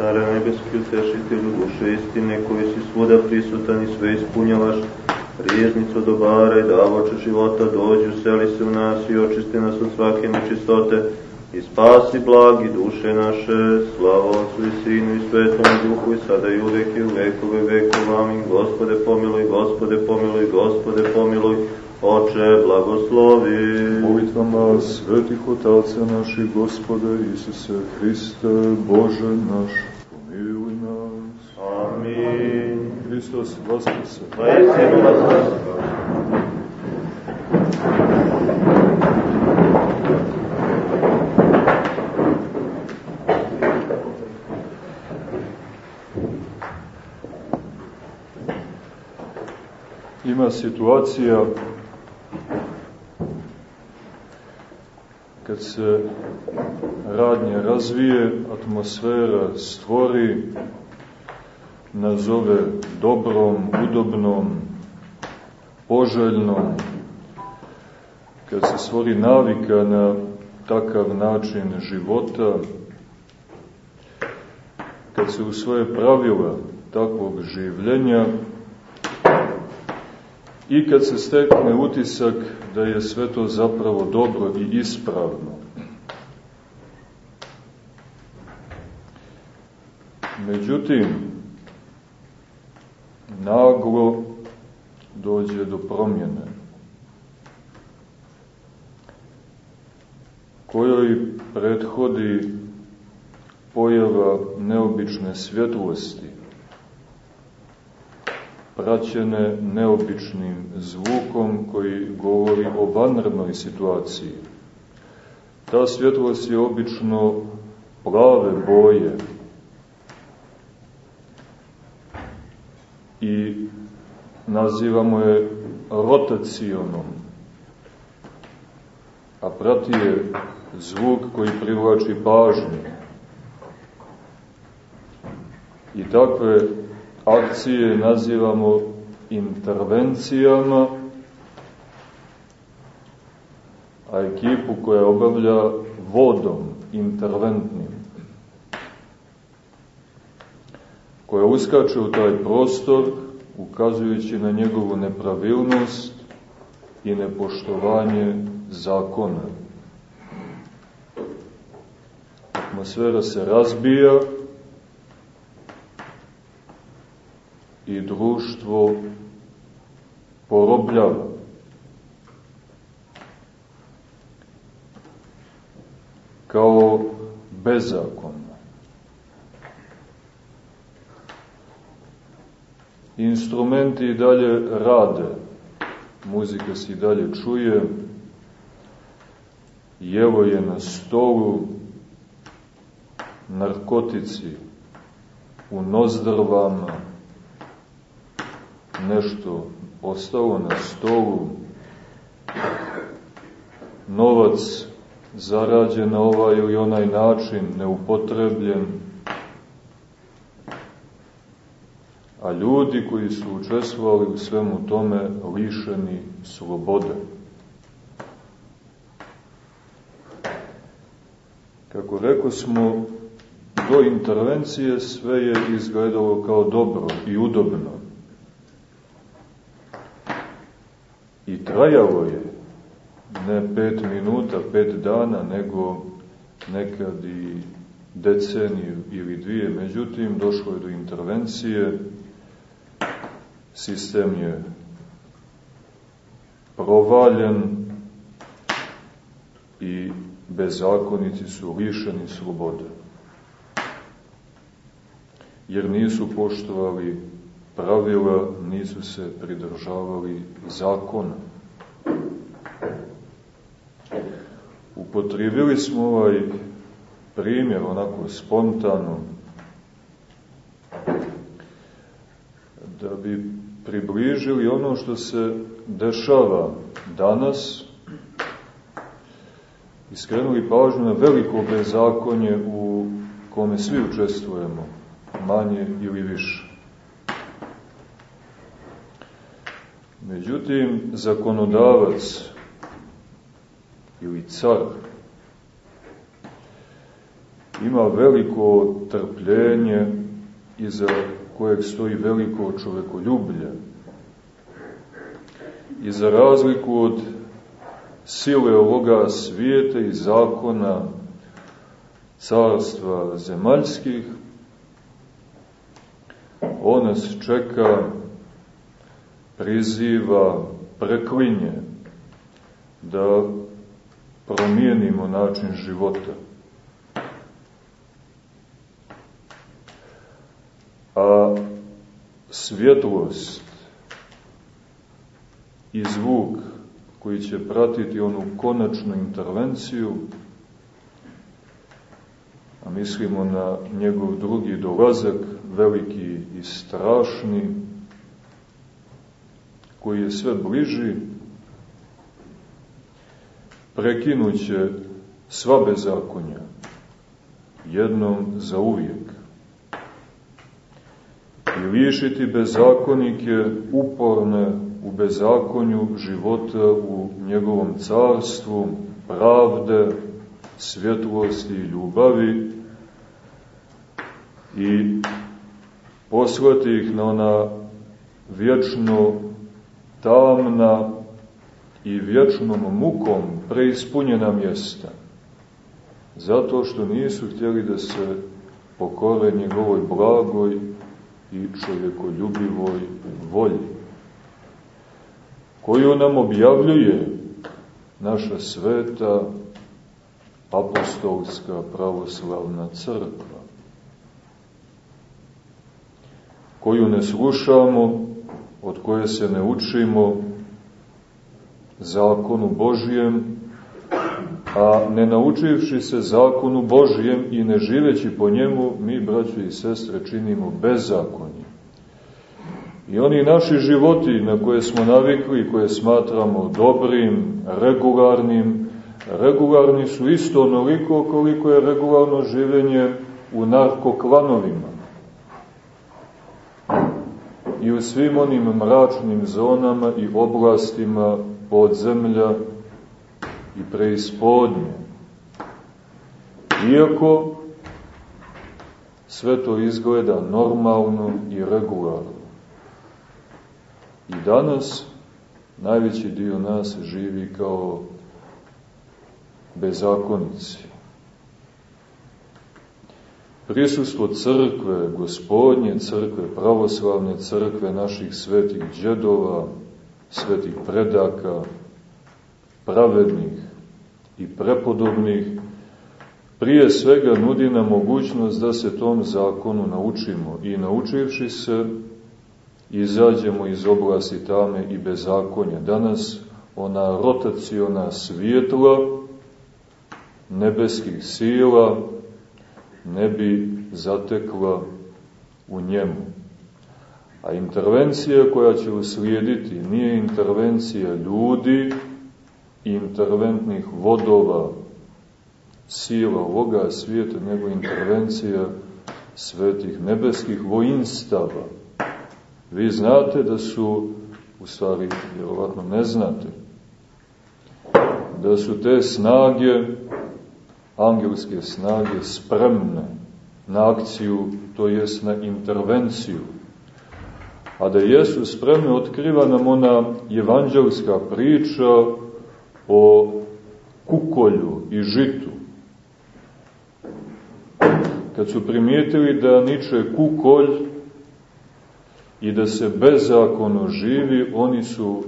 Care nebeski utešitelju duše istine, koji si svuda prisutan i sve ispunjavaš, rijeznico dobara i davoče života, dođi, useli se u nas i očisti nas od svake nečistote, i spasi blagi duše naše, slava Otcu i Sinu i Svetom Duhu i sada i uvek i u vekove vekova. Amin. Gospode pomiluj, Gospode pomiluj, Gospode pomiluj, Oče blagoslovi. Molitvama svetih otaca naših Gospode Isuse Hriste, Bože naš, pomiluj nas. Amin. Hristos Vaskrs. Vaisimo Vaskrs. Ima situacija kad se radnje razvije, atmosfera stvori, nazove dobrom, udobnom, poželjnom, kad se stvori navika na takav način života, kad se u svoje pravila takvog življenja i kad se stekne utisak da je sve to zapravo dobro i ispravno. Međutim, naglo dođe do promjene, kojoj prethodi pojava neobične svjetlosti, praćene neobičnim zvukom koji govori o vanrednoj situaciji. Ta svjetlost je obično plave boje i nazivamo je rotacionom, a prati je zvuk koji privlači pažnju. I takve akcije nazivamo intervencijama, a ekipu koja obavlja vodom, interventnim, koja uskače u taj prostor, ukazujući na njegovu nepravilnost i nepoštovanje zakona. Atmosfera se razbija, i društvo porobljava. Kao bezakonno. Instrumenti i dalje rade, muzika se i dalje čuje, jevo je na stolu, narkotici u nozdrvama, nešto ostalo na stolu, novac zarađen na ovaj ili onaj način, neupotrebljen, a ljudi koji su učestvovali u svemu tome lišeni slobode. Kako reko smo, do intervencije sve je izgledalo kao dobro i udobno. I trajalo je ne pet minuta, pet dana, nego nekad i deceniju ili dvije. Međutim, došlo je do intervencije, sistem je provaljen i bezakonici su lišeni slobode. Jer nisu poštovali pravila, nisu se pridržavali zakona. Upotrijebili smo ovaj primjer onako spontano da bi približili ono što se dešava danas i skrenuli pažnju na veliko bezakonje u kome svi učestvujemo, manje ili više. Međutim, zakonodavac ili car ima veliko trpljenje iza kojeg stoji veliko čovekoljublje. I za razliku od sile ovoga svijeta i zakona carstva zemaljskih, on nas čeka, priziva, preklinje da promijenimo način života. A svjetlost i zvuk koji će pratiti onu konačnu intervenciju, a mislimo na njegov drugi dolazak, veliki i strašni, koji je sve bliži, prekinuće sva bezakonja, jednom za uvijek. I lišiti bezakonike uporne u bezakonju života u njegovom carstvu, pravde, svjetlosti i ljubavi i poslati ih na ona vječno tamna i vječnom mukom preispunjena mjesta. Zato što nisu htjeli da se pokore njegovoj blagoj i čovjekoljubivoj volji, koju nam objavljuje naša sveta apostolska pravoslavna crkva, koju ne slušamo, od koje se ne učimo zakonu Božijem, a ne naučivši se zakonu Božijem i ne živeći po njemu, mi, braćo i sestre, činimo bezakonje. I oni naši životi na koje smo navikli, koje smatramo dobrim, regularnim, regularni su isto onoliko koliko je regularno življenje u narkoklanovima i u svim onim mračnim zonama i oblastima podzemlja i preispodnje. Iako sve to izgleda normalno i regularno. I danas najveći dio nas živi kao bezakonici. Prisustvo crkve, gospodnje crkve, pravoslavne crkve naših svetih džedova, svetih predaka, pravednih i prepodobnih, prije svega nudi nam mogućnost da se tom zakonu naučimo i naučivši se izađemo iz oblasti tame i bezakonja. Danas ona rotaciona svijetla nebeskih sila ne bi zatekla u njemu. A intervencija koja će uslijediti nije intervencija ljudi i interventnih vodova sila ovoga svijeta, nego intervencija svetih nebeskih vojinstava. Vi znate da su, u stvari, vjerovatno ne znate, da su te snage, angelske snage, spremne na akciju, to jest na intervenciju. A da jesu spremne, otkriva nam ona evanđelska priča o kukolju i žitu. Kad su primijetili da niče kukolj i da se bezakono živi, oni su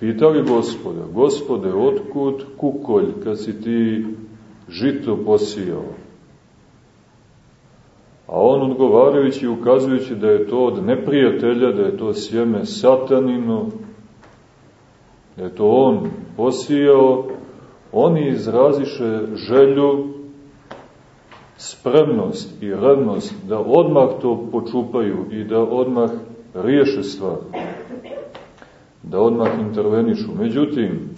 pitali gospoda, gospode, otkud kukolj kad si ti žito posijao? A on odgovarajući i ukazujući da je to od neprijatelja, da je to sjeme satanino, da je to on posijao, oni izraziše želju, spremnost i revnost da odmah to počupaju i da odmah riješe stvar, da odmah intervenišu. Međutim,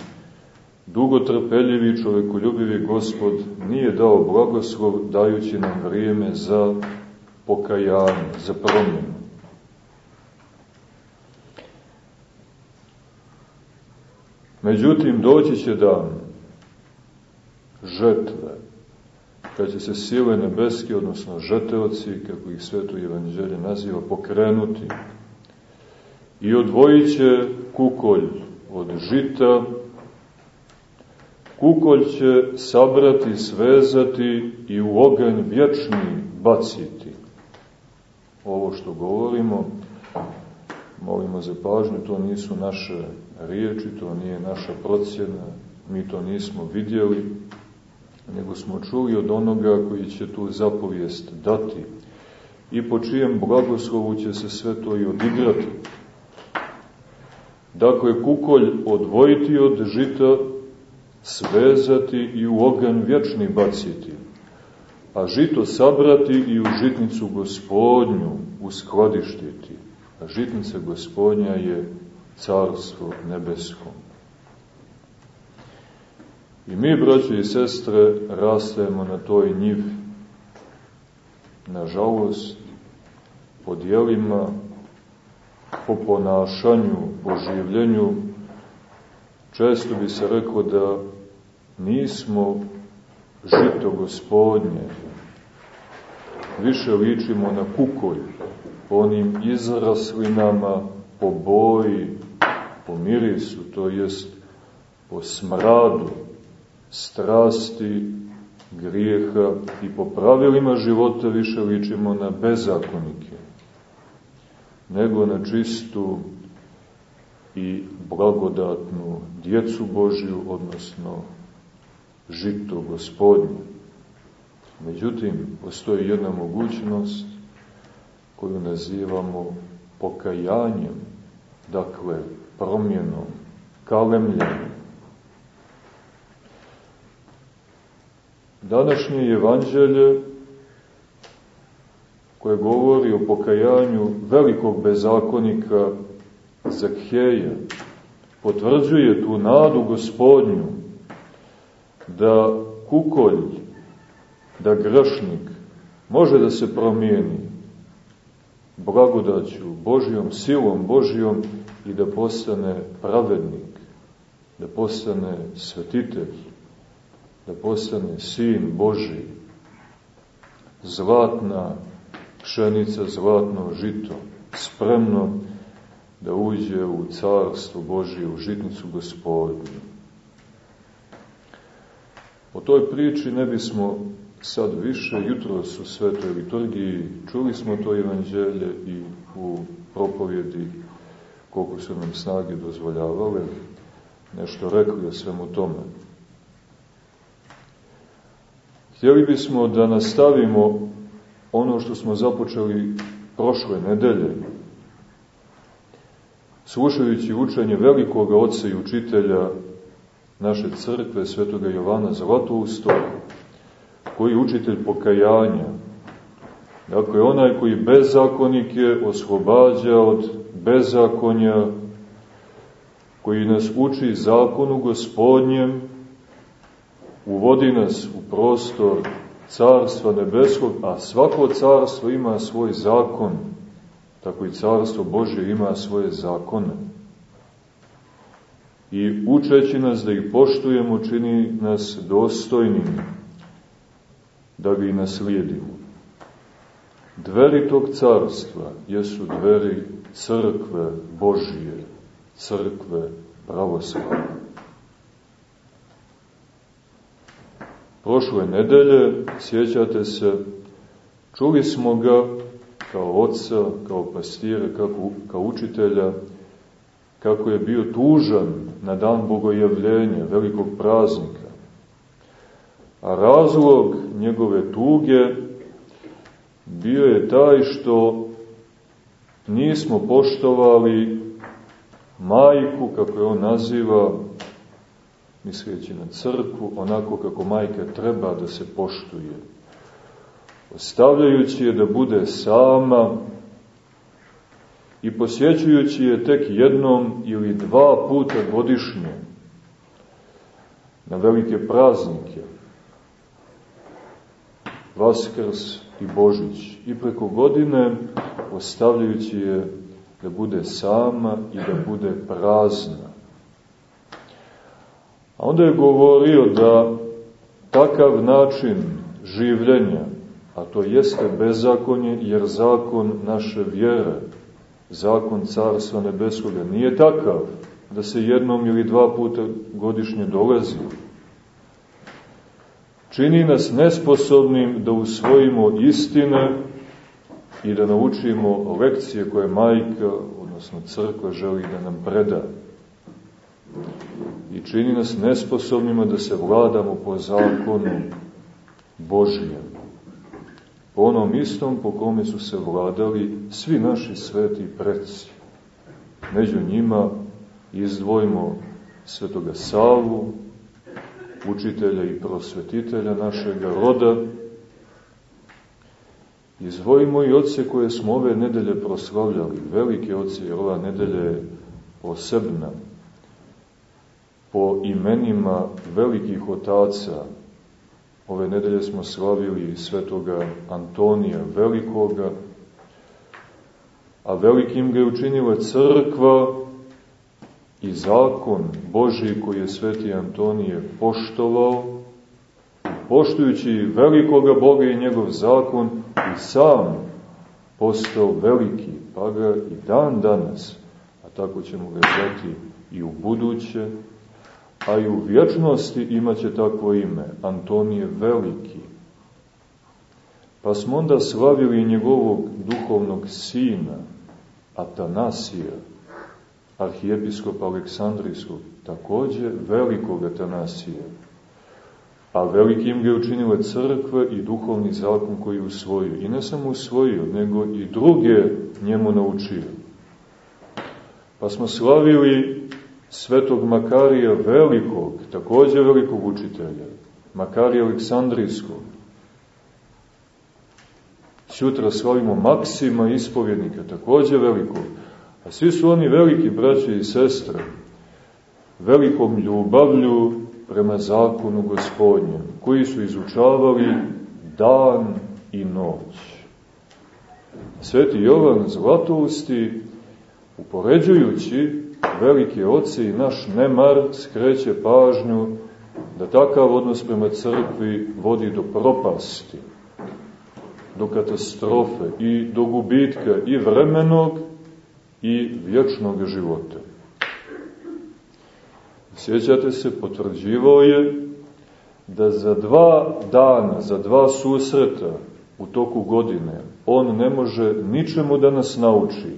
dugotrpeljivi čovekoljubivi gospod nije dao blagoslov dajući nam vrijeme za pokajanje, za promjenu. Međutim, doći će dan žetve, kad će se sile nebeske, odnosno žeteoci, kako ih sveto evanđelje naziva, pokrenuti i odvojit kukolj od žita, kukolj će sabrati, svezati i u oganj vječni baciti. Ovo što govorimo, molimo za pažnju, to nisu naše riječi, to nije naša procjena, mi to nismo vidjeli, nego smo čuli od onoga koji će tu zapovijest dati i po čijem blagoslovu će se sve to i odigrati. Dakle, kukolj odvojiti od žita, svezati i u oganj vječni baciti, a žito sabrati i u žitnicu gospodnju uskladištiti. A žitnica gospodnja je carstvo nebesko. I mi, braći i sestre, rastemo na toj njivi. Nažalost, po dijelima, po ponašanju, po življenju, često bi se rekao da nismo žito gospodnje, više ličimo na kukolj, po onim izraslinama, po boji, po mirisu, to jest po smradu, strasti, grijeha i po pravilima života više ličimo na bezakonike, nego na čistu i blagodatnu djecu Božju, odnosno žito gospodnje. Međutim, postoji jedna mogućnost koju nazivamo pokajanjem, dakle promjenom, kalemljenjem. Današnje evanđelje koje govori o pokajanju velikog bezakonika Zakheja, potvrđuje tu nadu gospodnju da kukolj, da grešnik može da se promijeni blagodaću Božijom, silom Božijom i da postane pravednik, da postane svetitelj, da postane sin Boži, zlatna pšenica, zlatno žito, spremno da uđe u carstvo Božije, u žitnicu gospodinu. O toj priči ne bismo sad više, jutro su svetoj liturgiji, čuli smo to evanđelje i u propovjedi koliko su nam snage dozvoljavale, nešto rekli o svemu tome. Htjeli bismo da nastavimo ono što smo započeli prošle nedelje, slušajući učenje velikoga oca i učitelja naše crkve, svetoga Jovana Zlatoustova, koji je učitelj pokajanja, dakle onaj koji bezakonike oslobađa od bezakonja, koji nas uči zakonu gospodnjem, uvodi nas u prostor carstva nebeskog, a svako carstvo ima svoj zakon, tako i carstvo Božje ima svoje zakone. I učeći nas da ih poštujemo, čini nas dostojnim da ga i naslijedimo. Dveri tog carstva jesu dveri crkve Božije, crkve pravoslavne. Prošle nedelje, sjećate se, čuli smo ga kao oca, kao pastira, kao, kao učitelja, kako je bio tužan na dan bogojavljenja, velikog praznika. A razlog njegove tuge bio je taj što nismo poštovali majku, kako je on naziva, misleći na crkvu, onako kako majka treba da se poštuje. Ostavljajući je da bude sama i posjećujući je tek jednom ili dva puta godišnje na velike praznike, Vaskrs i Božić, i preko godine ostavljajući je da bude sama i da bude prazna. A onda je govorio da takav način življenja, a to jeste bezakonje, jer zakon naše vjere, zakon Carstva Nebeskoga, nije takav da se jednom ili dva puta godišnje dolazi. Čini nas nesposobnim da usvojimo istine i da naučimo lekcije koje majka, odnosno crkva, želi da nam preda. I čini nas nesposobnima da se vladamo po zakonu Božijem. Po onom istom po kome su se vladali svi naši sveti preci. Među njima izdvojimo svetoga Savu, učitelja i prosvetitelja našega roda, Izvojimo i oce koje smo ove nedelje proslavljali, velike oce, jer ova nedelja je posebna, po imenima velikih otaca. Ove nedelje smo slavili svetoga Antonija Velikoga, a velikim ga je učinila crkva i zakon Boži koji je sveti Antonije poštovao, poštujući velikoga Boga i njegov zakon i sam postao veliki, pa i dan danas, a tako ćemo ga zvati i u buduće, a i u vječnosti imaće takvo ime, Antonije Veliki. Pa smo onda slavili njegovog duhovnog sina, Atanasija, arhijepiskopa Aleksandrijskog, takođe velikog Atanasija. A velikim ga je učinila crkva i duhovni zakon koji je usvojio. I ne samo usvojio, nego i druge njemu naučio. Pa smo slavili svetog Makarija Velikog, takođe velikog učitelja, Makarija Aleksandrijskog. Sutra slavimo Maksima ispovjednika, takođe velikog. A svi su oni veliki braće i sestre, velikom ljubavlju prema zakonu gospodnjem, koji su izučavali dan i noć. Sveti Jovan Zlatousti, upoređujući velike oce i naš nemar, skreće pažnju da takav odnos prema crkvi vodi do propasti, do katastrofe i do gubitka i vremenog i vječnog života. Sjećate se, potvrđivao je da za dva dana, za dva susreta u toku godine, on ne može ničemu da nas nauči,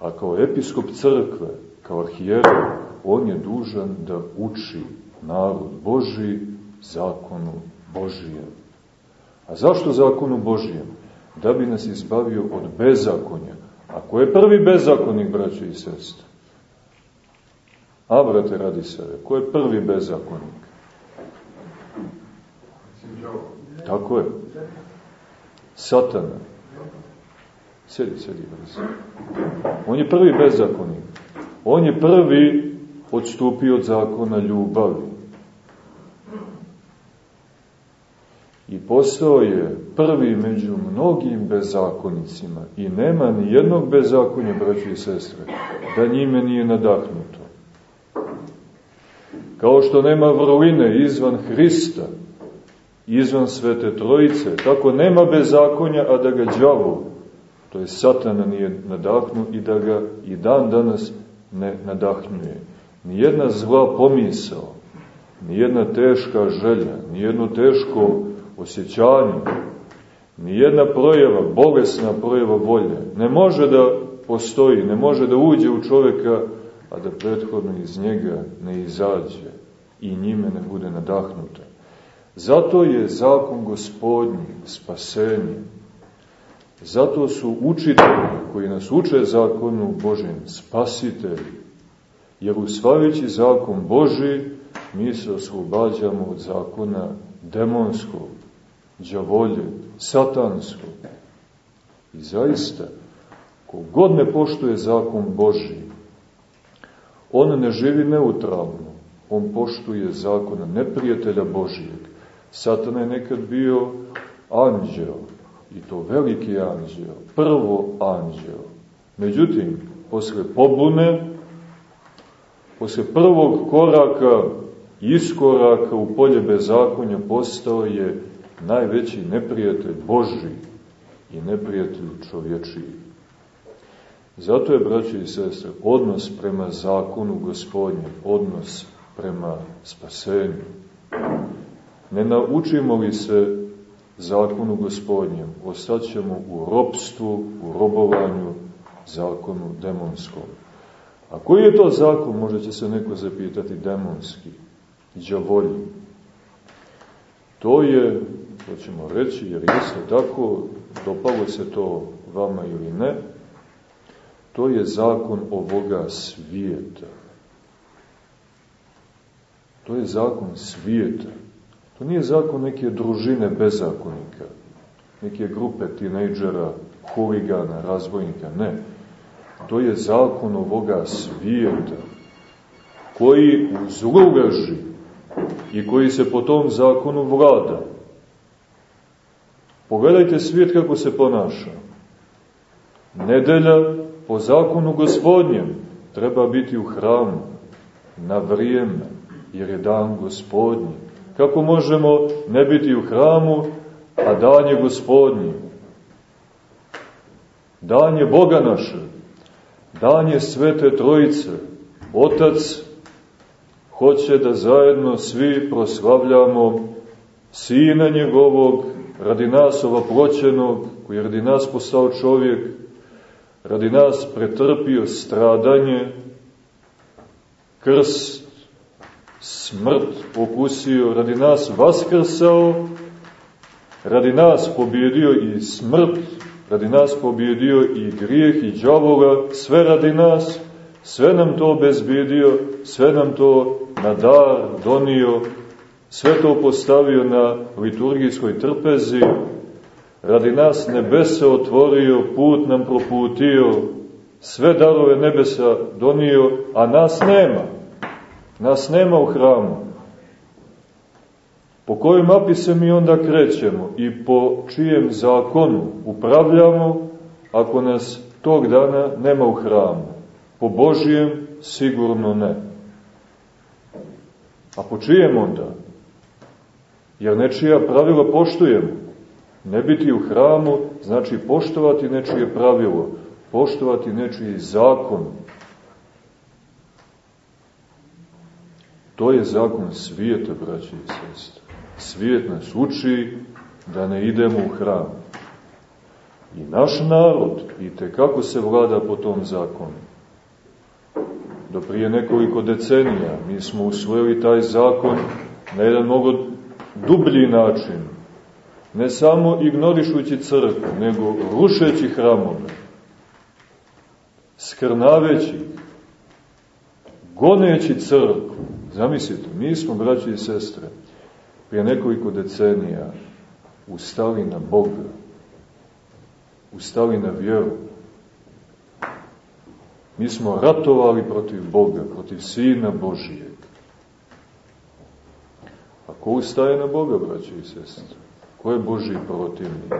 a kao episkop crkve, kao arhijerer, on je dužan da uči narod Boži zakonu Božijem. A zašto zakonu Božijem? Da bi nas izbavio od bezakonja. A ko je prvi bezakonnik, braće i sestre? A, brate, radi sebe, ko je prvi bezakonnik? Tako je. Satana. Sjedi, sjedi, brzo. On je prvi bezakonnik. On je prvi odstupio od zakona ljubavi. I postao je prvi među mnogim bezakonicima. I nema ni jednog bezakonja, braći i sestre, da njime nije nadahnuto. Kao što nema vrline izvan Hrista, izvan Svete Trojice, tako nema bezakonja, a da ga džavo, to je satana, nije nadahnu i da ga i dan danas ne nadahnjuje. Nijedna zla pomisao, nijedna teška želja, nijedno teško osjećanje, nijedna projeva, bolesna projeva volje, ne može da postoji, ne može da uđe u čoveka, a da prethodno iz njega ne izađe i njime ne bude nadahnuta. Zato je zakon gospodnji spasenje. Zato su učitelji koji nas uče zakonu Božem spasitelji. Jer usvajajući zakon Boži, mi se oslobađamo od zakona demonskog, džavolje, satanskog. I zaista, kogod ne poštuje zakon Boži, on ne živi neutralno, on poštuje zakona neprijatelja Božijeg. Satan je nekad bio anđeo, i to veliki anđeo, prvo anđeo. Međutim, posle pobune, posle prvog koraka, iskoraka u polje bezakonja, postao je najveći neprijatelj Boži i neprijatelj čovječiji. Zato je, braći i sestre, odnos prema zakonu gospodnjem, odnos prema spasenju. Ne naučimo li se zakonu gospodnjem, ostaćemo u ropstvu, u robovanju zakonu demonskom. A koji je to zakon, možda će se neko zapitati, demonski, džavolji? To je, to ćemo reći, jer jeste tako, dopalo se to vama ili ne, to je zakon ovoga svijeta. To je zakon svijeta. To nije zakon neke družine bezakonika, neke grupe tinejdžera, huligana, razbojnika, ne. To je zakon ovoga svijeta, koji uzlugaži i koji se po tom zakonu vlada. Pogledajte svijet kako se ponaša. Nedelja po zakonu gospodnjem treba biti u hramu na vrijeme, jer je dan gospodnji. Kako možemo ne biti u hramu, a dan je gospodnji? Dan je Boga naše, dan je Svete Trojice. Otac hoće da zajedno svi proslavljamo Sina njegovog, radi nas ovaploćenog, koji je radi nas postao čovjek, radi nas pretrpio stradanje, krst, smrt pokusio, radi nas vaskrsao, radi nas pobjedio i smrt, radi nas pobjedio i grijeh i džavoga, sve radi nas, sve nam to obezbijedio, sve nam to na dar donio, sve to postavio na liturgijskoj trpezi, radi nas nebese otvorio, put nam proputio, sve darove nebesa donio, a nas nema. Nas nema u hramu. Po kojoj mapi se mi onda krećemo i po čijem zakonu upravljamo ako nas tog dana nema u hramu? Po Božijem sigurno ne. A po čijem onda? Jer nečija pravila poštujemo. Ne biti u hramu znači poštovati nečije pravilo, poštovati nečiji zakon. To je zakon svijeta, braći i sestre. Svijet nas uči da ne idemo u hram. I naš narod, vidite kako se vlada po tom zakonu. Do prije nekoliko decenija mi smo usvojili taj zakon na jedan mnogo dublji način, ne samo ignorišući crkvu, nego rušeći hramove, skrnaveći, goneći crkvu. Zamislite, mi smo, braći i sestre, prije nekoliko decenija ustali na Boga, ustali na vjeru. Mi smo ratovali protiv Boga, protiv Sina Božijeg. A ko ustaje na Boga, braći i sestre? Ko je Božiji protivnik?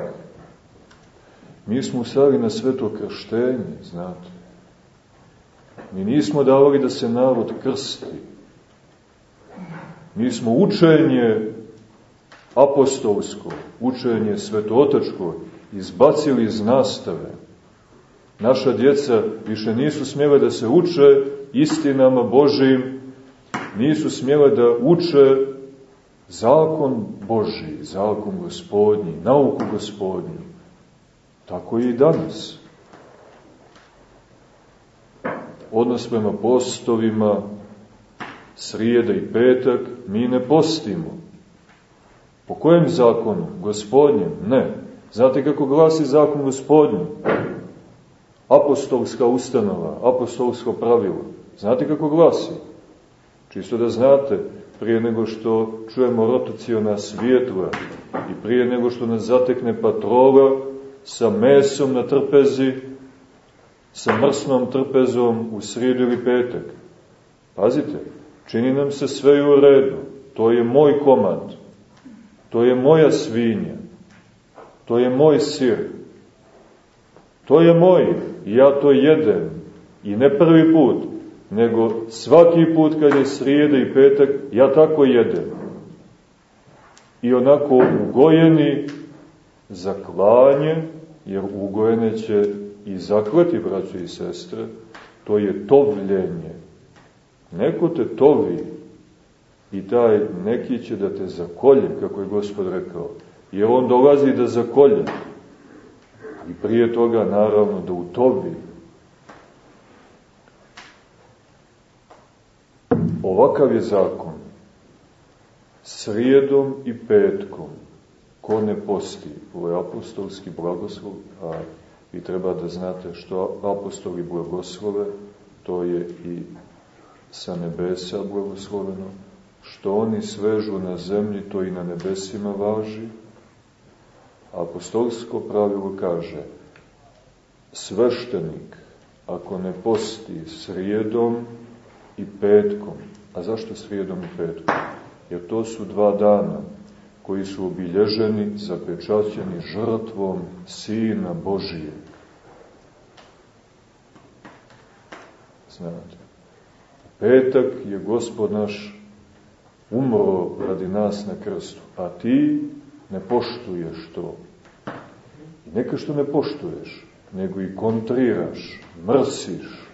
Mi smo ustali na sveto krštenje, znate. Mi nismo davali da se narod krsti. Mi smo učenje apostolsko, učenje svetootačko izbacili iz nastave. Naša djeca više nisu smjele da se uče istinama Božijim, nisu smjele da uče zakon Boži, zakon gospodnji, nauku gospodnju. Tako i danas. Odnos prema postovima, srijeda i petak, mi ne postimo. Po kojem zakonu? Gospodnjem? Ne. Znate kako glasi zakon gospodnjem? Apostolska ustanova, apostolsko pravilo. Znate kako glasi? Čisto da znate, prije nego što čujemo rotacijona svjetla i prije nego što nas zatekne patrola sa mesom na trpezi, sa mrsnom trpezom u srijedu ili petak. Pazite, čini nam se sve u redu. To je moj komand. To je moja svinja. To je moj sir. To je moj. Ja to jedem. I ne prvi put, nego svaki put kad je srijeda i petak, ja tako jedem. i onako ugojeni za klanje, jer ugojene će i zaklati, braće i sestre, to je tovljenje. Neko te tovi i taj neki će da te zakolje, kako je gospod rekao, jer on dolazi da zakolje. I prije toga, naravno, da utovi. Ovakav je zakon. Srijedom i petkom, ko ne posti, ovo je apostolski blagoslov, a vi treba da znate što apostoli blagoslove, to je i sa nebesa blagosloveno, što oni svežu na zemlji, to i na nebesima važi. Apostolsko pravilo kaže, sveštenik, ako ne posti srijedom i petkom, a zašto srijedom i petkom? Jer to su dva dana koji su obilježeni, zapečaćeni žrtvom Sina Božije. Znate, petak je Gospod naš umro radi nas na krstu, a ti ne poštuješ to. I neka što ne poštuješ, nego i kontriraš, mrsiš.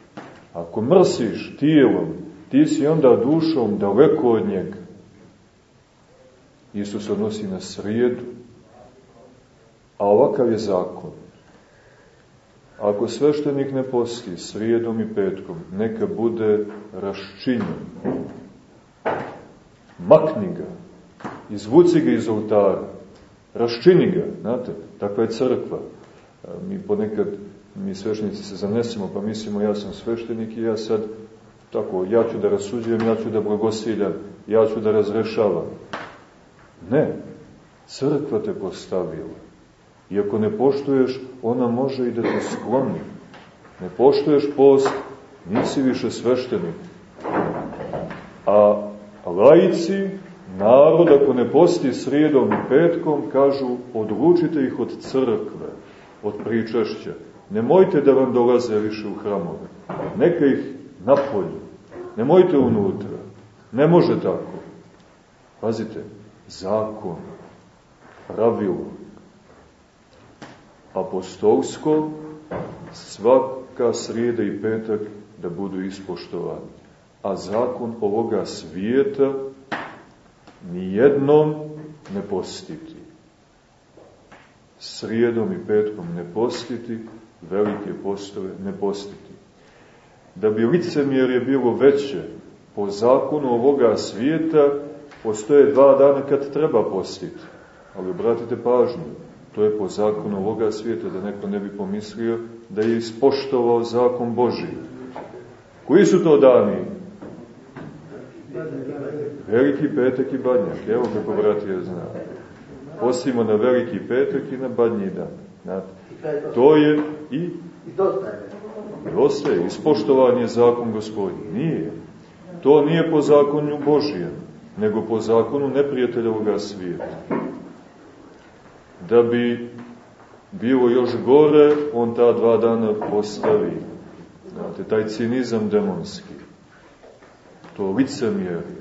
Ako mrsiš tijelom, ti si onda dušom daleko od njega. Isus odnosi na srijedu, a ovakav je zakon. Ako sveštenik ne posti srijedom i petkom, neka bude raščinjen. Makni ga, izvuci ga iz oltara, raščini ga, znate, takva je crkva. Mi ponekad, mi sveštenici se zanesemo, pa mislimo ja sam sveštenik i ja sad, tako, ja ću da rasuđujem, ja ću da blagosiljam, ja ću da razrešavam. Ne, crkva te postavila. I ako ne poštuješ, ona može i da te skloni. Ne poštuješ post, nisi više sveštenik. A laici, narod, ako ne posti srijedom i petkom, kažu, odlučite ih od crkve, od pričešća. Nemojte da vam dolaze više u hramove. Neka ih napolju. Nemojte unutra. Ne može tako. Pazite, zakon, pravilo, apostolsko, svaka srijeda i petak da budu ispoštovani. A zakon ovoga svijeta nijednom ne postiti. Srijedom i petkom ne postiti, velike postove ne postiti. Da bi licemjerje bilo veće po zakonu ovoga svijeta, postoje dva dana kad treba postiti. Ali obratite pažnju, to je po zakonu ovoga svijeta, da neko ne bi pomislio da je ispoštovao zakon Božiji. Koji su to dani? Veliki petak i badnjak, evo kako bratija zna. Postimo na veliki petak i na badnji dan. Znate, to je i... Dosta je, ispoštovan je zakon gospodin. Nije. To nije po zakonu Božijem, nego po zakonu neprijatelja ovoga svijeta. Da bi bilo još gore, on ta dva dana postavi. Znate, taj cinizam demonski. To licemjerje.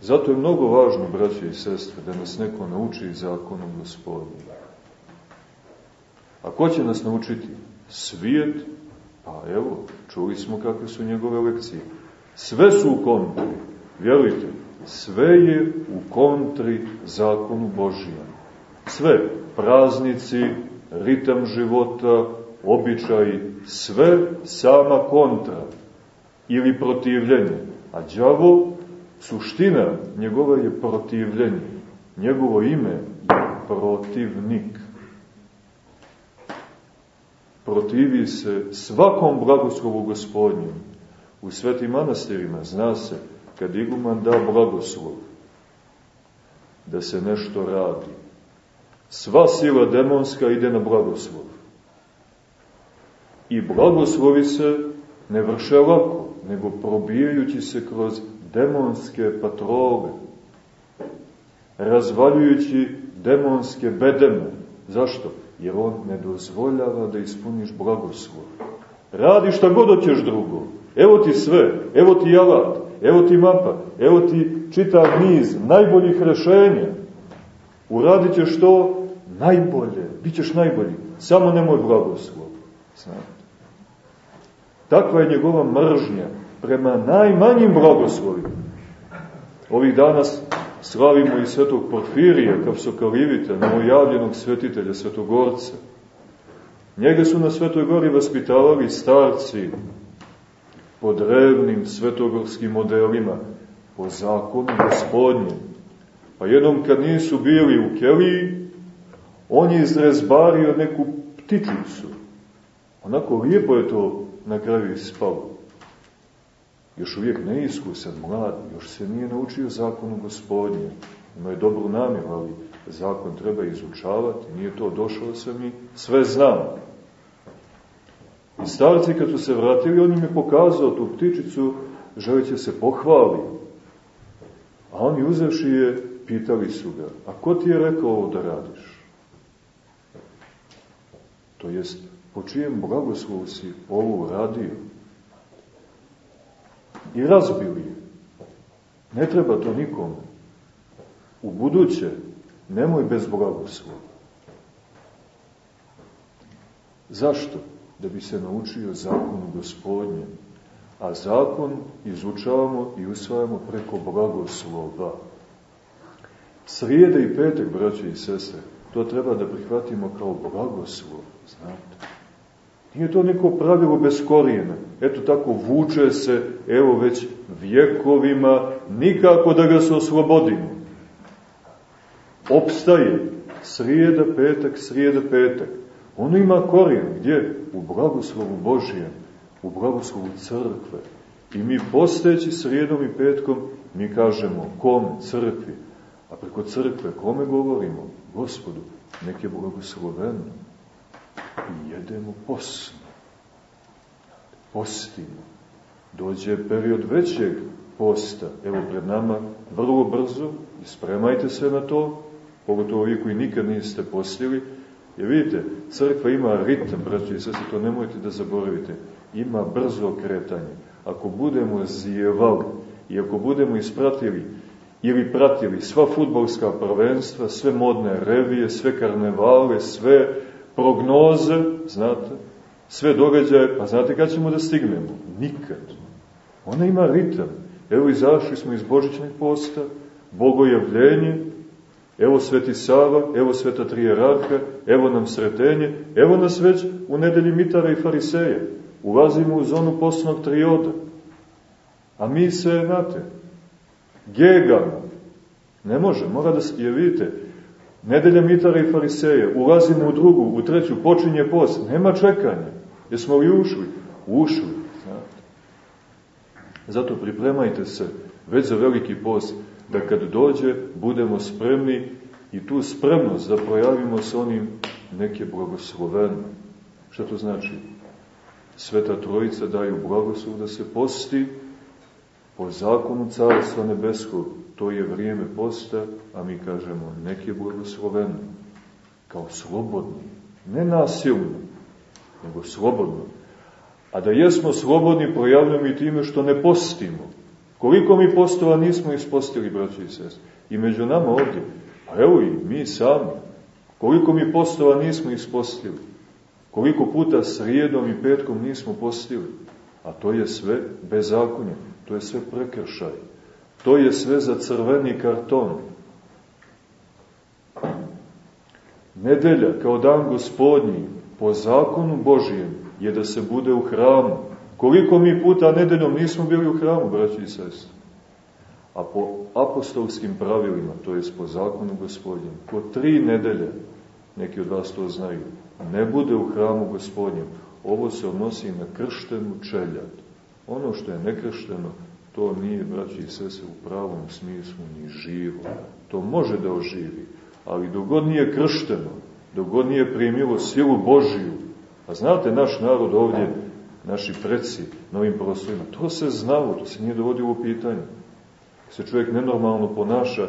Zato je mnogo važno, braće i sestre, da nas neko nauči zakonom gospodinu. A ko će nas naučiti? Svijet? Pa evo, čuli smo kakve su njegove lekcije. Sve su u kontri, vjerujte, sve je u kontri zakonu Božijem. Sve, praznici, ritam života, običaji, sve sama kontra ili protivljenje. A đavo, suština njegova je protivljenje. Njegovo ime je protivnik. Protivi se svakom blagoslovu gospodnju. U svetim manastirima zna se kad iguman da blagoslov da se nešto radi. Sva sila demonska ide na blagoslov. I blagoslovi se ne vrše lako, nego probijajući se kroz demonske patrole, razvaljujući demonske bedeme. Zašto? Jer on ne dozvoljava da ispuniš blagoslov. Radi šta god hoćeš drugo. Evo ti sve, evo ti alat, evo ti mapa, evo ti čitav niz najboljih rešenja. Uradit ćeš to najbolje, bit ćeš najbolji. Samo nemoj blagoslov. Znate. Takva je njegova mržnja prema najmanjim blagoslovima. Ovih danas slavimo i svetog Porfirija, kapsokalivita, novojavljenog svetitelja, svetogorca. Njega su na Svetoj gori vaspitavali starci po drevnim svetogorskim modelima, po zakonu gospodnjem. Pa jednom kad nisu bili u Keliji, on je izrezbario neku ptičicu. Onako lijepo je to na kraju ispalo. Još uvijek neiskusan, mlad, još se nije naučio zakonu gospodnje. Ima je dobru namjeru, ali zakon treba izučavati, nije to došlo sa mi, sve znam. I starci kad su se vratili, on im je pokazao tu ptičicu, želeće se pohvali. A oni uzevši je, pitali su ga, a ko ti je rekao ovo da radiš? To jest, po čijem blagoslovu si ovo radio? I razbili je. Ne treba to nikom. U buduće, nemoj bez blagoslova. Zašto? Da bi se naučio zakonu gospodnjem. A zakon izučavamo i usvajamo preko blagoslova. Srijeda i petak, braće i sestre, to treba da prihvatimo kao blagoslov, znate. Nije to neko pravilo bez korijena. Eto tako vuče se, evo već vjekovima, nikako da ga se oslobodimo. Opstaje srijeda, petak, srijeda, petak. Ono ima korijen, gdje? U blagoslovu Božijem, u blagoslovu crkve. I mi posteći srijedom i petkom, mi kažemo kome? Crkvi. A preko crkve kome govorimo? Gospodu, nek je blagosloveno i jedemo posno. Postimo. Dođe period većeg posta, evo pred nama, vrlo brzo, i spremajte se na to, pogotovo vi koji nikad niste postili, jer vidite, crkva ima ritam, braći i sestri, to nemojte da zaboravite, ima brzo kretanje. Ako budemo zijevali i ako budemo ispratili ili pratili sva futbolska prvenstva, sve modne revije, sve karnevale, sve prognoze, znate, sve događaje, pa znate kad ćemo da stignemo? Nikad. Ona ima ritam. Evo izašli smo iz Božićnih posta, bogojavljenje, evo Sveti Sava, evo Sveta Trijerarha, evo nam sretenje, evo nas već u nedelji Mitara i Fariseja. Ulazimo u zonu posnog trioda. A mi se, znate, gegamo. Ne može, mora da, je vidite, Nedelja Mitara i Fariseja, ulazimo u drugu, u treću, počinje post, nema čekanja. Jesmo li ušli? Ušli. Znate. Zato pripremajte se već za veliki post, da kad dođe budemo spremni i tu spremnost da projavimo sa onim neke blagosloveno. Šta to znači? Sveta Trojica daju blagoslov da se posti po zakonu Carstva Nebeskog, to je vrijeme posta, a mi kažemo neki blagosloveno, kao slobodni, ne nasilno, nego slobodno. A da jesmo slobodni, projavljamo i time što ne postimo. Koliko mi postova nismo ispostili, braći i sest? I među nama ovdje, pa evo i mi sami, koliko mi postova nismo ispostili? Koliko puta srijedom i petkom nismo postili? A to je sve bezakonje, to je sve prekršaj. To je sve za crveni karton. Nedelja kao dan gospodnji po zakonu Božijem je da se bude u hramu. Koliko mi puta nedeljom nismo bili u hramu, braći i sestri? A po apostolskim pravilima, to je po zakonu gospodnjem, po tri nedelje, neki od vas to znaju, ne bude u hramu gospodnjem. Ovo se odnosi na krštenu čeljad. Ono što je nekršteno, to nije, braći i sese, u pravom smislu ni živo. To može da oživi, ali dogod nije kršteno, dogod nije primilo silu Božiju, a znate, naš narod ovdje, naši preci na ovim prostorima, to se znalo, to se nije dovodilo u pitanje. Se čovjek nenormalno ponaša,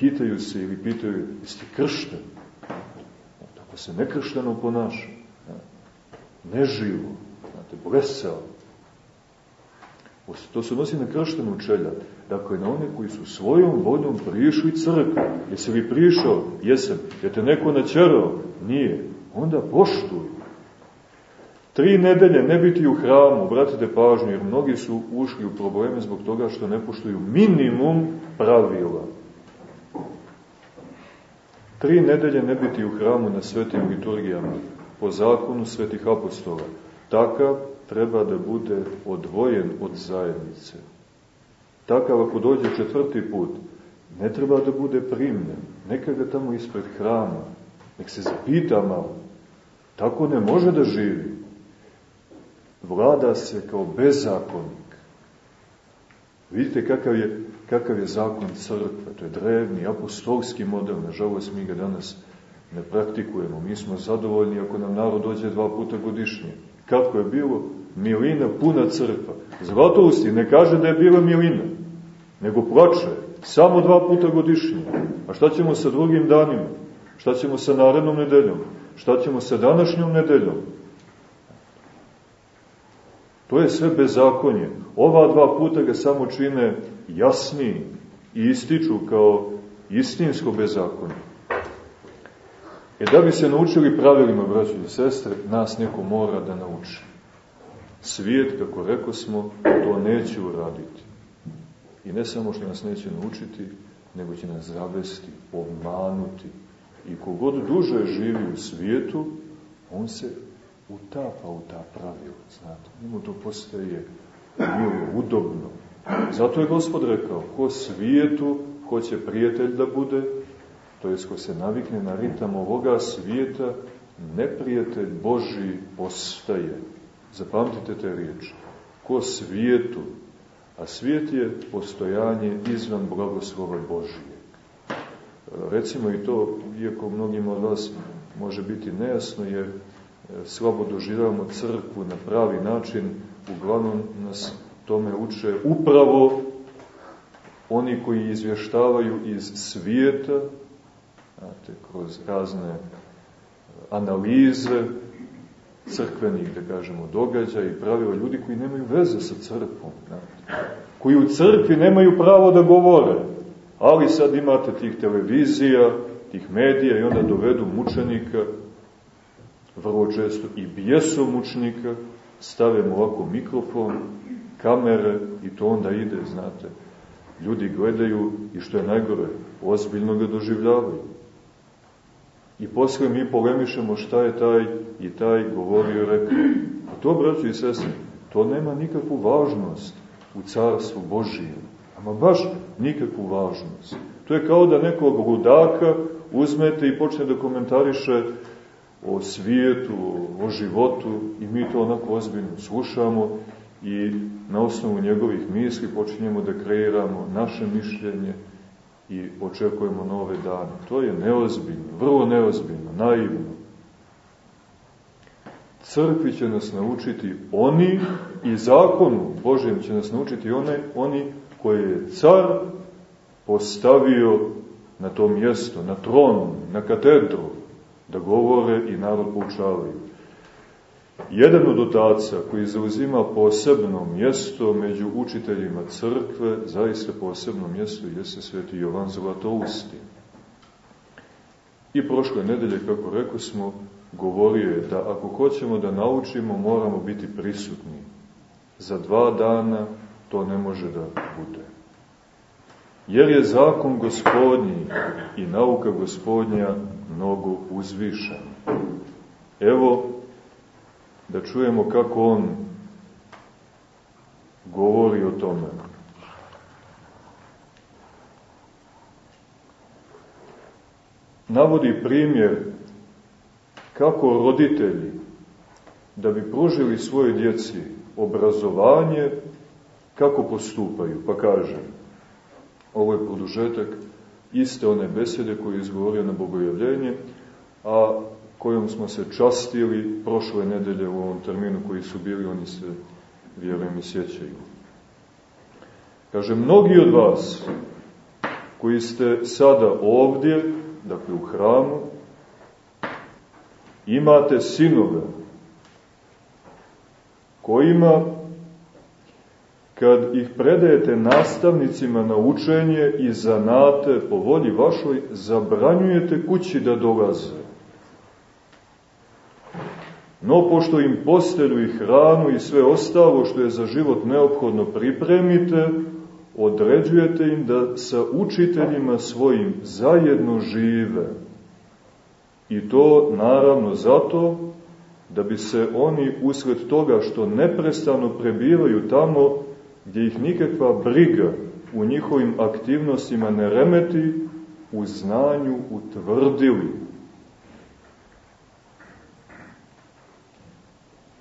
pitaju se ili pitaju, jeste kršten? Tako se nekršteno ponaša. Neživo, znate, blesao. To se odnosi na krštenu čelja. Dakle, na one koji su svojom voljom prišli crkvu. Jesi li prišao? Jesam. Je te neko načerao? Nije. Onda poštuj. Tri nedelje ne biti u hramu, obratite pažnju, jer mnogi su ušli u probleme zbog toga što ne poštuju minimum pravila. Tri nedelje ne biti u hramu na svetim liturgijama, po zakonu svetih apostola. Takav treba da bude odvojen od zajednice. Takav ako dođe četvrti put, ne treba da bude primljen. Neka ga tamo ispred hrama. Nek se zapita malo. Tako ne može da živi. Vlada se kao bezakonnik. Vidite kakav je, kakav je zakon crkve. To je drevni, apostolski model. Nažalost, mi ga danas ne praktikujemo. Mi smo zadovoljni ako nam narod dođe dva puta godišnje. Kako je bilo? Milina puna crkva. Zlatousti ne kaže da je bila milina, nego plače. Samo dva puta godišnje. A šta ćemo sa drugim danima? Šta ćemo sa narednom nedeljom? Šta ćemo sa današnjom nedeljom? To je sve bezakonje. Ova dva puta ga samo čine jasniji i ističu kao istinsko bezakonje. E da bi se naučili pravilima, braći i sestre, nas neko mora da nauči. Svijet, kako reko smo, to neće uraditi. I ne samo što nas neće naučiti, nego će nas zavesti, obmanuti. I kogod duže živi u svijetu, on se utapa u ta pravila, znate. Njemu to postaje milo, udobno. Zato je gospod rekao, ko svijetu hoće prijatelj da bude, to je ko se navikne na ritam ovoga svijeta, neprijatelj Boži postaje. Zapamtite te riječi. Ko svijetu, a svijet je postojanje izvan blagoslova Božije. Recimo i to, iako mnogima od vas može biti nejasno, jer slabo doživamo crkvu na pravi način, uglavnom nas tome uče upravo oni koji izvještavaju iz svijeta, znate, kroz razne e, analize crkvenih, da kažemo, događaja i pravila ljudi koji nemaju veze sa crkvom, znate, koji u crkvi nemaju pravo da govore, ali sad imate tih televizija, tih medija i onda dovedu mučenika, vrlo često i mučnika, stave mu ovako mikrofon, kamere i to onda ide, znate. Ljudi gledaju i što je najgore, ozbiljno ga doživljavaju. I posle mi polemišemo šta je taj i taj govorio rekao. A to, braći i sestri, to nema nikakvu važnost u carstvu Božijem. Ama baš nikakvu važnost. To je kao da nekog ludaka uzmete i počne da komentariše o svijetu, o životu i mi to onako ozbiljno slušamo i na osnovu njegovih misli počinjemo da kreiramo naše mišljenje i očekujemo nove dane. To je neozbiljno, vrlo neozbiljno, naivno. Crkvi će nas naučiti oni i zakonu Božjem će nas naučiti one, oni koje je car postavio na to mjesto, na tron, na katedru, da govore i narod poučavaju. Jedan od otaca koji zauzima posebno mjesto među učiteljima crkve, zaista posebno mjesto jeste sveti Jovan Zlatousti. I prošle nedelje, kako rekao smo, govorio je da ako hoćemo da naučimo, moramo biti prisutni. Za dva dana to ne može da bude. Jer je zakon gospodnji i nauka gospodnja mnogo uzvišena. Evo, da čujemo kako on govori o tome. Navodi primjer kako roditelji da bi pružili svoje djeci obrazovanje, kako postupaju. Pa kaže, ovo je produžetak iste one besede koje je izgovorio na bogojavljenje, a kojom smo se častili prošle nedelje u ovom terminu koji su bili, oni se, vjerujem, i sjećaju. Kaže, mnogi od vas koji ste sada ovdje, dakle u hramu, imate sinove kojima kad ih predajete nastavnicima na učenje i zanate po volji vašoj, zabranjujete kući da dolaze. No, pošto im postelju i hranu i sve ostalo što je za život neophodno pripremite, određujete im da sa učiteljima svojim zajedno žive. I to naravno zato da bi se oni usled toga što neprestano prebivaju tamo gdje ih nikakva briga u njihovim aktivnostima ne remeti, u znanju utvrdili.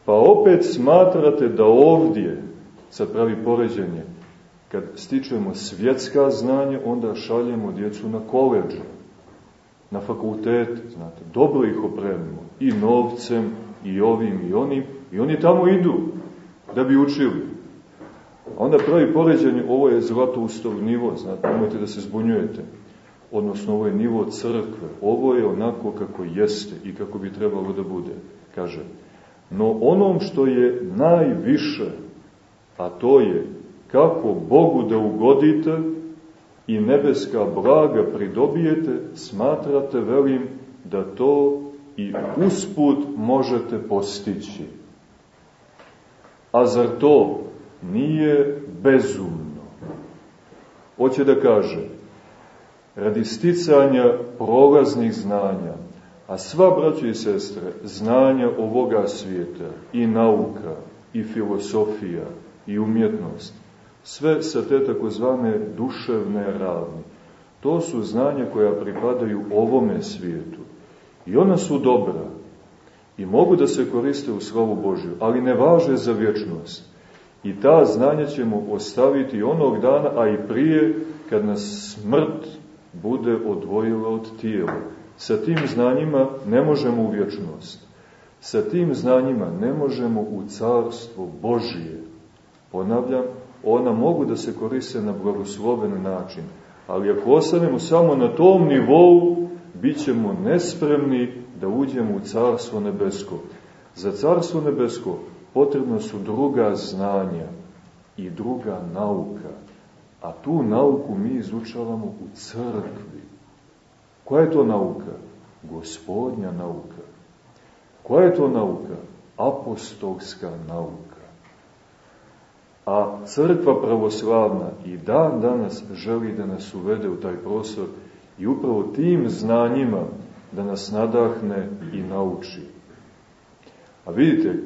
Pa opet smatrate da ovdje, sad pravi poređenje, kad stičemo svjetska znanja, onda šaljemo djecu na koleđe, na fakultet, znate, dobro ih opremimo, i novcem, i ovim, i onim, i oni tamo idu da bi učili. Onda pravi poređenje, ovo je zlatoustov nivo, znate, nemojte da se zbunjujete. Odnosno, ovo je nivo crkve. Ovo je onako kako jeste i kako bi trebalo da bude, kaže. No onom što je najviše, a to je kako Bogu da ugodite i nebeska blaga pridobijete, smatrate, velim, da to i usput možete postići. A zar to nije bezumno? Hoće da kaže, radi sticanja prolaznih znanja, a sva, braće i sestre, znanja ovoga svijeta, i nauka, i filosofija, i umjetnost, sve sa te takozvane duševne ravni, to su znanja koja pripadaju ovome svijetu. I ona su dobra i mogu da se koriste u slavu Božju, ali ne važe za vječnost. I ta znanja ćemo ostaviti onog dana, a i prije, kad nas smrt bude odvojila od tijela. Sa tim znanjima ne možemo u vječnost. Sa tim znanjima ne možemo u carstvo Božije. Ponavljam, ona mogu da se koriste na blagosloven način. Ali ako ostanemo samo na tom nivou, bit ćemo nespremni da uđemo u Carstvo nebesko. Za Carstvo nebesko potrebno su druga znanja i druga nauka. A tu nauku mi izučavamo u crkvi. Koja je to nauka? Gospodnja nauka. Koja je to nauka? Apostolska nauka. A crkva pravoslavna i dan danas želi da nas uvede u taj prostor i upravo tim znanjima da nas nadahne i nauči. A vidite,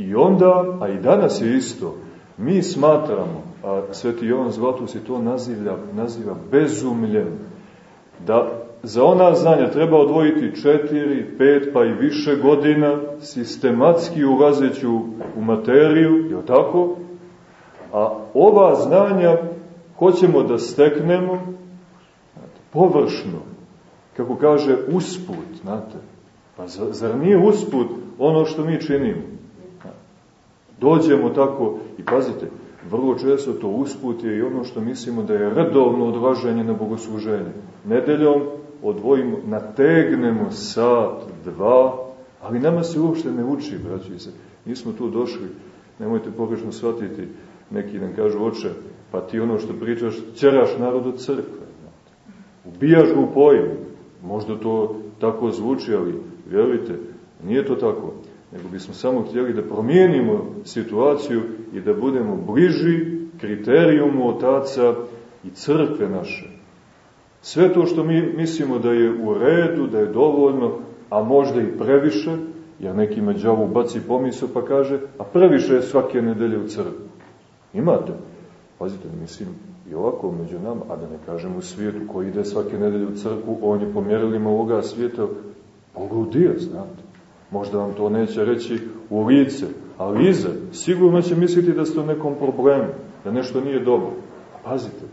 i onda, a i danas je isto, mi smatramo, a sveti Jovan Zlatus je to naziva, naziva bezumljen, da za ona znanja treba odvojiti četiri, pet pa i više godina, sistematski ulazeći u materiju, je tako? A ova znanja hoćemo da steknemo površno, kako kaže usput, znate. Pa zar nije usput ono što mi činimo? Dođemo tako i pazite, vrlo često to usput je i ono što mislimo da je redovno odlaženje na bogosluženje. Nedeljom odvojimo, nategnemo sat, dva, ali nama se uopšte ne uči, braći se. Mi smo tu došli, nemojte pogrešno shvatiti, neki nam kažu, oče, pa ti ono što pričaš, ćeraš narod od crkve. Ubijaš ga u pojmu. Možda to tako zvuči, ali vjerujte, nije to tako. Nego bismo samo htjeli da promijenimo situaciju i da budemo bliži kriterijumu otaca i crkve naše. Sve to što mi mislimo da je u redu, da je dovoljno, a možda i previše, jer neki međavu baci pomisao pa kaže, a previše je svake nedelje u crkvu. Imate? Pazite, mislim, i ovako među nama, a da ne kažem u svijetu koji ide svake nedelje u crkvu, on je po mjerilima ovoga svijeta poludio, znate. Možda vam to neće reći u lice, ali iza, sigurno će misliti da ste u nekom problemu, da nešto nije dobro. Pazite,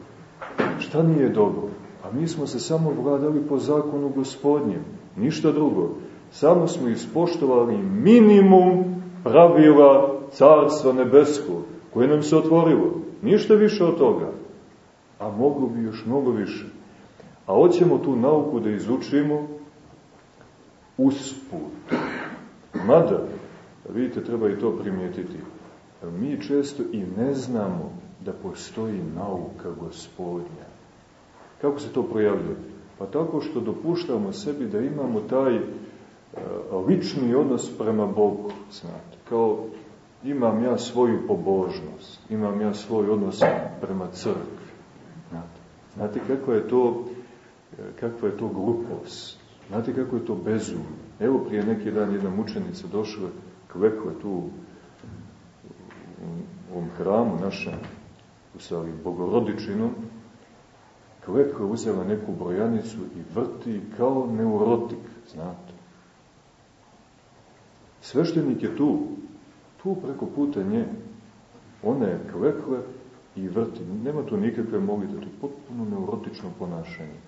šta nije dobro? A mi smo se samo vladali po zakonu gospodnjem, ništa drugo. Samo smo ispoštovali minimum pravila Carstva Nebeskog, koje nam se otvorilo. Ništa više od toga a moglo bi još mnogo više. A hoćemo tu nauku da izučimo usput. Mada, vidite, treba i to primijetiti, Mi često i ne znamo da postoji nauka gospodnja. Kako se to projavljuje? Pa tako što dopuštamo sebi da imamo taj e, lični odnos prema Bogu, znate. Kao imam ja svoju pobožnost, imam ja svoj odnos prema crkvi. Znate, znate kakva je to e, kakva je to glupost. Znate kako je to bezum. Evo prije neki dan jedna mučenica došla, kvekla tu u ovom hramu našem, u stvari Bogorodičinom, klekva uzela neku brojanicu i vrti kao neurotik, znate. Sveštenik je tu, tu preko puta nje. Ona je klekle i vrti. Nema tu nikakve molite, to je potpuno neurotično ponašanje.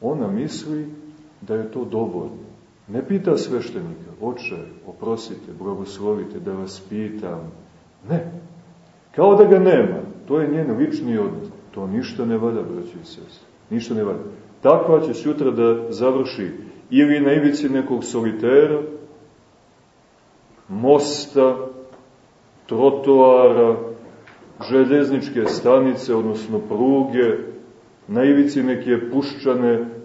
Ona misli da je to dovoljno. Ne pita sveštenika, oče, oprosite, blagoslovite, da vas pitam. Ne. Kao da ga nema. To je njen lični odnos. To ništa ne vada, braći i sest. Ništa ne vada. Takva će sutra da završi ili na ivici nekog solitera, mosta, trotoara, željezničke stanice, odnosno pruge, na ivici neke puščane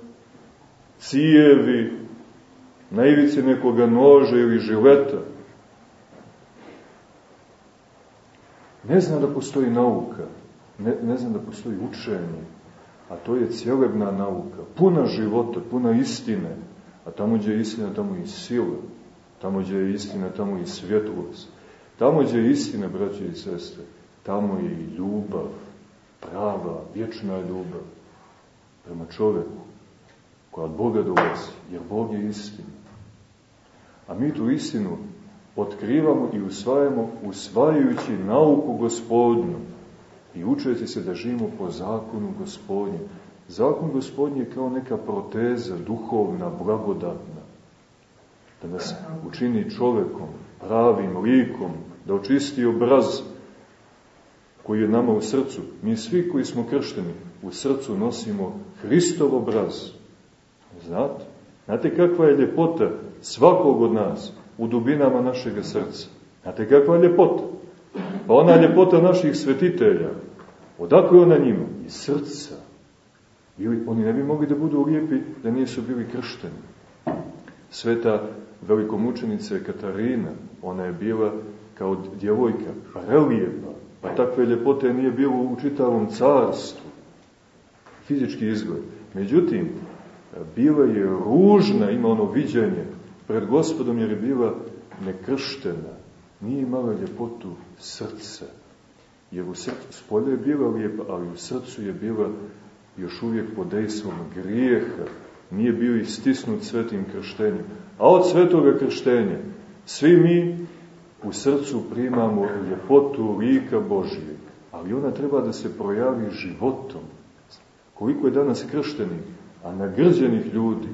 cijevi, na ivici nekoga noža ili žileta. Ne zna da postoji nauka, ne, ne zna da postoji učenje, a to je cijelebna nauka, puna života, puna istine, a tamo gdje je istina, tamo i sila, tamo gdje je istina, tamo i svjetlost, tamo gdje je istina, braće i sestre, tamo je i ljubav, prava, vječna ljubav prema čoveku, koja od Boga dolazi, jer Bog je istina. A mi tu istinu otkrivamo i usvajamo usvajajući nauku gospodnju i učeći se da živimo po zakonu gospodnju. Zakon gospodnji je kao neka proteza, duhovna, blagodatna, da nas učini čovekom, pravim likom, da očisti obraz koji je nama u srcu. Mi svi koji smo kršteni u srcu nosimo Hristov obraz. Znate? Znate kakva je ljepota svakog od nas u dubinama našeg srca? Znate kakva je ljepota? Pa ona ljepota naših svetitelja. Odakle ona njima? Iz srca. Bili, oni ne bi mogli da budu lijepi da nisu bili kršteni. Sveta velikomučenica Katarina, ona je bila kao djevojka prelijepa, pa takve ljepote nije bilo u čitavom carstvu. Fizički izgled. Međutim, bila je ružna, ima ono viđenje pred gospodom jer je bila nekrštena, nije imala ljepotu srca. Jer u srcu, spolje je bila lijepa, ali u srcu je bila još uvijek pod dejstvom grijeha, nije bio istisnut svetim krštenjem. A od svetoga krštenja svi mi u srcu primamo ljepotu lika Božijeg, ali ona treba da se projavi životom. Koliko je danas krštenih, a nagrđenih ljudi,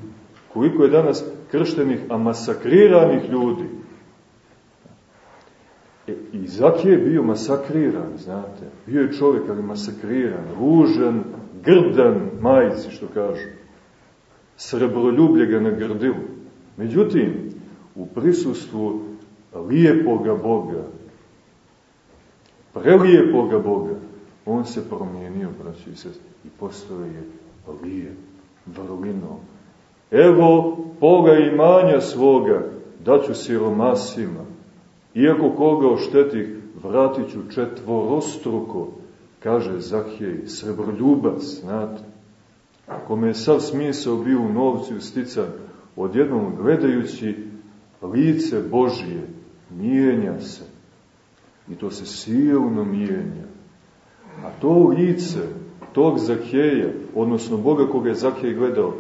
koliko je danas krštenih, a masakriranih ljudi. E, Izak je bio masakriran, znate. Bio je čovjek, ali masakriran, ružan, grdan majici, što kažu. Srebroljublje ga nagrdivo. Međutim, u prisustvu lijepoga Boga, prelijepoga Boga, on se promijenio, braći i sest, i postao je lijep, vrlino. Evo, poga imanja svoga daću siromasima, iako koga oštetih, vratit ću četvorostruko, kaže Zahej, srebroljubac, znate, kome je sav smisao bio u novcu stican, odjednom gledajući lice Božije, mijenja se. I to se silno mijenja. A to lice tog Zaheja, odnosno Boga koga je Zahej gledao,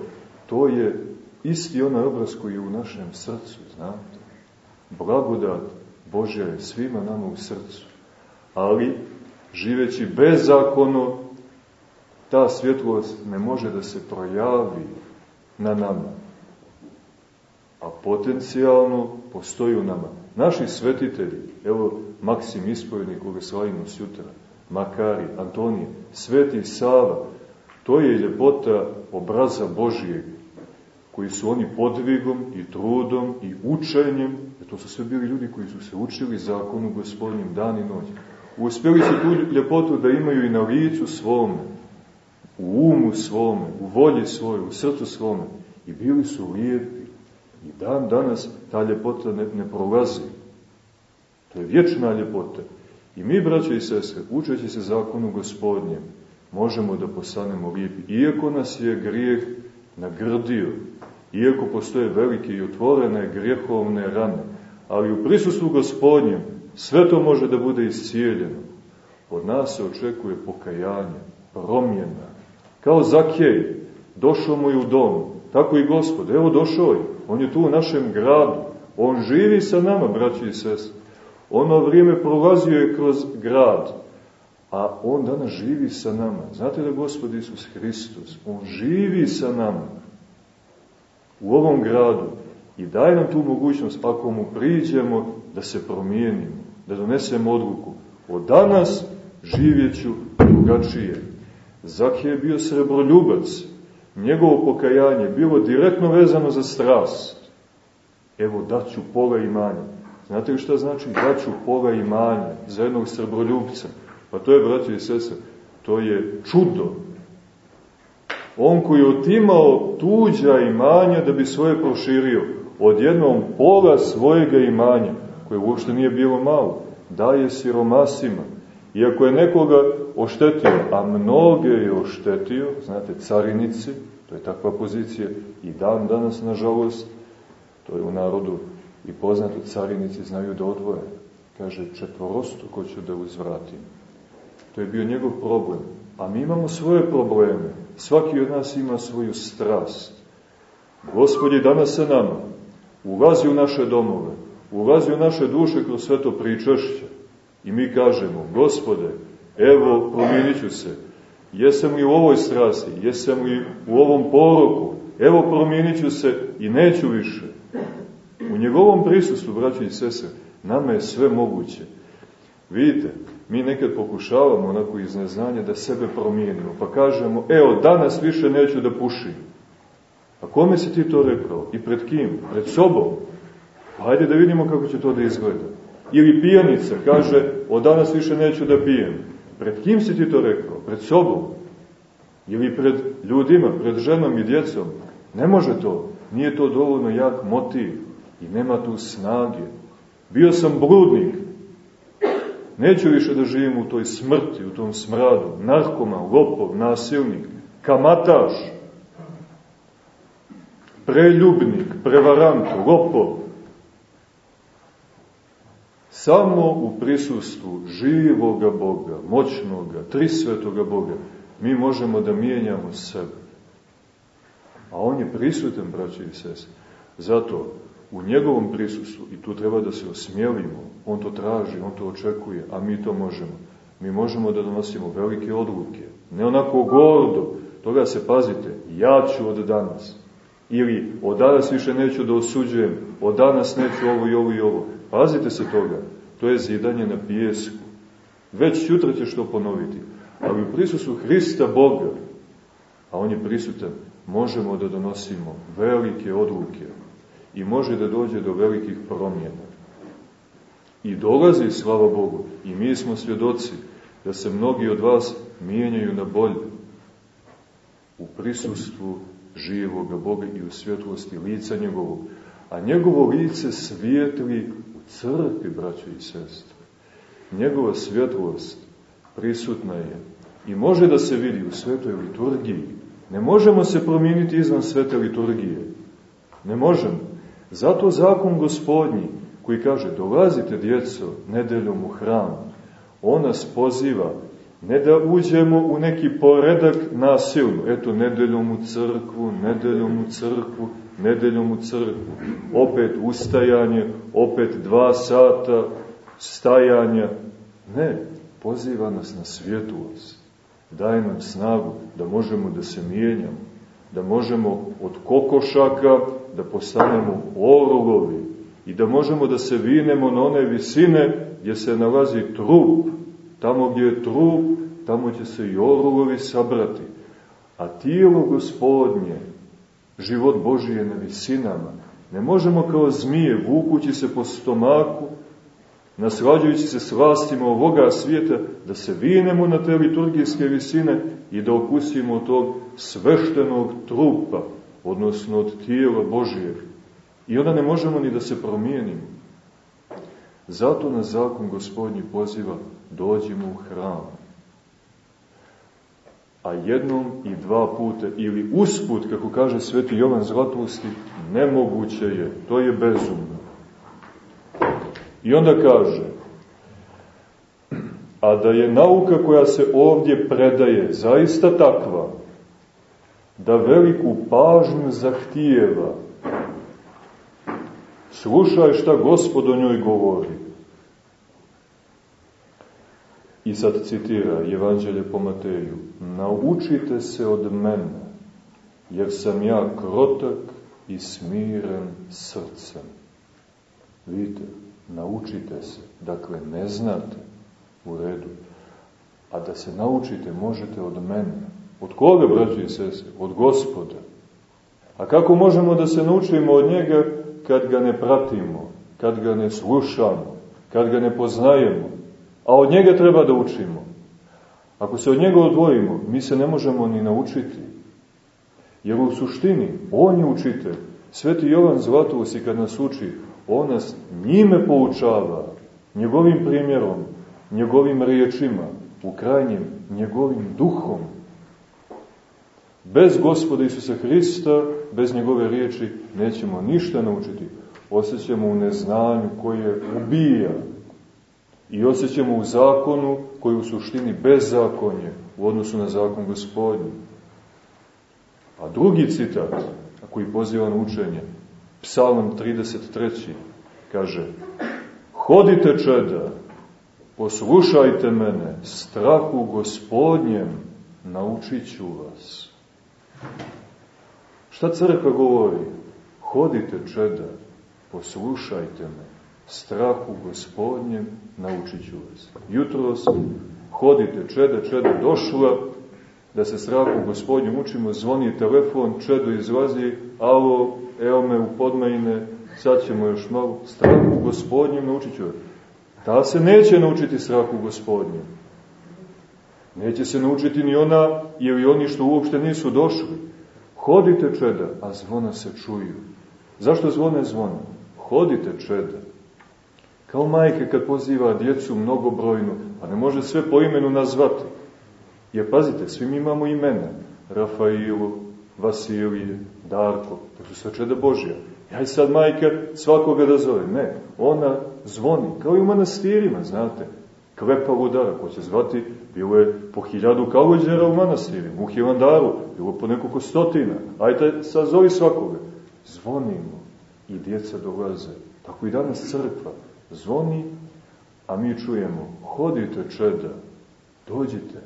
to je isti onaj obraz koji je u našem srcu, znate. Blagodat Božja je svima nama u srcu. Ali, živeći bezakono, ta svjetlost ne može da se projavi na nama. A potencijalno postoji u nama. Naši svetitelji, evo Maksim Ispovjednik, koga slavimo sutra, Makari, Antonije, Sveti Sava, to je ljepota obraza Božijeg koji su oni podvigom i trudom i učenjem, jer to su sve bili ljudi koji su se učili zakonu gospodnjim dan i noć, uspjeli su tu ljepotu da imaju i na licu svome, u umu svome, u volji svojoj, u srcu svome, i bili su lijepi. I dan danas ta ljepota ne, ne prolazi. To je vječna ljepota. I mi, braće i sestre, učeći se zakonu gospodnjem, možemo da postanemo lijepi. Iako nas je grijeh nagrdio, iako postoje velike i otvorene grijehovne rane, ali u prisustvu gospodnjem sve to može da bude iscijeljeno. Od nas se očekuje pokajanje, promjena. Kao Zakej, došao mu je u dom, tako i gospod, evo došao je, on je tu u našem gradu, on živi sa nama, braći i sestri. Ono vrijeme prolazio je kroz grad, a on danas živi sa nama. Znate da gospod Isus Hristos, on živi sa nama u ovom gradu i daje nam tu mogućnost, ako mu priđemo, da se promijenimo, da donesemo odluku. Od danas živjeću drugačije. Zaki je bio srebroljubac, njegovo pokajanje bilo direktno vezano za strast. Evo, daću pola imanja. Znate li šta znači daću pola imanja za jednog srebroljubca? Pa to je, braći i sese, to je čudo. On koji je otimao tuđa imanja da bi svoje proširio, odjednom pola svojega imanja, koje uopšte nije bilo malo, daje siromasima. Iako je nekoga oštetio, a mnoge je oštetio, znate, carinici, to je takva pozicija, i dan danas, nažalost, to je u narodu i poznato, carinici znaju da odvoje. Kaže, četvorostu ko ću da uzvratim. To je bio njegov problem. A mi imamo svoje probleme. Svaki od nas ima svoju strast. Gospod je danas sa nama. Ulazi u naše domove. Ulazi u naše duše kroz sve to pričašće. I mi kažemo, gospode, evo, promijenit se. Jesam li u ovoj strasti? Jesam li u ovom poroku? Evo, promijenit se i neću više. U njegovom prisustvu, braći i sese, nama je sve moguće. Vidite, mi nekad pokušavamo onako iz neznanja da sebe promijenimo, pa kažemo, evo, danas više neću da pušim. A kome si ti to rekao? I pred kim? Pred sobom? Pa hajde da vidimo kako će to da izgleda. Ili pijanica kaže, od danas više neću da pijem. Pred kim si ti to rekao? Pred sobom? Ili pred ljudima, pred ženom i djecom? Ne može to. Nije to dovoljno jak motiv i nema tu snage. Bio sam bludnik, Neću više da živim u toj smrti, u tom smradu. Narkoma, lopov, nasilnik, kamataš, preljubnik, prevarant, lopov. Samo u prisustvu živoga Boga, moćnoga, trisvetoga Boga, mi možemo da mijenjamo sebe. A On je prisutan, braći i sese. Zato u njegovom prisustvu i tu treba da se osmjelimo. On to traži, on to očekuje, a mi to možemo. Mi možemo da donosimo velike odluke. Ne onako gordo, toga se pazite, ja ću od danas. Ili od danas više neću da osuđujem, od danas neću ovo i ovo i ovo. Pazite se toga, to je zidanje na pijesku. Već sutra ćeš to ponoviti. Ali u prisustvu Hrista Boga, a On je prisutan, možemo da donosimo velike odluke i može da dođe do velikih promjena. I dolazi, slava Bogu, i mi smo svjedoci da se mnogi od vas mijenjaju na bolje u prisustvu živoga Boga i u svjetlosti lica njegovog. A njegovo lice svijetli u crkvi, braćo i sestre. Njegova svjetlost prisutna je i može da se vidi u svetoj liturgiji. Ne možemo se promijeniti izvan svete liturgije. Ne možemo. Zato zakon gospodnji koji kaže dolazite djeco nedeljom u hram, on nas poziva ne da uđemo u neki poredak nasilno, eto nedeljom u crkvu, nedeljom u crkvu, nedeljom u crkvu, opet ustajanje, opet dva sata stajanja. Ne, poziva nas na svjetlost, daje nam snagu da možemo da se mijenjamo, da možemo od kokošaka da postanemo orlovi i da možemo da se vinemo na one visine gdje se nalazi trup. Tamo gdje je trup, tamo će se i orlovi sabrati. A tijelo gospodnje, život Boži je na visinama. Ne možemo kao zmije, vukući se po stomaku, naslađujući se slastima ovoga svijeta, da se vinemo na te liturgijske visine i da okusimo tog sveštenog trupa, odnosno od tijela Božijeg. I onda ne možemo ni da se promijenimo. Zato na zakon gospodnji poziva dođimo u hram. A jednom i dva puta ili usput, kako kaže sveti Jovan Zlatovosti, nemoguće je, to je bezumno. I onda kaže, a da je nauka koja se ovdje predaje zaista takva, da veliku pažnju zahtijeva, slušaj šta gospod o njoj govori. I sad citira Evanđelje po Mateju, naučite se od mene, jer sam ja krotak i smiren srcem. Vidite, naučite se, dakle ne znate u redu, a da se naučite možete od mene. Od koga, braći i sese? Od gospoda. A kako možemo da se naučimo od njega kad ga ne pratimo, kad ga ne slušamo, kad ga ne poznajemo? A od njega treba da učimo. Ako se od njega odvojimo, mi se ne možemo ni naučiti. Jer u suštini, on je učitelj. Sveti Jovan Zlatovos i kad nas uči, on nas njime poučava, njegovim primjerom, njegovim riječima, u krajnjem njegovim duhom. Bez gospoda Isusa Hrista, bez njegove riječi, nećemo ništa naučiti. Osjećamo u neznanju koje ubija. I osjećamo u zakonu koji u suštini bezakonje u odnosu na zakon gospodnji. A drugi citat, koji poziva na učenje, Psalm 33. kaže Hodite čeda, poslušajte mene, strahu gospodnjem naučit ću vas. Šta crkva govori? Hodite čeda, poslušajte me, strahu gospodnjem naučit ću vas. Jutros hodite čeda, čeda došla, da se strahu gospodnjem učimo, zvoni telefon, čedo izlazi, alo, evo me u podmajine, sad ćemo još malo, strahu gospodnjem naučit ću. Ta se neće naučiti strahu gospodnjem. Neće se naučiti ni ona ili oni što uopšte nisu došli. Hodite čeda, a zvona se čuju. Zašto zvone zvona? Hodite čeda. Kao majke kad poziva djecu mnogobrojnu, a ne može sve po imenu nazvati. Jer pazite, svi mi imamo imena. Rafailu, Vasilije, Darko, to su sve čeda Božja. Ja sad majka svakoga da zove. Ne, ona zvoni, kao i u manastirima, znate. Klepa vodara, ko će zvati, bilo je po hiljadu kalođera u manastirima, u Hilandaru, bilo po nekoliko stotina. Ajde, sad zovi svakoga. Zvonimo i djeca dolaze. Tako i danas crkva zvoni, a mi čujemo, hodite čeda, dođite,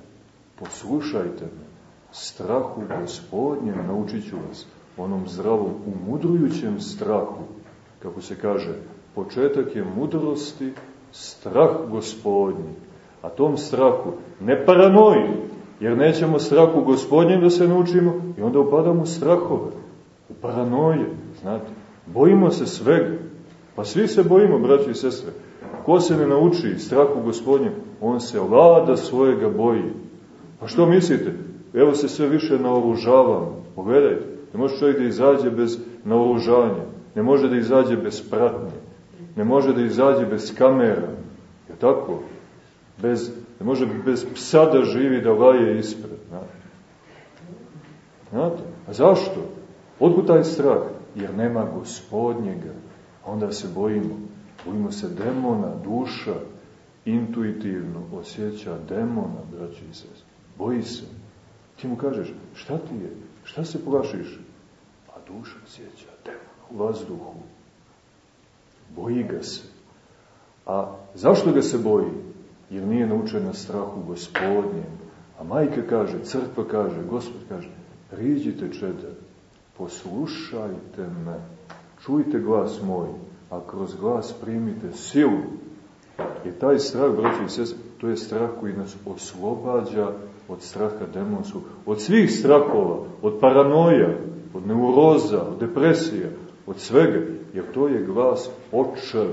poslušajte me, strahu gospodnjem naučit vas, onom zdravom, umudrujućem strahu, kako se kaže, početak je mudrosti, strah gospodnji, a tom strahu, ne paranoji, jer nećemo strahu gospodnjem da se naučimo i onda upadamo u strahove, u paranoje, znate, bojimo se svega, pa svi se bojimo, braći i sestre, ko se ne nauči strahu gospodnjem, on se vlada svojega boji. Pa što mislite? Evo se sve više naoružavamo. Pogledajte, ne može čovjek da izađe bez naoružanja, ne može da izađe bez pratnje, ne može da izađe bez kamera, je tako? Bez, ne može bez psa da živi, da laje ispred. Znate? Znate? A zašto? Odkud taj strah? Jer nema gospodnjega. A onda se bojimo. Bojimo se demona, duša, intuitivno osjeća demona, braći i sest. Boji se. Ti mu kažeš, šta ti je? Šta se plašiš? A duša osjeća demona u vazduhu. Boji ga se. A zašto ga se boji? Jer nije naučen na strahu gospodnjem. A majka kaže, crkva kaže, gospod kaže, priđite čeda, poslušajte me, čujte glas moj, a kroz glas primite silu. I taj strah, braći i sest, to je strah koji nas oslobađa od straha demonskog, od svih strahova, od paranoja, od neuroza, od depresije, od svega, jer to je glas oča,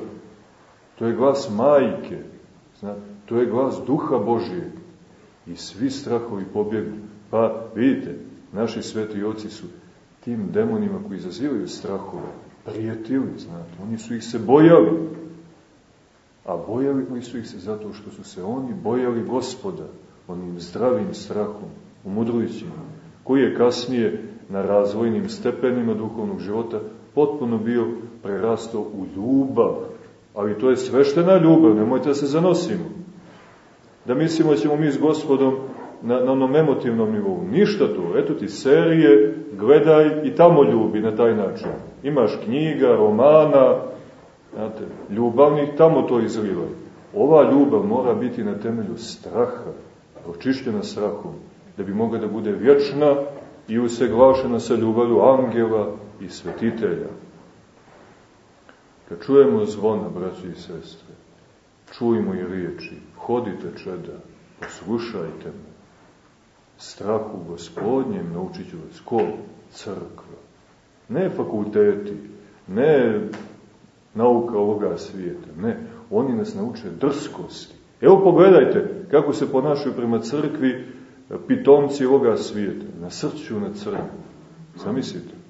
to je glas majke, zna, to je glas duha Božije i svi strahovi pobjegnu. Pa vidite, naši sveti oci su tim demonima koji izazivaju strahove prijetili, znate, oni su ih se bojali. A bojali su ih se zato što su se oni bojali gospoda, onim zdravim strahom, umudrujućim, koji je kasnije na razvojnim stepenima duhovnog života potpuno bio prerastao u ljubav. Ali to je sveštena ljubav, nemojte da se zanosimo. Da mislimo da ćemo mi s gospodom na, na onom emotivnom nivou. Ništa to. Eto ti serije, gledaj i tamo ljubi na taj način. Imaš knjiga, romana, znate, ljubavnih, tamo to izlivaj. Ova ljubav mora biti na temelju straha, očišćena strahom, da bi mogla da bude vječna i useglašena sa ljubavlju angela i svetitelja. Kad čujemo zvona, braći i sestre, čujmo i riječi, hodite čeda, poslušajte me, strahu gospodnjem naučit ću vas. Ko? Crkva. Ne fakulteti, ne nauka ovoga svijeta, ne. Oni nas nauče drskosti. Evo pogledajte kako se ponašaju prema crkvi pitomci ovoga svijeta. Na srću na crkvu. Zamislite.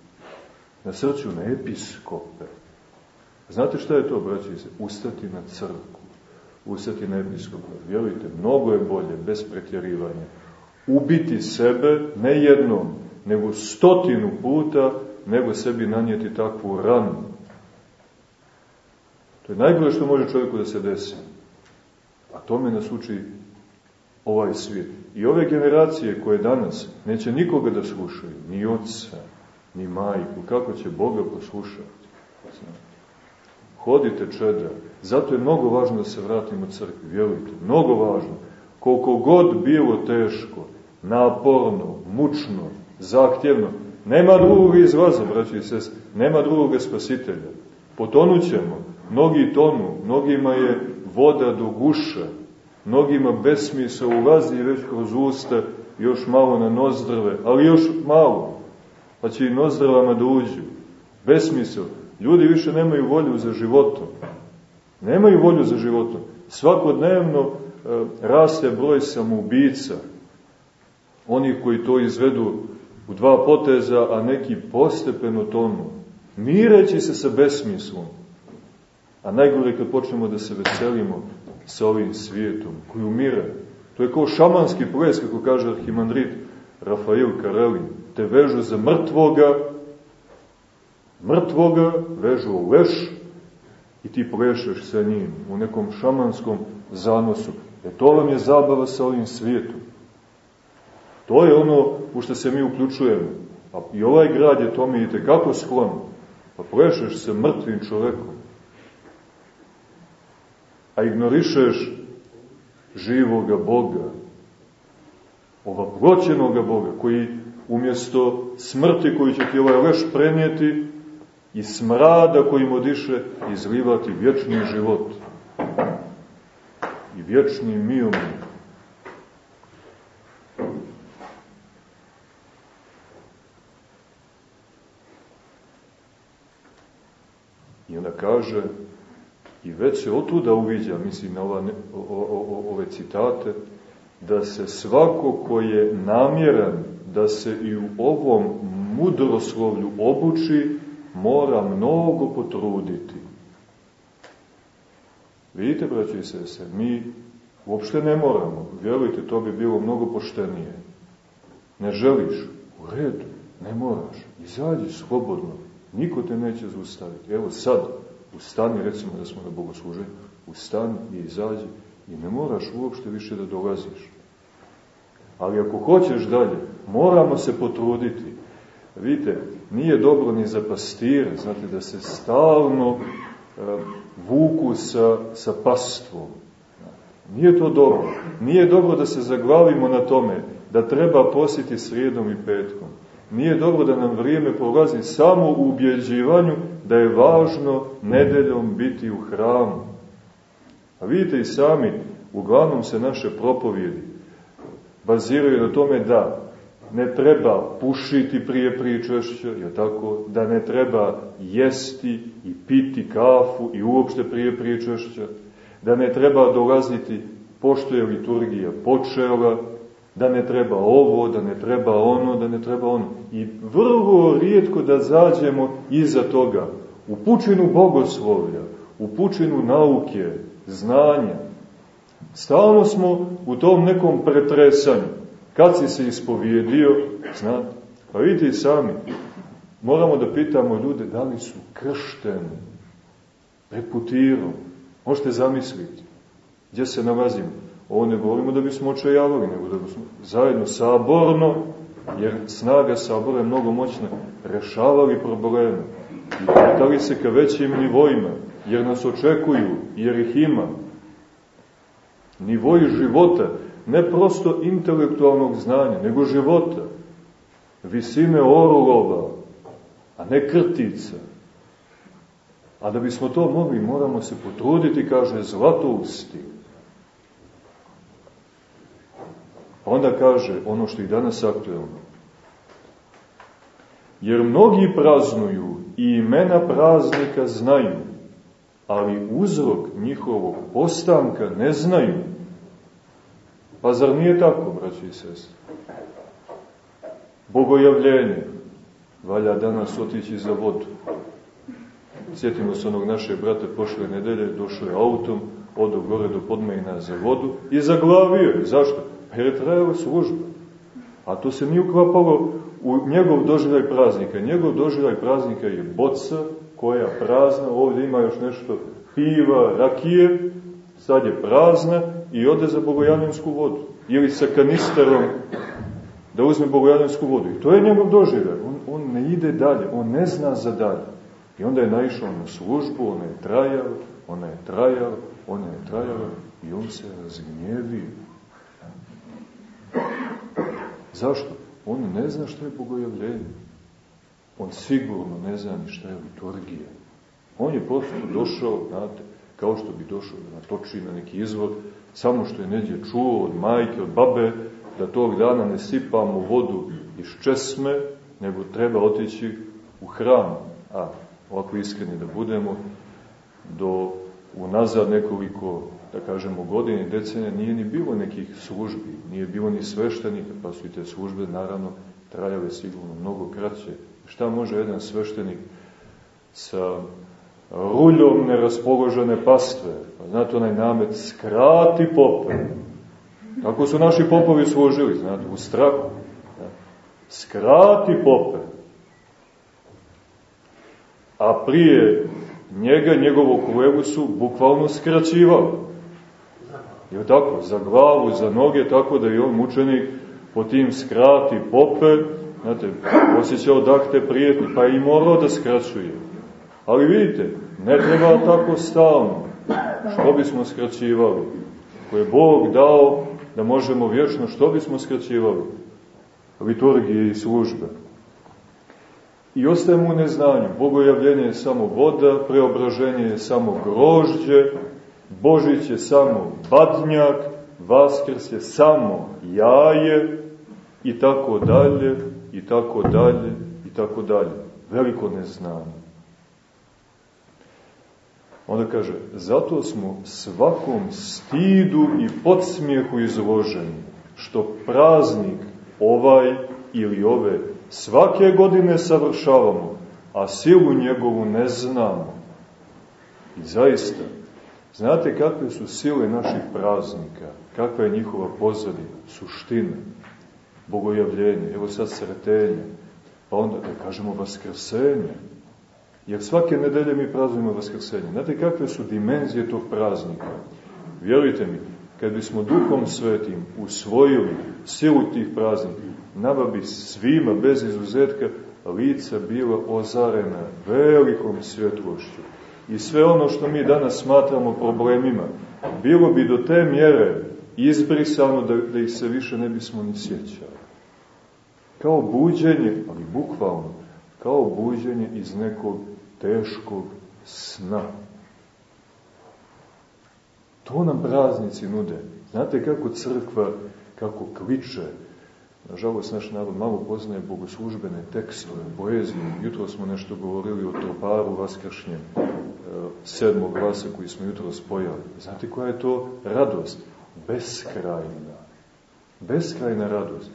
Na srću na episkope. Znate šta je to, braći? Ustati na crkvu. Ustati na episkope. Vjerujte, mnogo je bolje, bez pretjerivanja ubiti sebe ne jednom, nego stotinu puta, nego sebi nanijeti takvu ranu. To je najbolje što može čovjeku da se desi. A tome nas uči ovaj svijet. I ove generacije koje danas neće nikoga da slušaju, ni oca, ni majku, kako će Boga poslušati? Hodite čeda, zato je mnogo važno da se vratimo crkvi, vjerujte, mnogo važno koliko god bilo teško, naporno, mučno, zahtjevno, nema drugog izlaza, braći i nema drugog spasitelja. Potonućemo, mnogi tonu, mnogima je voda do guša, mnogima besmisao ulazi već kroz usta, još malo na nozdrave, ali još malo, pa će i nozdravama da uđu. Besmisao. Ljudi više nemaju volju za životom. Nemaju volju za životom. Svakodnevno E, raste broj samoubica, oni koji to izvedu u dva poteza, a neki postepeno tonu, mireći se sa besmislom. A najgore kad počnemo da se veselimo sa ovim svijetom, koji umire. To je kao šamanski ples, kako kaže arhimandrit Rafael Karelin. Te vežu za mrtvoga, mrtvoga vežu u leš i ti plešeš sa njim u nekom šamanskom zanosu. E to vam je zabava sa ovim svijetom. To je ono u što se mi uključujemo. A i ovaj grad je tome i tekako sklon. Pa plešeš se mrtvim čovekom. A ignorišeš živoga Boga. Ova proćenoga Boga koji umjesto smrti koju će ti ovaj leš prenijeti i smrada kojim odiše izlivati vječni život i vječnim milom. I onda kaže, i već se otuda uviđa, mislim na ova, o, o, ove citate, da se svako ko je namjeran da se i u ovom mudroslovlju obuči, mora mnogo potruditi. Vidite, braći i sese, mi uopšte ne moramo. Vjerujte, to bi bilo mnogo poštenije. Ne želiš? U redu, ne moraš. Izađi slobodno. Niko te neće zaustaviti. Evo sad, ustani, recimo da smo na bogosluženju, ustani i izađi i ne moraš uopšte više da dolaziš. Ali ako hoćeš dalje, moramo se potruditi. Vidite, nije dobro ni za pastire, znate, da se stalno vuku sa, sa pastvom. Nije to dobro. Nije dobro da se zaglavimo na tome da treba posjeti srijedom i petkom. Nije dobro da nam vrijeme prolazi samo u ubjeđivanju da je važno nedeljom biti u hramu. A vidite i sami, uglavnom se naše propovjedi baziraju na tome da ne treba pušiti prije pričešća, je tako, da ne treba jesti i piti kafu i uopšte prije pričešća, da ne treba dolaziti pošto je liturgija počela, da ne treba ovo, da ne treba ono, da ne treba ono. I vrlo rijetko da zađemo iza toga, u pučinu bogoslovlja, u pučinu nauke, znanja. Stalno smo u tom nekom pretresanju. Kad si se ispovjedio, znate, pa vidite i sami, moramo da pitamo ljude da li su kršteni, reputirom. Možete zamisliti, gdje se nalazimo. Ovo ne govorimo da bismo očajavali, nego da bismo zajedno saborno, jer snaga sabora je mnogo moćna, rešavali probleme i pitali se ka većim nivoima, jer nas očekuju, jer ih ima. Nivoji života, ne prosto intelektualnog znanja, nego života, visine orlova, a ne krtica. A da bismo to mogli, moramo se potruditi, kaže, zlatousti. Onda kaže ono što i danas aktuelno. Jer mnogi praznuju i imena praznika znaju, ali uzrok njihovog postanka ne znaju. Pa zar nije tako, braći i sestri? Bogojavljenje. Valja danas otići za vodu. Sjetimo se onog naše brate pošle nedelje, došao je autom, odo gore do podmejna za vodu i zaglavio je. Zašto? Jer je trajala služba. A to se nije uklapalo u njegov doživljaj praznika. Njegov doživljaj praznika je boca koja prazna, ovdje ima još nešto piva, rakije, sad je prazna i ode za bogojaninsku vodu. Ili sa kanisterom da uzme bogojaninsku vodu. I to je njegov doživljaj. On, on ne ide dalje, on ne zna za dalje. I onda je naišao na službu, ona je trajala, ona je trajala, ona je trajala i on se razgnjevio. Zašto? On ne zna što je bogojavljenje. On sigurno ne zna ni šta je liturgija. On je prosto došao, znate, kao što bi došao da natoči na neki izvor, samo što je neđe čuo od majke, od babe, da tog dana ne sipamo vodu iz česme, nego treba otići u hram. A, ovako iskreni da budemo, do unazad nekoliko, da kažemo, godine, decenija, nije ni bilo nekih službi, nije bilo ni sveštenika, pa su i te službe, naravno, trajale sigurno mnogo kraće. Šta može jedan sveštenik sa ruljom neraspoložene pastve. Pa znate onaj namet, skrati pope. Tako su naši popovi služili, znate, u strahu. Skrati pope. A prije njega, njegovog kolegu su bukvalno skraćivali. Je tako? Za glavu, za noge, tako da je on mučenik po tim skrati pope, znate, osjećao dakte prijetni, pa je i morao da skraćuje. Ali vidite, ne treba tako stalno. Što bismo skraćivali? Ko je Bog dao da možemo vječno, što bismo skraćivali? Liturgije i službe. I ostajemo u neznanju. Bogojavljenje je samo voda, preobraženje je samo grožđe, Božić je samo badnjak, Vaskrs je samo jaje i tako dalje, i tako dalje, i tako dalje. Veliko neznanje. Onda kaže, zato smo svakom stidu i podsmijehu izloženi, što praznik ovaj ili ove svake godine savršavamo, a silu njegovu ne znamo. I zaista, znate kakve su sile naših praznika, kakva je njihova pozadina, suština, bogojavljenje, evo sad sretenje, pa onda da kažemo vaskrsenje, Jer svake nedelje mi praznujemo Vaskrsenje. Znate kakve su dimenzije tog praznika? Vjerujte mi, kad bismo duhom svetim usvojili silu tih praznika, nama bi svima, bez izuzetka, lica bila ozarena velikom svjetlošću. I sve ono što mi danas smatramo problemima, bilo bi do te mjere izbrisano da, da ih se više ne bismo ni sjećali. Kao buđenje, ali bukvalno, kao buđenje iz nekog teškog sna. To nam praznici nude. Znate kako crkva, kako kliče, Nažalost, naš narod malo poznaje bogoslužbene tekstove, poeziju. Jutro smo nešto govorili o troparu vaskršnjem, e, sedmog glasa koji smo jutro spojali. Znate koja je to radost? Beskrajna. Beskrajna radost.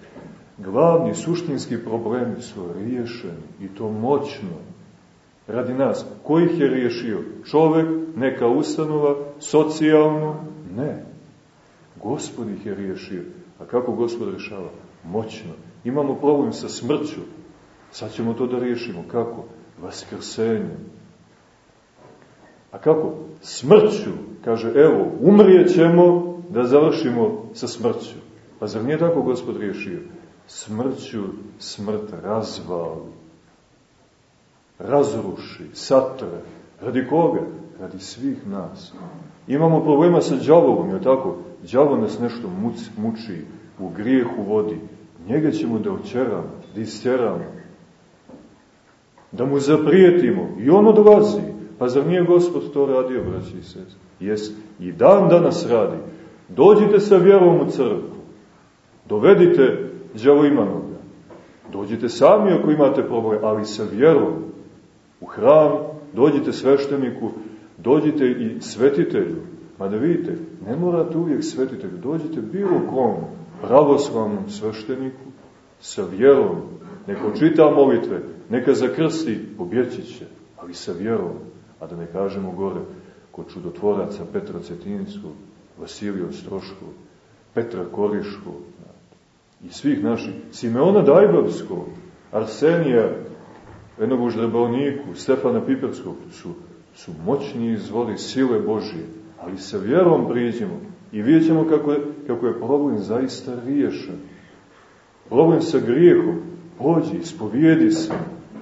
Glavni suštinski problemi su riješeni i to moćno. Radi nas. Ko je riješio? Čovek, neka ustanova, socijalno? Ne. Gospod ih je riješio. A kako Gospod rešava? Moćno. Imamo problem sa smrću. Sad ćemo to da riješimo. Kako? Vaskrsenjem. A kako? Smrću. Kaže, evo, umrijećemo da završimo sa smrću. Pa zar nije tako Gospod riješio? Smrću smrt razvali. Razruši, satre. Radi koga? Radi svih nas. Imamo problema sa džavolom, je tako? Džavo nas nešto muči, u grijehu vodi. Njega ćemo da očeramo, da istjeramo. Da mu zaprijetimo. I ono dolazi. Pa zar nije Gospod to radio, braći i sest? Jes. I dan danas radi. Dođite sa vjerom u crkvu. Dovedite džavo imanoga. Dođite sami ako imate problem, ali sa vjerom. U hram, dođite svešteniku, dođite i svetitelju. Ma da vidite, ne morate uvijek svetitelju, dođite bilo kom pravoslavnom svešteniku sa vjerom, neko čita molitve, neka zakrsti, pobjeći će, ali sa vjerom, a da ne kažemo gore, kod čudotvoraca Petra Cetinskog, Vasilija Ostroškog, Petra Koriškog, i svih naših, Simeona Dajbavskog, Arsenija, jednog u Ždrebovniku, Stefana Piperskog, su, su moćni izvori sile Božije, ali sa vjerom priđemo i vidjet ćemo kako je, kako je problem zaista riješen. Problem sa grijehom, pođi, ispovijedi se,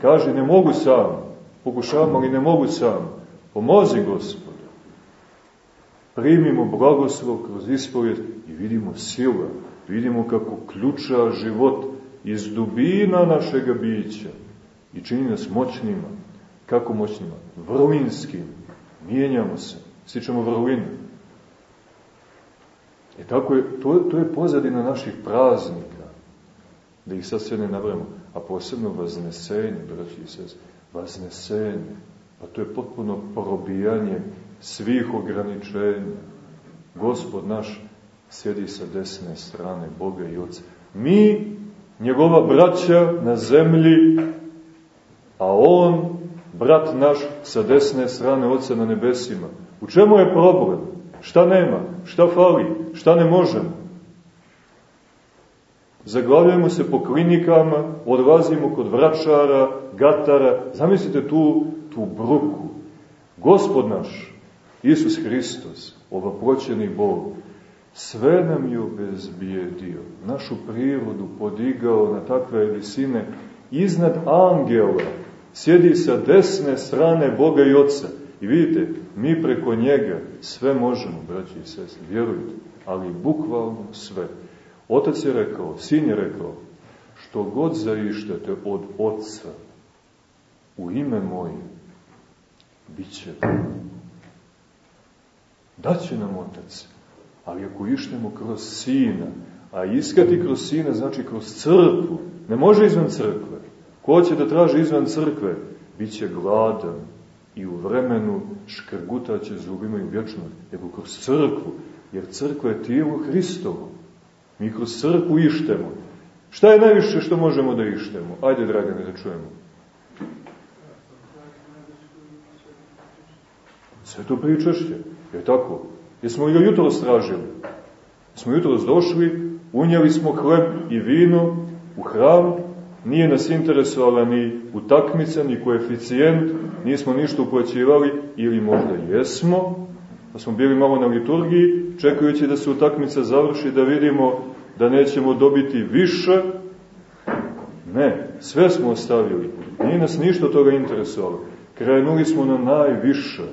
kaže ne mogu sam, pokušavam, ali ne mogu sam, pomozi gospod. Primimo blagoslov kroz ispovjed i vidimo sila, vidimo kako ključa život iz dubina našega bića i čini nas moćnima. Kako moćnima? Vrlinskim. Mijenjamo se, stičemo vrlinu. E tako je, to, to je pozadina naših praznika, da ih sad sve ne navremo, a posebno vaznesenje, braći i sest, vaznesenje, pa to je potpuno probijanje svih ograničenja. Gospod naš sjedi sa desne strane Boga i Oca. Mi, njegova braća na zemlji, a on, brat naš, sa desne strane Oca na nebesima. U čemu je problem? Šta nema? Šta fali? Šta ne možemo? Zaglavljamo se po klinikama, odlazimo kod vračara, gatara. Zamislite tu, tu bruku. Gospod naš, Isus Hristos, ovoproćeni Bog, sve nam je obezbijedio, našu prirodu podigao na takve visine, iznad angela, sjedi sa desne strane Boga i Otca. I vidite, mi preko njega sve možemo, braći i sestri, vjerujte, ali bukvalno sve. Otac je rekao, sin je rekao, što god zaištate od Otca u ime moje, bit će Daće nam Otac Ali ako ištemo kroz sina, a iskati kroz sina znači kroz crkvu, ne može izvan crkve. Ko će da traži izvan crkve, bit će gladan i u vremenu škrgutaće zubima i u vječnost, nego kroz crkvu, jer crkva je tijelo Hristovo. Mi kroz crkvu ištemo. Šta je najviše što možemo da ištemo? Ajde, dragane, da čujemo. Sve to pričašće, je tako? Jesmo li ga jutro stražili? Smo jutro došli, unijeli smo hleb i vino u hram, nije nas interesovala ni utakmica, ni koeficijent, nismo ništa uplaćivali, ili možda jesmo, pa smo bili malo na liturgiji, čekajući da se utakmica završi, da vidimo da nećemo dobiti više. Ne, sve smo ostavili. Nije nas ništa toga interesovalo. Krenuli smo na najviše.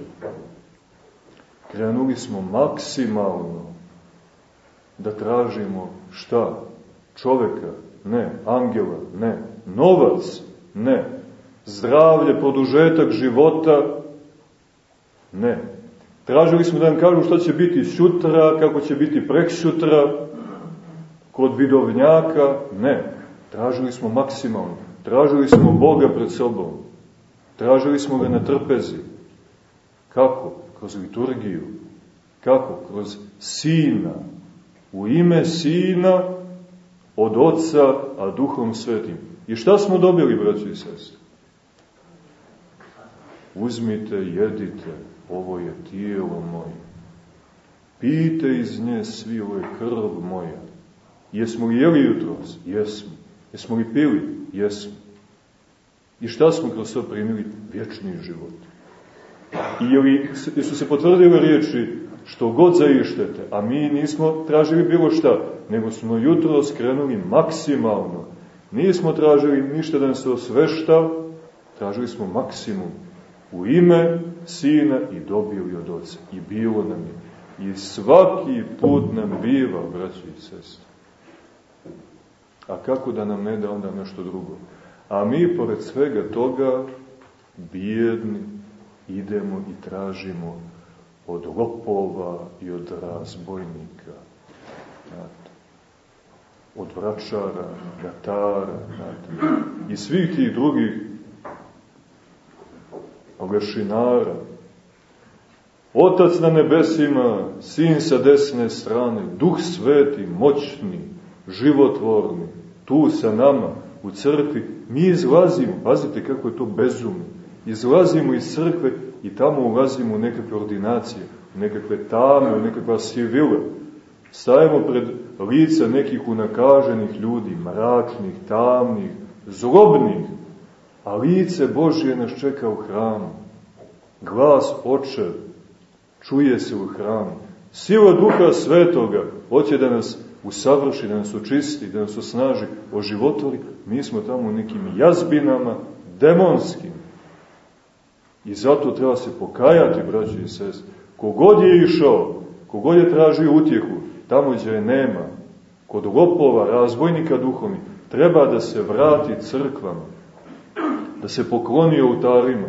Krenuli smo maksimalno da tražimo šta? Čoveka? Ne. Angela? Ne. Novac? Ne. Zdravlje, produžetak života? Ne. Tražili smo da nam kažu šta će biti sutra, kako će biti prek sutra. Kod vidovnjaka ne. Tražili smo maksimalno. Tražili smo Boga pred sobom. Tražili smo ga na trpezi. Kako? Kroz liturgiju. Kako? Kroz Sina. U ime Sina od Otca, a Duhom Svetim. I šta smo dobili, braći i sestri? Uzmite, jedite, ovo je tijelo moje. Pijte iz nje svi, ovo je krv moja. Jesmo li jeli jutros? Jesmo. Jesmo li pili? Jesmo. I šta smo kroz to primili? Vječni život. I je li, su se potvrdile riječi što god zaištete, a mi nismo tražili bilo šta, nego smo jutro skrenuli maksimalno. Nismo tražili ništa da nas se osvešta, tražili smo maksimum u ime Sina i dobili od Oca. I bilo nam je. I svaki put nam biva, braći i sestri. A kako da nam ne da onda nešto drugo? A mi, pored svega toga, bijedni, idemo i tražimo od lopova i od razbojnika, znate, od vračara, gatara, znate, i svih tih drugih lešinara. Otac na nebesima, sin sa desne strane, duh sveti, moćni, životvorni, tu sa nama, u crkvi, mi izlazimo, pazite kako je to bezumno, izlazimo iz crkve i tamo ulazimo u nekakve ordinacije, u nekakve tame, u nekakva sivile. Stajemo pred lica nekih unakaženih ljudi, mračnih, tamnih, zlobnih, a lice Božje nas čeka u hramu. Glas oče čuje se u hramu. Sila Duha Svetoga hoće da nas usavrši, da nas očisti, da nas osnaži, oživotvori. Mi smo tamo u nekim jazbinama, demonskim. I zato treba se pokajati, braći i sest. Kogod je išao, kogod je tražio utjehu, tamo gdje je nema, kod lopova, razbojnika duhovni, treba da se vrati crkvama, da se pokloni oltarima,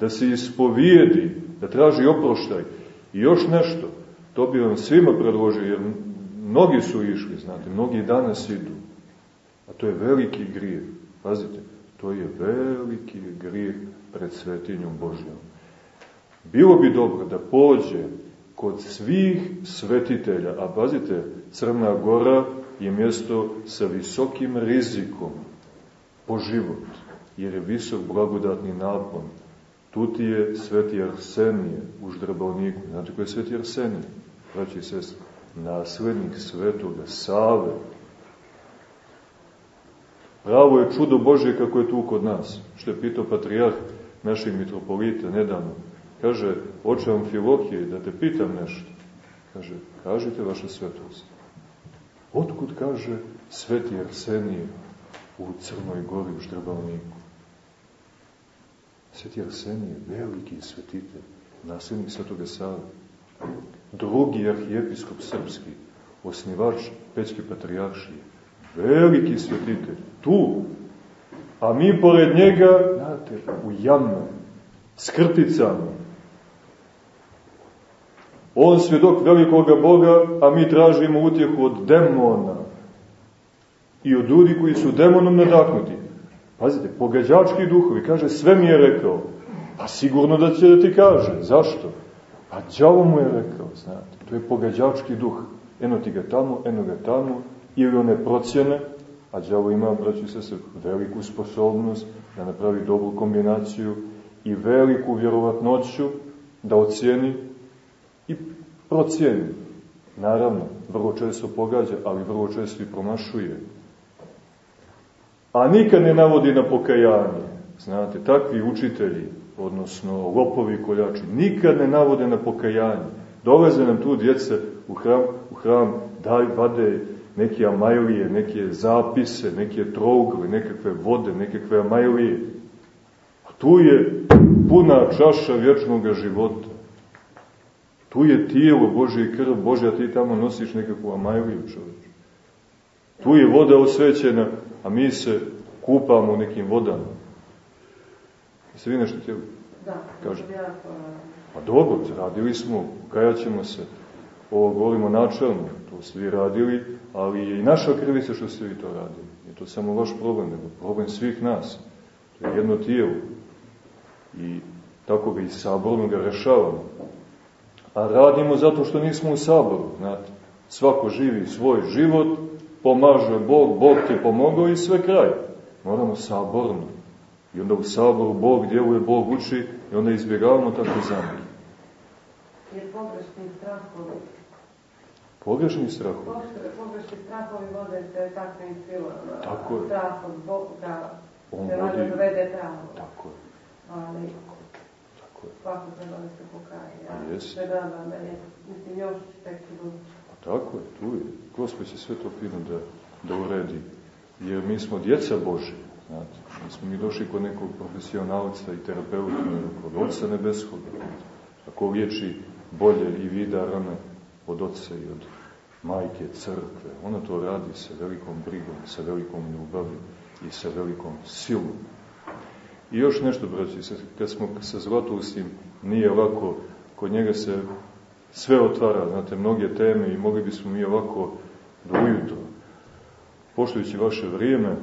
da se ispovijedi, da traži oproštaj. I još nešto, to bi vam svima predložio, jer mnogi su išli, znate, mnogi danas idu. A to je veliki grijeh. Pazite, to je veliki grijeh pred svetinjom Božjom. Bilo bi dobro da pođe kod svih svetitelja, a pazite, Crna Gora je mjesto sa visokim rizikom po život, jer je visok blagodatni napon. Tu ti je sveti Arsenije u Ždrbovniku. Znate ko je sveti Arsenije? Braći i sestri, naslednik svetoga Save. Pravo je čudo Božje kako je tu kod nas, što je pitao patrijarh naših mitropolita nedavno. Kaže, oče Amfilohije, da te pitam nešto. Kaže, kažite vaša svetost. Otkud kaže sveti Arsenije u Crnoj gori u Štrebalniku? Sveti Arsenije, veliki svetitelj, nasljednik svetoga Save, drugi arhijepiskop srpski, osnivač Pećke patrijaršije, veliki svetitelj, tu, a mi pored njega, znate, u jamme, s. On svjedok velikoga Boga, a mi tražimo utjehu od demona i od ljudi koji su demonom nadahnuti. Pazite, pogađački duhovi, kaže, sve mi je rekao. Pa sigurno da će da ti kaže. Zašto? Pa đavo mu je rekao, znate. To je pogađački duh. Eno ti ga tamo, eno ga tamo, ili one procjene, a đavo ima, braći se, se, veliku sposobnost da napravi dobru kombinaciju i veliku vjerovatnoću da ocijeni i procijeni. Naravno, vrlo često pogađa, ali vrlo često i promašuje a nikad ne navodi na pokajanje. Znate, takvi učitelji, odnosno lopovi koljači, nikad ne navode na pokajanje. Dolaze nam tu djece u hram, u hram daj, vade neke amajlije, neke zapise, neke trougle, nekakve vode, nekakve amajlije. A tu je puna čaša vječnog života. Tu je tijelo Božje i krv Božja, a ti tamo nosiš nekakvu amajliju čovječ. Tu je voda osvećena a mi se kupamo u nekim vodama. Jeste vi nešto htjeli? Da. Kaže. Pa dobro, radili smo, kajat ćemo se. ovo govorimo načelno, to ste vi radili, ali je i naša krivica što ste vi to radili. Je to samo vaš problem, nego problem svih nas. To je jedno tijelo. I tako ga i saborno ga rešavamo. A radimo zato što nismo u saboru, znate. Svako živi svoj život, pomaže Bog, Bog ti pomogao i sve kraj. Moramo saborno. I onda u saboru Bog djeluje, Bog uči i onda izbjegavamo takve zamere. Jer pogrešni strahovi. Pogrešni strahovi? Pogrešni strahovi vode se takvim silama. Tako je. Strah od Boga, da On se vodi... dovede tamo. Tako je. Ali Tako je. svako treba da se pokaje. Ja Jest. se gledam da je, mislim, još tek doći. Pa tako je, tu je. Gospod će sve to fino da, da uredi. Jer mi smo djeca Božje, znate. Mi smo mi došli kod nekog profesionalca i terapeuta, kod Otca Nebeskog. Ako liječi bolje i vida rane od Otca i od majke crkve. Ona to radi sa velikom brigom, sa velikom ljubavim i sa velikom silom. I još nešto, braći, kad smo sa Zlatoustim, nije lako, kod njega se sve otvara, znate, mnoge teme i mogli bismo mi ovako do ujutro. Poštujući vaše vrijeme,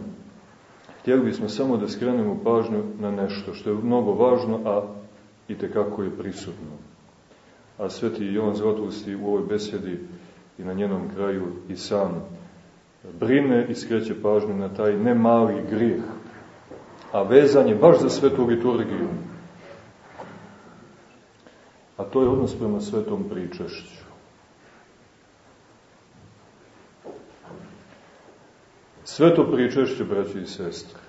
htjeli bismo samo da skrenemo pažnju na nešto što je mnogo važno, a i tekako je prisutno. A sveti Jovan Zlatusti u ovoj besedi i na njenom kraju i sam brine i skreće pažnju na taj nemali grijeh, a vezan je baš za svetu liturgiju. A to je odnos prema svetom pričešću. Sveto pričešće, braći i sestre,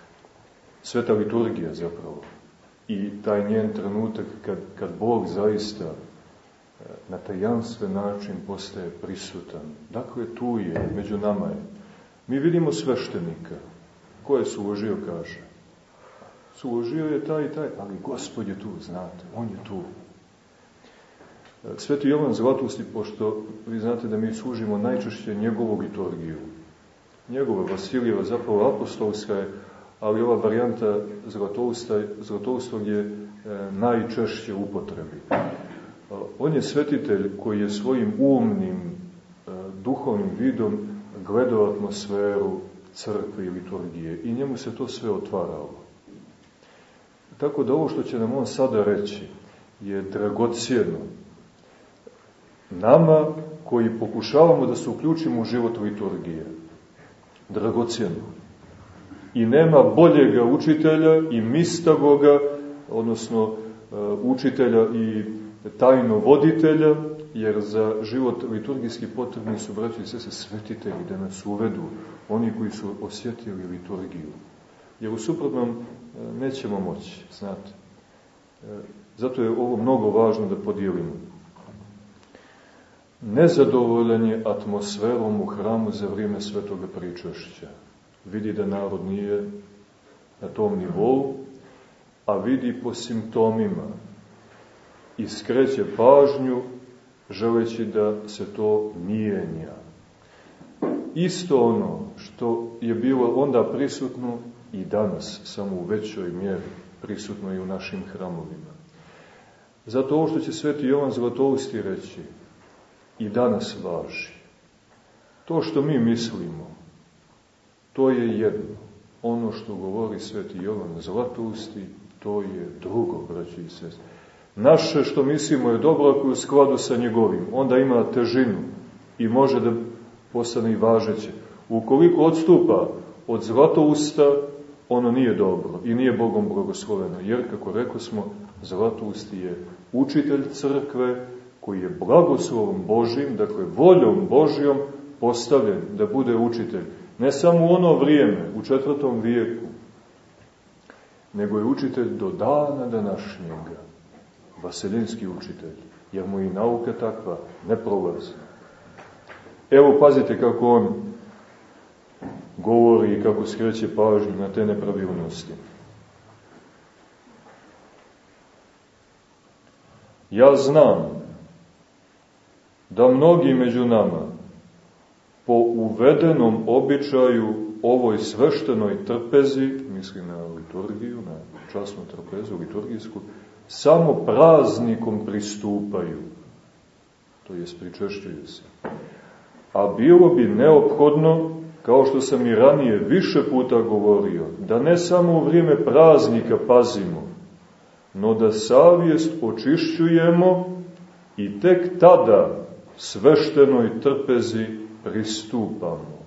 sveta liturgija zapravo, i taj njen trenutak kad, kad Bog zaista e, na tajanstven način postaje prisutan. Dakle, tu je, među nama je. Mi vidimo sveštenika. Ko je suložio, kaže? Suložio je taj i taj, ali Gospod je tu, znate, On je tu. Sveti Jovan Zlatosti, pošto vi znate da mi služimo najčešće njegovu liturgiju, njegova Vasilijeva, zapravo apostolska je, ali ova varijanta Zlatoustog je e, najčešće upotrebi. On je svetitelj koji je svojim umnim, e, duhovnim vidom gledao atmosferu crkve i liturgije i njemu se to sve otvaralo. Tako da ovo što će nam on sada reći je dragocijedno nama koji pokušavamo da se uključimo u život liturgije. Dragocijedno. I nema boljega učitelja i mistagoga, odnosno e, učitelja i tajno voditelja, jer za život liturgijski potrebni su, braći i sese, svetitelji da nas uvedu, oni koji su osjetili liturgiju. Jer u suprotnom nećemo moći, znate. E, zato je ovo mnogo važno da podijelimo. Nezadovoljan je atmosferom u hramu za vrijeme svetoga pričašća. Vidi da narod nije na tom nivou, a vidi po simptomima i skreće pažnju želeći da se to mijenja. Isto ono što je bilo onda prisutno i danas, samo u većoj mjeri, prisutno i u našim hramovima. Zato ovo što će sveti Jovan Zlatousti reći, i danas važi. To što mi mislimo, to je jedno. Ono što govori sveti Jovan Zlatousti, to je drugo, braći i sest. Naše što mislimo je dobro ako je u skladu sa njegovim. Onda ima težinu i može da postane i važeće. Ukoliko odstupa od zlatousta, ono nije dobro i nije Bogom blagosloveno. Jer, kako rekao smo, zlatousti je učitelj crkve, koji je blagoslovom Božim, dakle voljom Božjom, postavljen da bude učitelj. Ne samo u ono vrijeme, u četvrtom vijeku, nego je učitelj do dana današnjega. Vaselinski učitelj, jer mu i nauka takva neprolazna. Evo pazite kako on govori i kako skreće pažnju na te nepravilnosti. Ja znam da mnogi među nama po uvedenom običaju ovoj sveštenoj trpezi, mislim na liturgiju, na časnu trpezu, liturgijsku, samo praznikom pristupaju. to je pričešćuju se. A bilo bi neophodno, kao što sam i ranije više puta govorio, da ne samo u vrijeme praznika pazimo, no da savjest očišćujemo i tek tada sveštenoj trpezi pristupamo.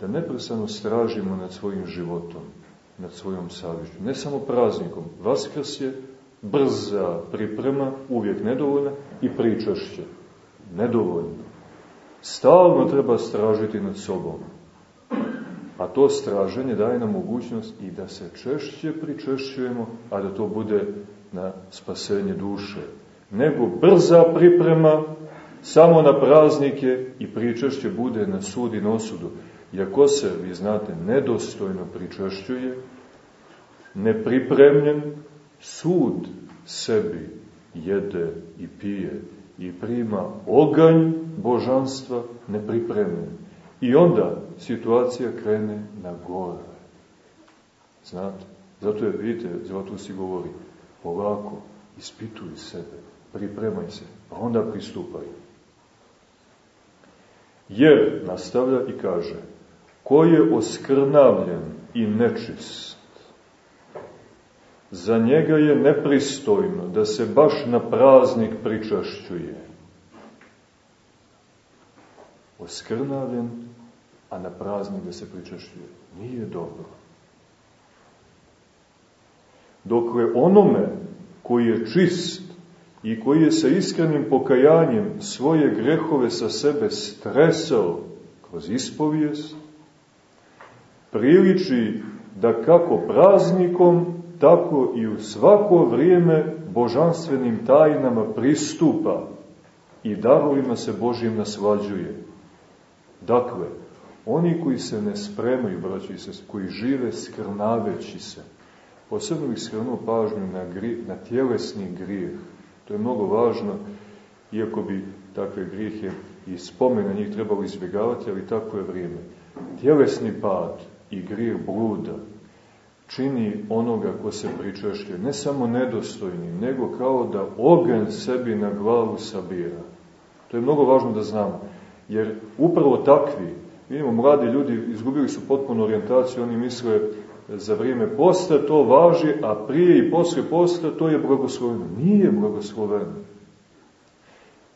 Da neprestano stražimo nad svojim životom, nad svojom savješću. Ne samo praznikom. Vaskrs je brza priprema, uvijek nedovoljna, i pričašće. Nedovoljno. Stalno treba stražiti nad sobom. A to straženje daje nam mogućnost i da se češće pričešćujemo, a da to bude na spasenje duše. Nego brza priprema samo na praznike i pričešće bude na sud i na osudu. Iako se, vi znate, nedostojno pričešćuje, nepripremljen, sud sebi jede i pije i prima oganj božanstva nepripremljen. I onda situacija krene na gore. Znate, zato je, vidite, zato si govori, polako, ispituj sebe, pripremaj se, pa onda pristupaj. Jer, nastavlja i kaže, ko je oskrnavljen i nečist, za njega je nepristojno da se baš na praznik pričašćuje. Oskrnavljen, a na praznik da se pričašćuje. Nije dobro. Dokle onome koji je čist i koji je sa iskrenim pokajanjem svoje grehove sa sebe stresao kroz ispovijest, priliči da kako praznikom, tako i u svako vrijeme božanstvenim tajnama pristupa i darovima se Božim naslađuje. Dakle, oni koji se ne spremaju, braći se, koji žive skrnaveći se, posebno bih skrenuo pažnju na, gri, na tjelesni grijeh. To je mnogo važno, iako bi takve grijehe i spomene njih trebalo izbjegavati, ali tako je vrijeme. Tjelesni pad i grijeh bluda čini onoga ko se pričešljuje, ne samo nedostojnim, nego kao da ogen sebi na glavu sabira. To je mnogo važno da znamo, jer upravo takvi, vidimo, mladi ljudi izgubili su potpuno orijentaciju, oni misle za vrijeme posta to važi, a prije i posle posta to je blagosloveno. Nije blagosloveno.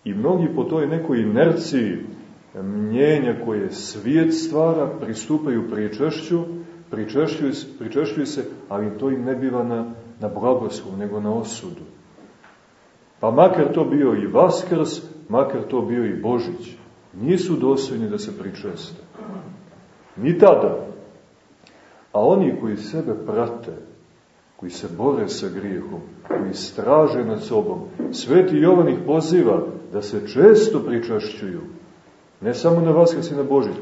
I mnogi po toj nekoj inerciji mnjenja koje svijet stvara, pristupaju pričešću, pričešljuju, pričešljuju se, ali to im ne biva na, na blagoslov, nego na osudu. Pa makar to bio i Vaskrs, makar to bio i Božić, nisu dostojni da se pričeste. Ni tada. A oni koji sebe prate, koji se bore sa grijehom, koji straže nad sobom, Sveti Jovan ih poziva da se često pričašćuju, ne samo na Vaskrs i na Božić,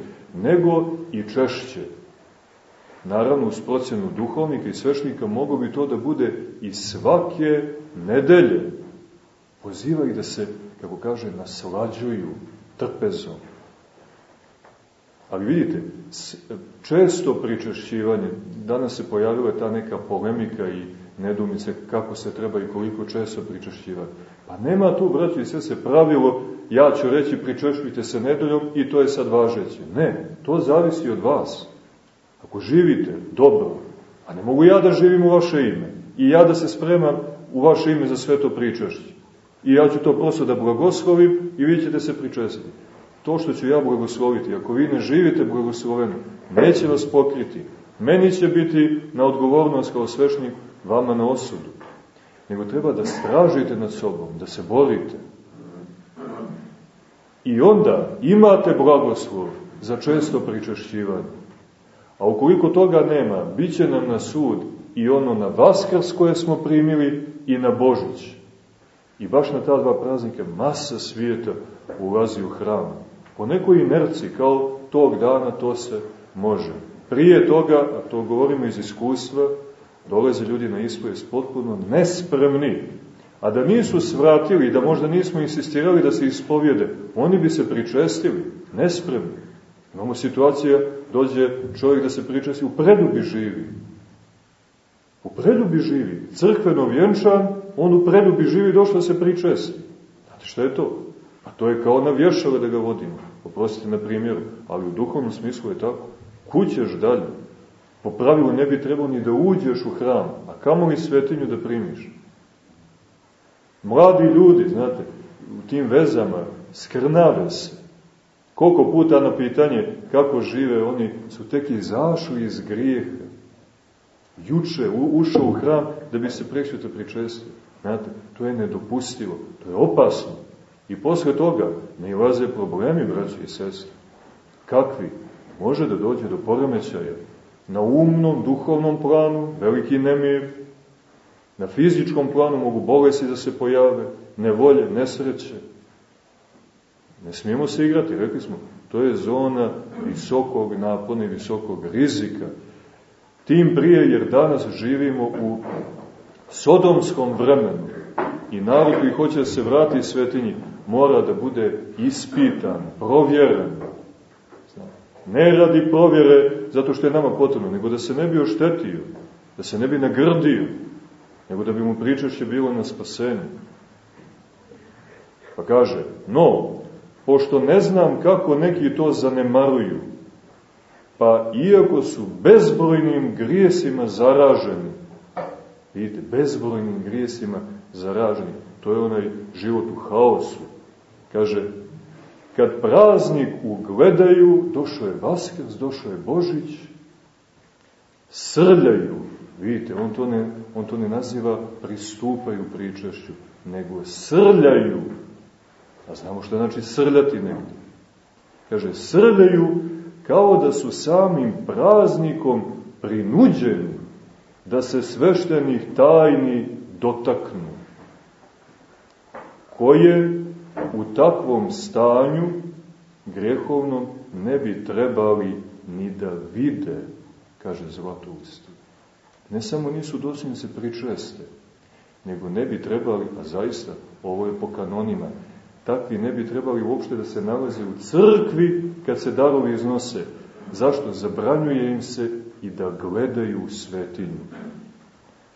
nego i češće. Naravno, uz procenu duhovnika i svešnika mogo bi to da bude i svake nedelje. Poziva da se, kako kaže, naslađuju trpezom. Ali vidite, često pričešćivanje, danas se pojavila ta neka polemika i nedumice kako se treba i koliko često pričešćivati. Pa nema tu, braći sve se pravilo, ja ću reći pričešćujte se nedeljom i to je sad važeće. Ne, to zavisi od vas. Ako živite dobro, a ne mogu ja da živim u vaše ime, i ja da se spremam u vaše ime za sve to pričešće. I ja ću to prosto da blagoslovim i vi ćete se pričestiti. To što ću ja blagosloviti, ako vi ne živite blagosloveno, neće vas pokriti. Meni će biti na odgovornost kao svešnik, vama na osudu. Nego treba da stražite nad sobom, da se borite. I onda imate blagoslov za često pričešćivanje. A ukoliko toga nema, bit će nam na sud i ono na Vaskrs koje smo primili i na Božić. I baš na ta dva praznika masa svijeta ulazi u hram. Po nekoj inerciji, kao tog dana, to se može. Prije toga, a to govorimo iz iskustva, dolaze ljudi na ispovest potpuno nespremni. A da nisu svratili, da možda nismo insistirali da se ispovjede, oni bi se pričestili, nespremni. Imamo situacija, dođe čovjek da se pričesti, u predubi živi. U predubi živi. Crkveno vjenčan, on u predubi živi došlo da se pričesti. Znate šta je to? A to je kao na vješale da ga vodimo. Oprostite na primjeru, ali u duhovnom smislu je tako. Kućeš dalje. Po pravilu ne bi trebalo ni da uđeš u hram, a kamo li svetinju da primiš? Mladi ljudi, znate, u tim vezama skrnave se. Koliko puta na pitanje kako žive, oni su tek izašli iz grijeha. Juče ušao u hram da bi se preksvjeto pričestio. Znate, to je nedopustivo, to je opasno. I posle toga ne ilaze problemi, braći i sestri. Kakvi? Može da dođe do poremećaja na umnom, duhovnom planu, veliki nemir, na fizičkom planu mogu bolesti da se pojave, nevolje, nesreće. Ne smijemo se igrati, rekli smo, to je zona visokog napona i visokog rizika. Tim prije jer danas živimo u sodomskom vremenu i narod koji hoće da se vrati svetinji mora da bude ispitan, provjeren. Ne radi provjere zato što je nama potrebno, nego da se ne bi oštetio, da se ne bi nagrdio, nego da bi mu pričašće bilo na spasenju. Pa kaže, no, pošto ne znam kako neki to zanemaruju, pa iako su bezbrojnim grijesima zaraženi, vidite, bezbrojnim grijesima zaraženi, to je onaj život u haosu, kaže, kad praznik ugledaju, došao je Vaskrs, došao je Božić, srljaju, vidite, on to ne, on to ne naziva pristupaju pričašću, nego srljaju, a znamo što znači srljati negdje. Kaže, srljaju kao da su samim praznikom prinuđeni da se sveštenih tajni dotaknu, koje u takvom stanju grehovnom ne bi trebali ni da vide, kaže Zlatoust. Ne samo nisu dosljedni se pričeste, nego ne bi trebali, a zaista, ovo je po kanonima, takvi ne bi trebali uopšte da se nalaze u crkvi kad se darovi iznose. Zašto? Zabranjuje im se i da gledaju u svetinju.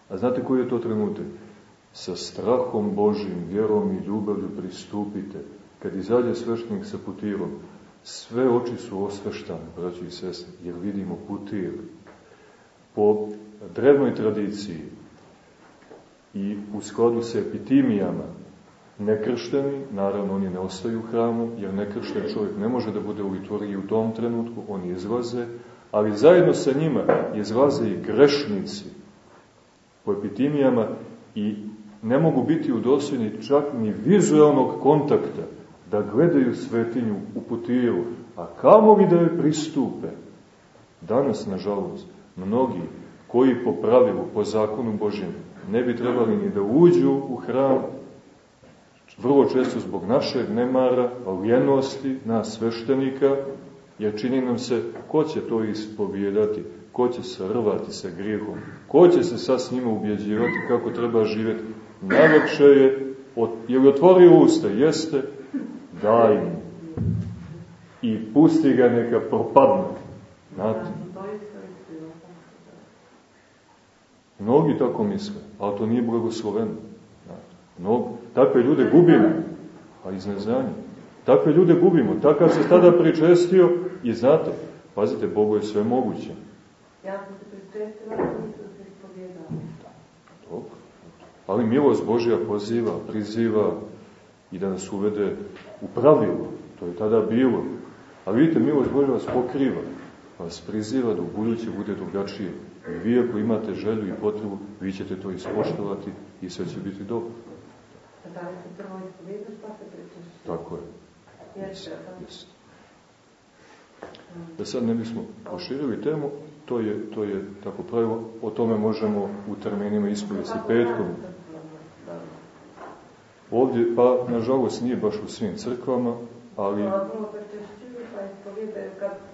A znate koji je to trenutak? Sa strahom Božim, vjerom i ljubavlju pristupite. Kad izađe sveštenik sa putirom, sve oči su osveštane, braći i sestre, jer vidimo putir. Po drevnoj tradiciji i u skladu sa epitimijama, nekršteni, naravno oni ne ostaju u hramu, jer nekršten čovjek ne može da bude u liturgiji u tom trenutku, oni izlaze, ali zajedno sa njima izlaze i grešnici po epitimijama i ne mogu biti udosljeni čak ni vizualnog kontakta, da gledaju svetinju u putiru, a kamo li da je pristupe? Danas, nažalost, mnogi koji po pravilu, po zakonu Božjem, ne bi trebali ni da uđu u hram, vrlo često zbog našeg nemara, ljenosti, nas sveštenika, jer čini nam se ko će to ispovijedati, ko će se rvati sa grijehom, ko će se sad s njima ubjeđivati kako treba živjeti. Najlepše je, je li otvorio usta? Jeste, daj mu. I pusti ga neka propadne. Znate? Mnogi tako misle, ali to nije blagosloveno. Mnogo. Takve ljude gubimo, a iz neznanja. Takve ljude gubimo. Takav se tada pričestio i znate, pazite, Bogu je sve moguće. Ja sam se pričestila, nisam se ispovjedala. Dobro. Ali milost Božja poziva, priziva i da nas uvede u pravilo. To je tada bilo. A vidite, milost Božja vas pokriva, vas priziva da u buduće bude drugačije. I vi ako imate želju i potrebu, vi ćete to ispoštovati i sve će biti dobro. Da li se prvo pa se pričeš? Tako je. Jeste, Jeste. Da sad ne bismo poširili temu, to je, to je tako pravilo, o tome možemo u terminima ispovesti petkom. Ovdje, pa, nažalost, nije baš u svim crkvama, ali...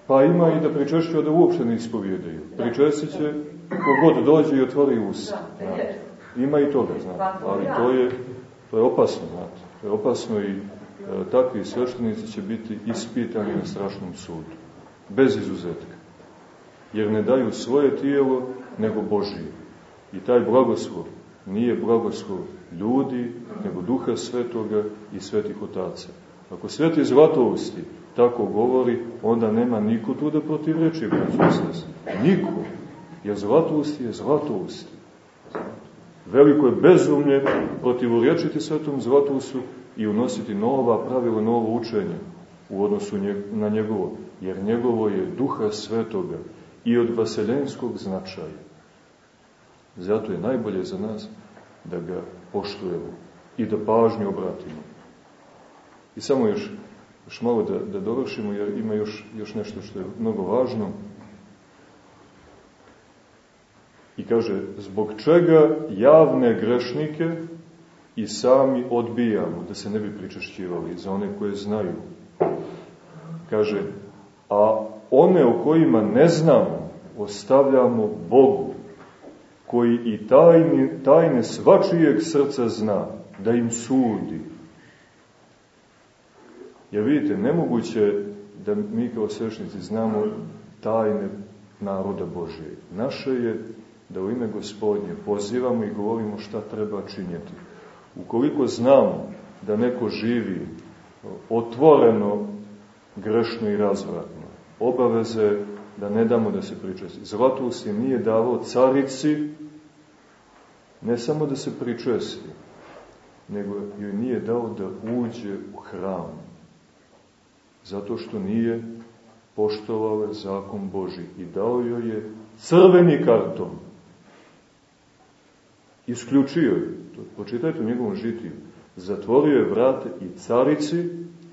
Pa ima i da pričešćuju, da uopšte ne ispovjedaju. Pričestit će kogod dođe i otvori usta. Ima i toga, znate. Ali to je, to je opasno, znate. To je opasno i e, takvi sveštenici će biti ispitani na strašnom sudu. Bez izuzetka. Jer ne daju svoje tijelo, nego Božije. I taj blagoslov nije blagoslov ljudi, nego duha svetoga i svetih otaca. Ako sveti zlatousti tako govori, onda nema niko tu da protivreči, braću Niko. Jer zlatousti je zlatousti. Veliko je bezumlje protivorječiti svetom zlatoustu i unositi nova pravila, novo učenje u odnosu na njegovo, jer njegovo je duha svetoga i od vaseljenskog značaja. Zato je najbolje za nas da ga poštujemo i da pažnju obratimo. I samo još, još malo da, da dovršimo, jer ima još, još nešto što je mnogo važno. I kaže, zbog čega javne grešnike i sami odbijamo, da se ne bi pričešćivali za one koje znaju. Kaže, a one o kojima ne znamo, ostavljamo Bogu, koji i tajne, tajne svačijeg srca zna, da im sudi. Jer vidite, nemoguće da mi kao svešnici znamo tajne naroda Božije. Naše je da u ime gospodnje pozivamo i govorimo šta treba činjeti. Ukoliko znamo da neko živi otvoreno, grešno i razvratno, obaveze da ne damo da se pričesti. Zlatus je nije davao carici ne samo da se pričesti, nego joj nije dao da uđe u hram. Zato što nije poštovala zakon Boži i dao joj je crveni karton. Isključio je, to počitajte u njegovom žitiju, zatvorio je vrate i carici,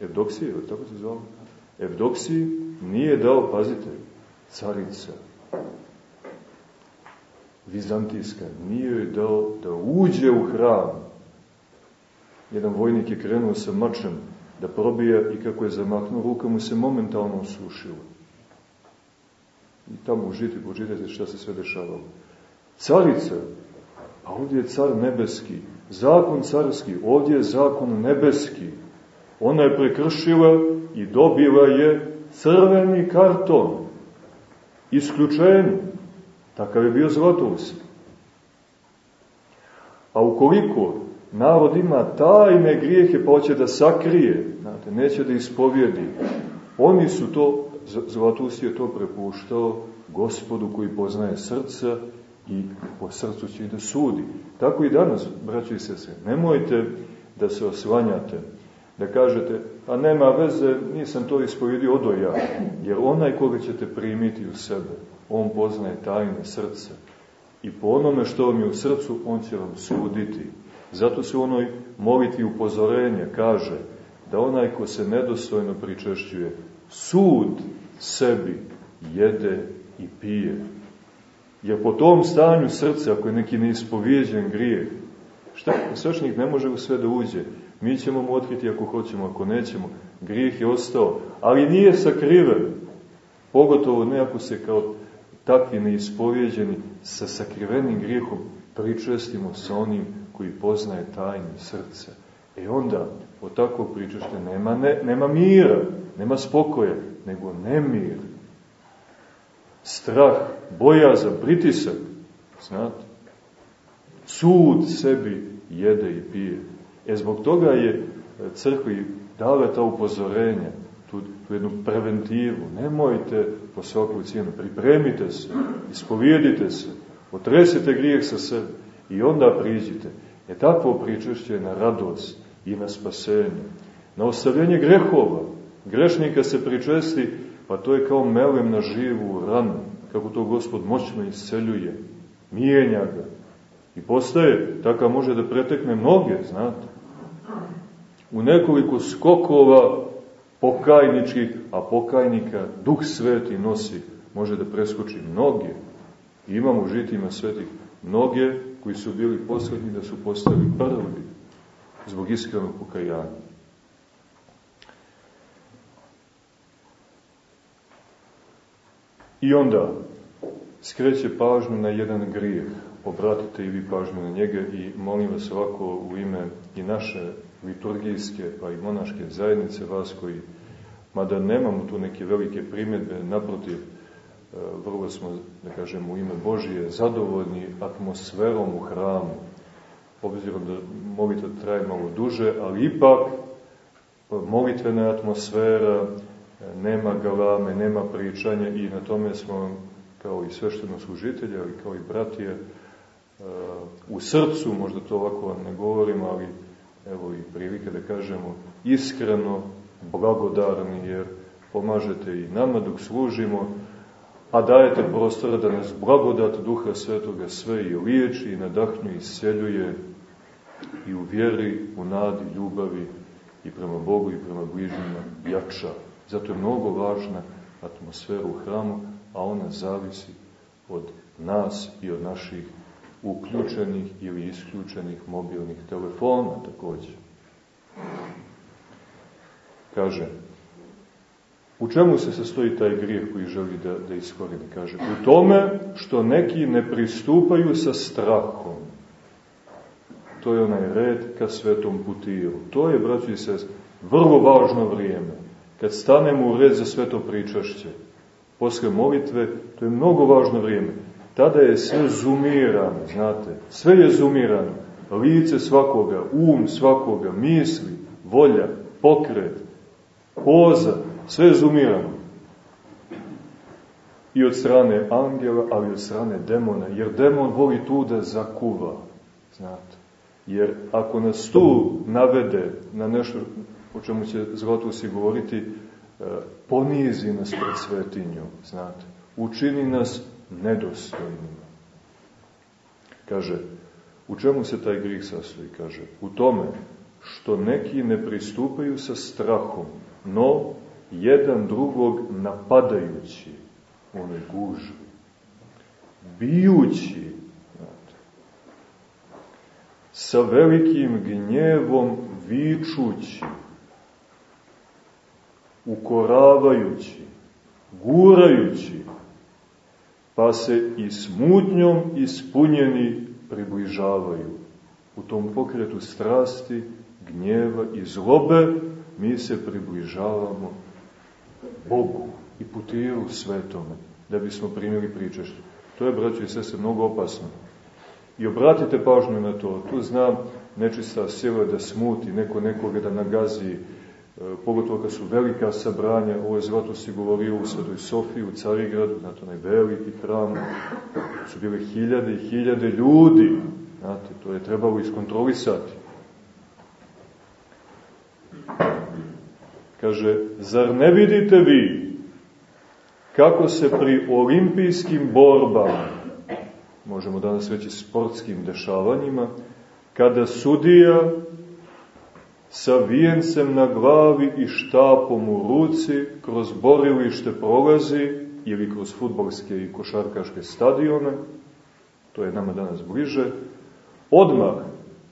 Evdoksije, tako se zove, Evdoksiji nije dao, pazite, carica, vizantijska, nije joj dao da uđe u hram. Jedan vojnik je krenuo sa mačem da probija i kako je zamahnuo, ruka mu se momentalno osušila. I tamo u žiti počitajte šta se sve dešavalo. Carica, a ovdje je car nebeski, zakon carski, ovdje je zakon nebeski. Ona je prekršila i dobila je crveni karton. Isključenje. Takav je bio Zlatovski. A ukoliko narod ima tajne grijehe pa hoće da sakrije, znate, neće da ispovjedi, oni su to, Zlatus je to prepuštao gospodu koji poznaje srca i po srcu će i da sudi. Tako i danas, braći i sese, nemojte da se osvanjate, da kažete, a nema veze, nisam to ispovjedio odo ja, jer onaj koga ćete primiti u sebe, on poznaje tajne srca. I po onome što vam je u srcu, on će vam suditi. Zato se onoj molitvi upozorenja kaže da onaj ko se nedostojno pričešćuje, sud sebi jede i pije. Jer po tom stanju srca, ako je neki neispovijeđen grijeh, šta, svešnik ne može u sve da uđe. Mi ćemo mu otkriti ako hoćemo, ako nećemo. Grijeh je ostao, ali nije sakriven. Pogotovo ne ako se kao takvi neispovjeđeni sa sakrivenim grijehom pričestimo sa onim koji poznaje tajne srce. E onda, od takvog pričešća nema, ne, nema mira, nema spokoja, nego nemir. Strah, bojazan, pritisak, znate. Sud sebi jede i pije. E zbog toga je crkvi dala ta upozorenja, tu, tu jednu preventivu. Nemojte po svaku cijenu, pripremite se, ispovijedite se, otresite grijeh sa sebe i onda priđite. E takvo pričešće na radost i na spasenje. Na ostavljenje grehova. Grešnika se pričesti, pa to je kao melem na živu ranu, kako to gospod moćno isceljuje, mijenja ga. I postaje, takav može da pretekne mnoge, znate. U nekoliko skokova pokajničkih, a pokajnika Duh Sveti nosi, može da preskoči mnoge. I imamo u žitima svetih mnoge koji su bili poslednji da su postali prvi zbog iskrenog pokajanja. I onda skreće pažnju na jedan grijeh. Obratite i vi pažnju na njega i molim vas ovako u ime i naše liturgijske pa i monaške zajednice, vas koji, mada nemamo tu neke velike primjedbe, naprotiv, e, vrlo smo, da kažem, u ime Božije zadovoljni atmosferom u hramu, obzirom da molitva traje malo duže, ali ipak molitvena atmosfera, nema galame, nema pričanja i na tome smo kao i svešteno služitelje, ali kao i bratije, e, u srcu, možda to ovako ne govorimo, ali evo i prilike da kažemo, iskreno blagodarni, jer pomažete i nama dok služimo, a dajete prostora da nas blagodat Duha Svetoga sve i liječi, i nadahnju, i seljuje, i u vjeri, u nadi, ljubavi, i prema Bogu, i prema bližnjima jača. Zato je mnogo važna atmosfera u hramu, a ona zavisi od nas i od naših uključenih ili isključenih mobilnih telefona također. Kaže, u čemu se sastoji taj grijeh koji želi da, da iskorini? Kaže, u tome što neki ne pristupaju sa strahom. To je onaj red ka svetom putiru. To je, braći sest, vrlo važno vrijeme. Kad stanemo u red za sveto pričašće, posle molitve, to je mnogo važno vrijeme. Tada je sve zumirano, znate, sve je zumirano. Lice svakoga, um svakoga, misli, volja, pokret, poza, sve je zumirano. I od strane angela, ali od strane demona, jer demon voli tu da zakuva, znate. Jer ako nas tu navede na nešto o čemu će Zlatusi govoriti, e, ponizi nas pred svetinjom, znate, učini nas nedostojnima. Kaže, u čemu se taj grih sastoji? Kaže, u tome što neki ne pristupaju sa strahom, no jedan drugog napadajući, onoj gužvi, bijući, znate, sa velikim gnjevom vičući, ukoravajući, gurajući, pa se i smutnjom ispunjeni približavaju. U tom pokretu strasti, gnjeva i zlobe mi se približavamo Bogu i putiru svetome, da bismo primili pričešće. To je, braćo i sese, mnogo opasno. I obratite pažnju na to. Tu znam nečista sila da smuti, neko nekoga da nagazi, pogotovo kad su velika sabranja, ovo je zlato si govorio u Svetoj Sofiji, u Carigradu, znate, onaj veliki hram, su bile hiljade i hiljade ljudi, znate, to je trebalo iskontrolisati. Kaže, zar ne vidite vi kako se pri olimpijskim borbama, možemo danas reći sportskim dešavanjima, kada sudija sa vijencem na glavi i štapom u ruci, kroz borilište prolazi ili kroz futbolske i košarkaške stadione, to je nama danas bliže, odmah,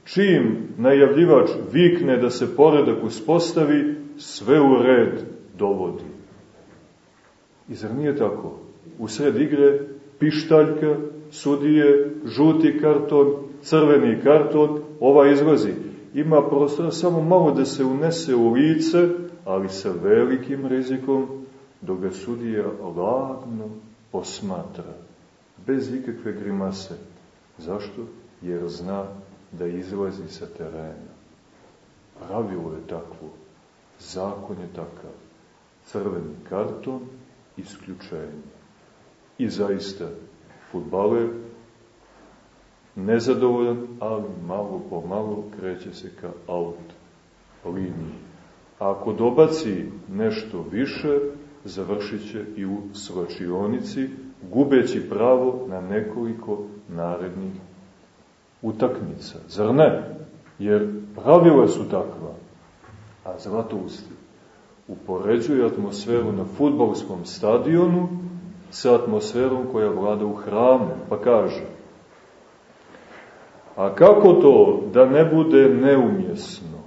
čim najavljivač vikne da se poredak uspostavi, sve u red dovodi. I zar nije tako? U sred igre pištaljka, sudije, žuti karton, crveni karton, ova izlazi ima prostora samo malo da se unese u lice, ali sa velikim rizikom, dok ga sudija ladno posmatra, bez ikakve grimase. Zašto? Jer zna da izlazi sa terena. Pravilo je takvo, zakon je takav. Crveni karton, isključenje. I zaista, futbaler nezadovoljan, ali malo po malo kreće se ka out liniji. A ako dobaci nešto više, završit i u svačionici, gubeći pravo na nekoliko narednih utakmica. Zar ne? Jer pravila su takva. A Zlatoust upoređuje atmosferu na futbolskom stadionu sa atmosferom koja vlada u hramu, pa kaže A kako to da ne bude neumjesno?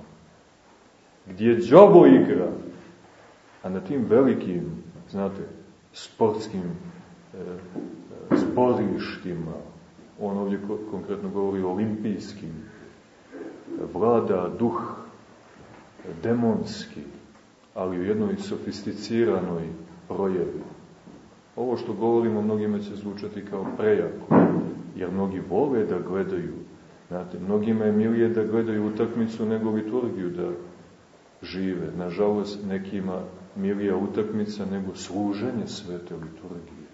Gdje džabo igra, a na tim velikim, znate, sportskim e, zborištima, on ovdje konkretno govori o olimpijskim, vlada duh demonski, ali u jednoj sofisticiranoj projevi. Ovo što govorimo mnogima će zvučati kao prejako, jer mnogi vole da gledaju Znate, mnogima je milije da gledaju utakmicu nego liturgiju, da žive. Nažalost, nekima milija utakmica nego služenje svete liturgije.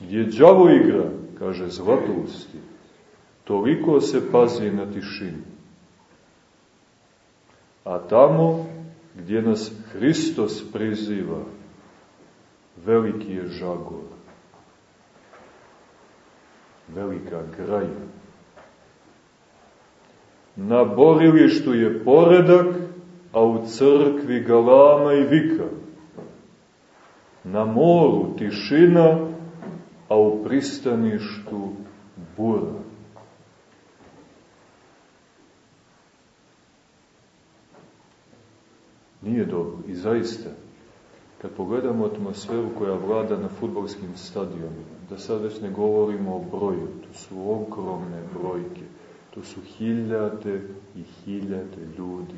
Gdje đavo igra, kaže Zlatousti, toliko se pazi na tišinu. A tamo gdje nas Hristos priziva, veliki je žagor, velika graja. Na borilištu je poredak, a u crkvi galama i vika. Na moru tišina, a u pristaništu bura. Nije dobro i zaista, kad pogledamo atmosferu koja vlada na futbolskim stadionima, da sad već ne govorimo o broju, to su ogromne brojke, to su hiljade i hiljade ljudi.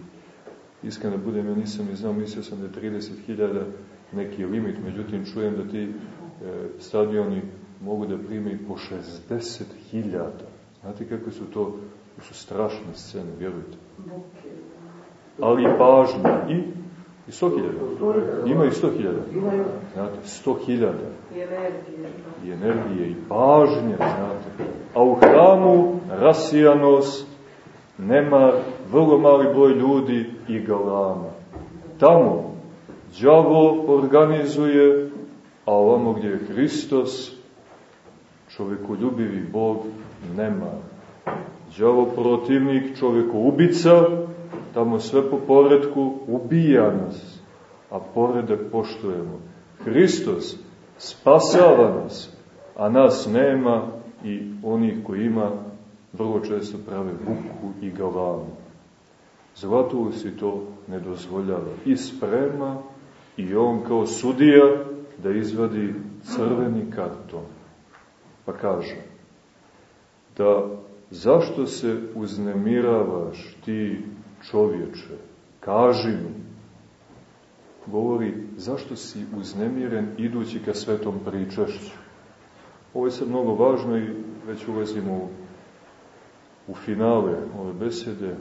Iskreno da budem, ja nisam ni znao, mislio sam da je 30.000 neki limit, međutim čujem da ti e, stadioni mogu da prime i po 60.000. Znate kakve su to, to su strašne scene, vjerujte. Ali pažnja i I 100.000. Ima i 100.000. Znate, 100.000. I energije. I pažnje, znate. A u hramu rasijanost, nema vrlo mali broj ljudi i galama. Tamo đavo organizuje, a ovamo gdje je Hristos, čovjekoljubivi Bog, nema. Đavo protivnik, čovjekoubica, tamo sve po poredku ubija nas, a poredak poštujemo. Hristos spasava nas, a nas nema i onih koji ima vrlo često prave buku i galamu. Zlatovu si to ne dozvoljava i sprema i on kao sudija da izvadi crveni karton. Pa kaže da zašto se uznemiravaš ti čovječe, kaži mi. Govori, zašto si uznemiren idući ka svetom pričašću? Ovo je sad mnogo važno i već ulazimo u, u finale ove besede. E,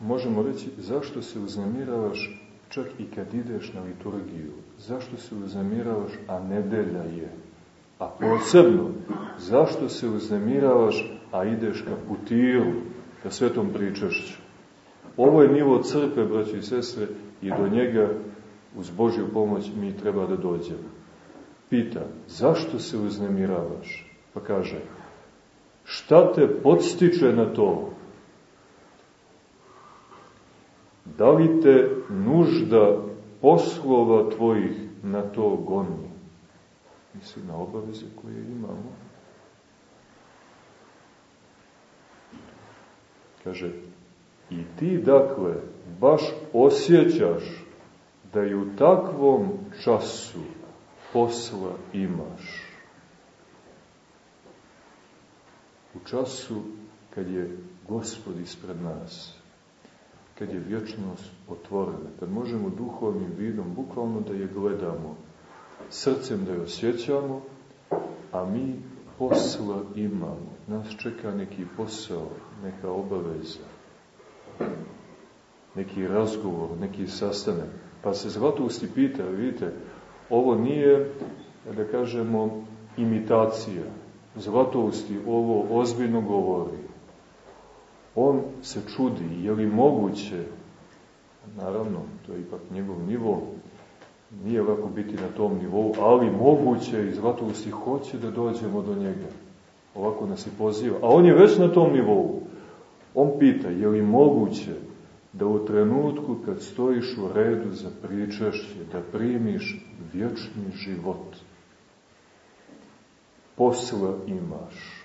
možemo reći, zašto se uznemiravaš čak i kad ideš na liturgiju? Zašto se uznemiravaš, a nedelja je? A posebno, zašto se uznemiravaš, a ideš ka putiru? Ka svetom pričašću. Ovo je nivo crkve, braći i sestre, i do njega uz Božju pomoć mi treba da dođemo. Pita, zašto se uznemiravaš? Pa kaže, šta te podstiče na to? Da li te nužda poslova tvojih na to goni? Misli na obaveze koje imamo. Kaže, i ti dakle baš osjećaš da i u takvom času posla imaš. U času kad je Gospod ispred nas, kad je vječnost otvorena, kad možemo duhovnim vidom bukvalno da je gledamo, srcem da je osjećamo, a mi posla imamo. Nas čeka neki posao, neka obaveza, neki razgovor, neki sastanak. Pa se Zlatusti pita, vidite, ovo nije, da kažemo, imitacija. Zlatusti ovo ozbiljno govori. On se čudi, je li moguće, naravno, to je ipak njegov nivo, nije lako biti na tom nivou, ali moguće i Zlatusti hoće da dođemo do njega. Ovako nas i poziva. A on je već na tom nivou. On pita, je li moguće da u trenutku kad stojiš u redu za pričašće, da primiš vječni život? Posla imaš.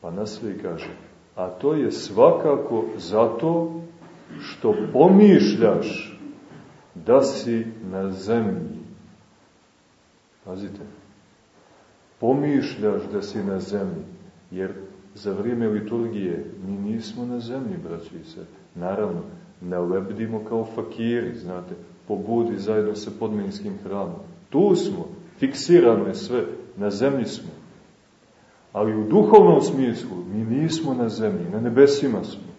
Pa nasve kaže, a to je svakako zato što pomišljaš da si na zemlji. Pazite, pomišljaš da si na zemlji, jer za vrijeme liturgije mi nismo na zemlji, braći se. Naravno, ne lebdimo kao fakiri, znate, po budi zajedno sa podminskim hramom. Tu smo, fiksirano je sve, na zemlji smo. Ali u duhovnom smislu mi nismo na zemlji, na nebesima smo.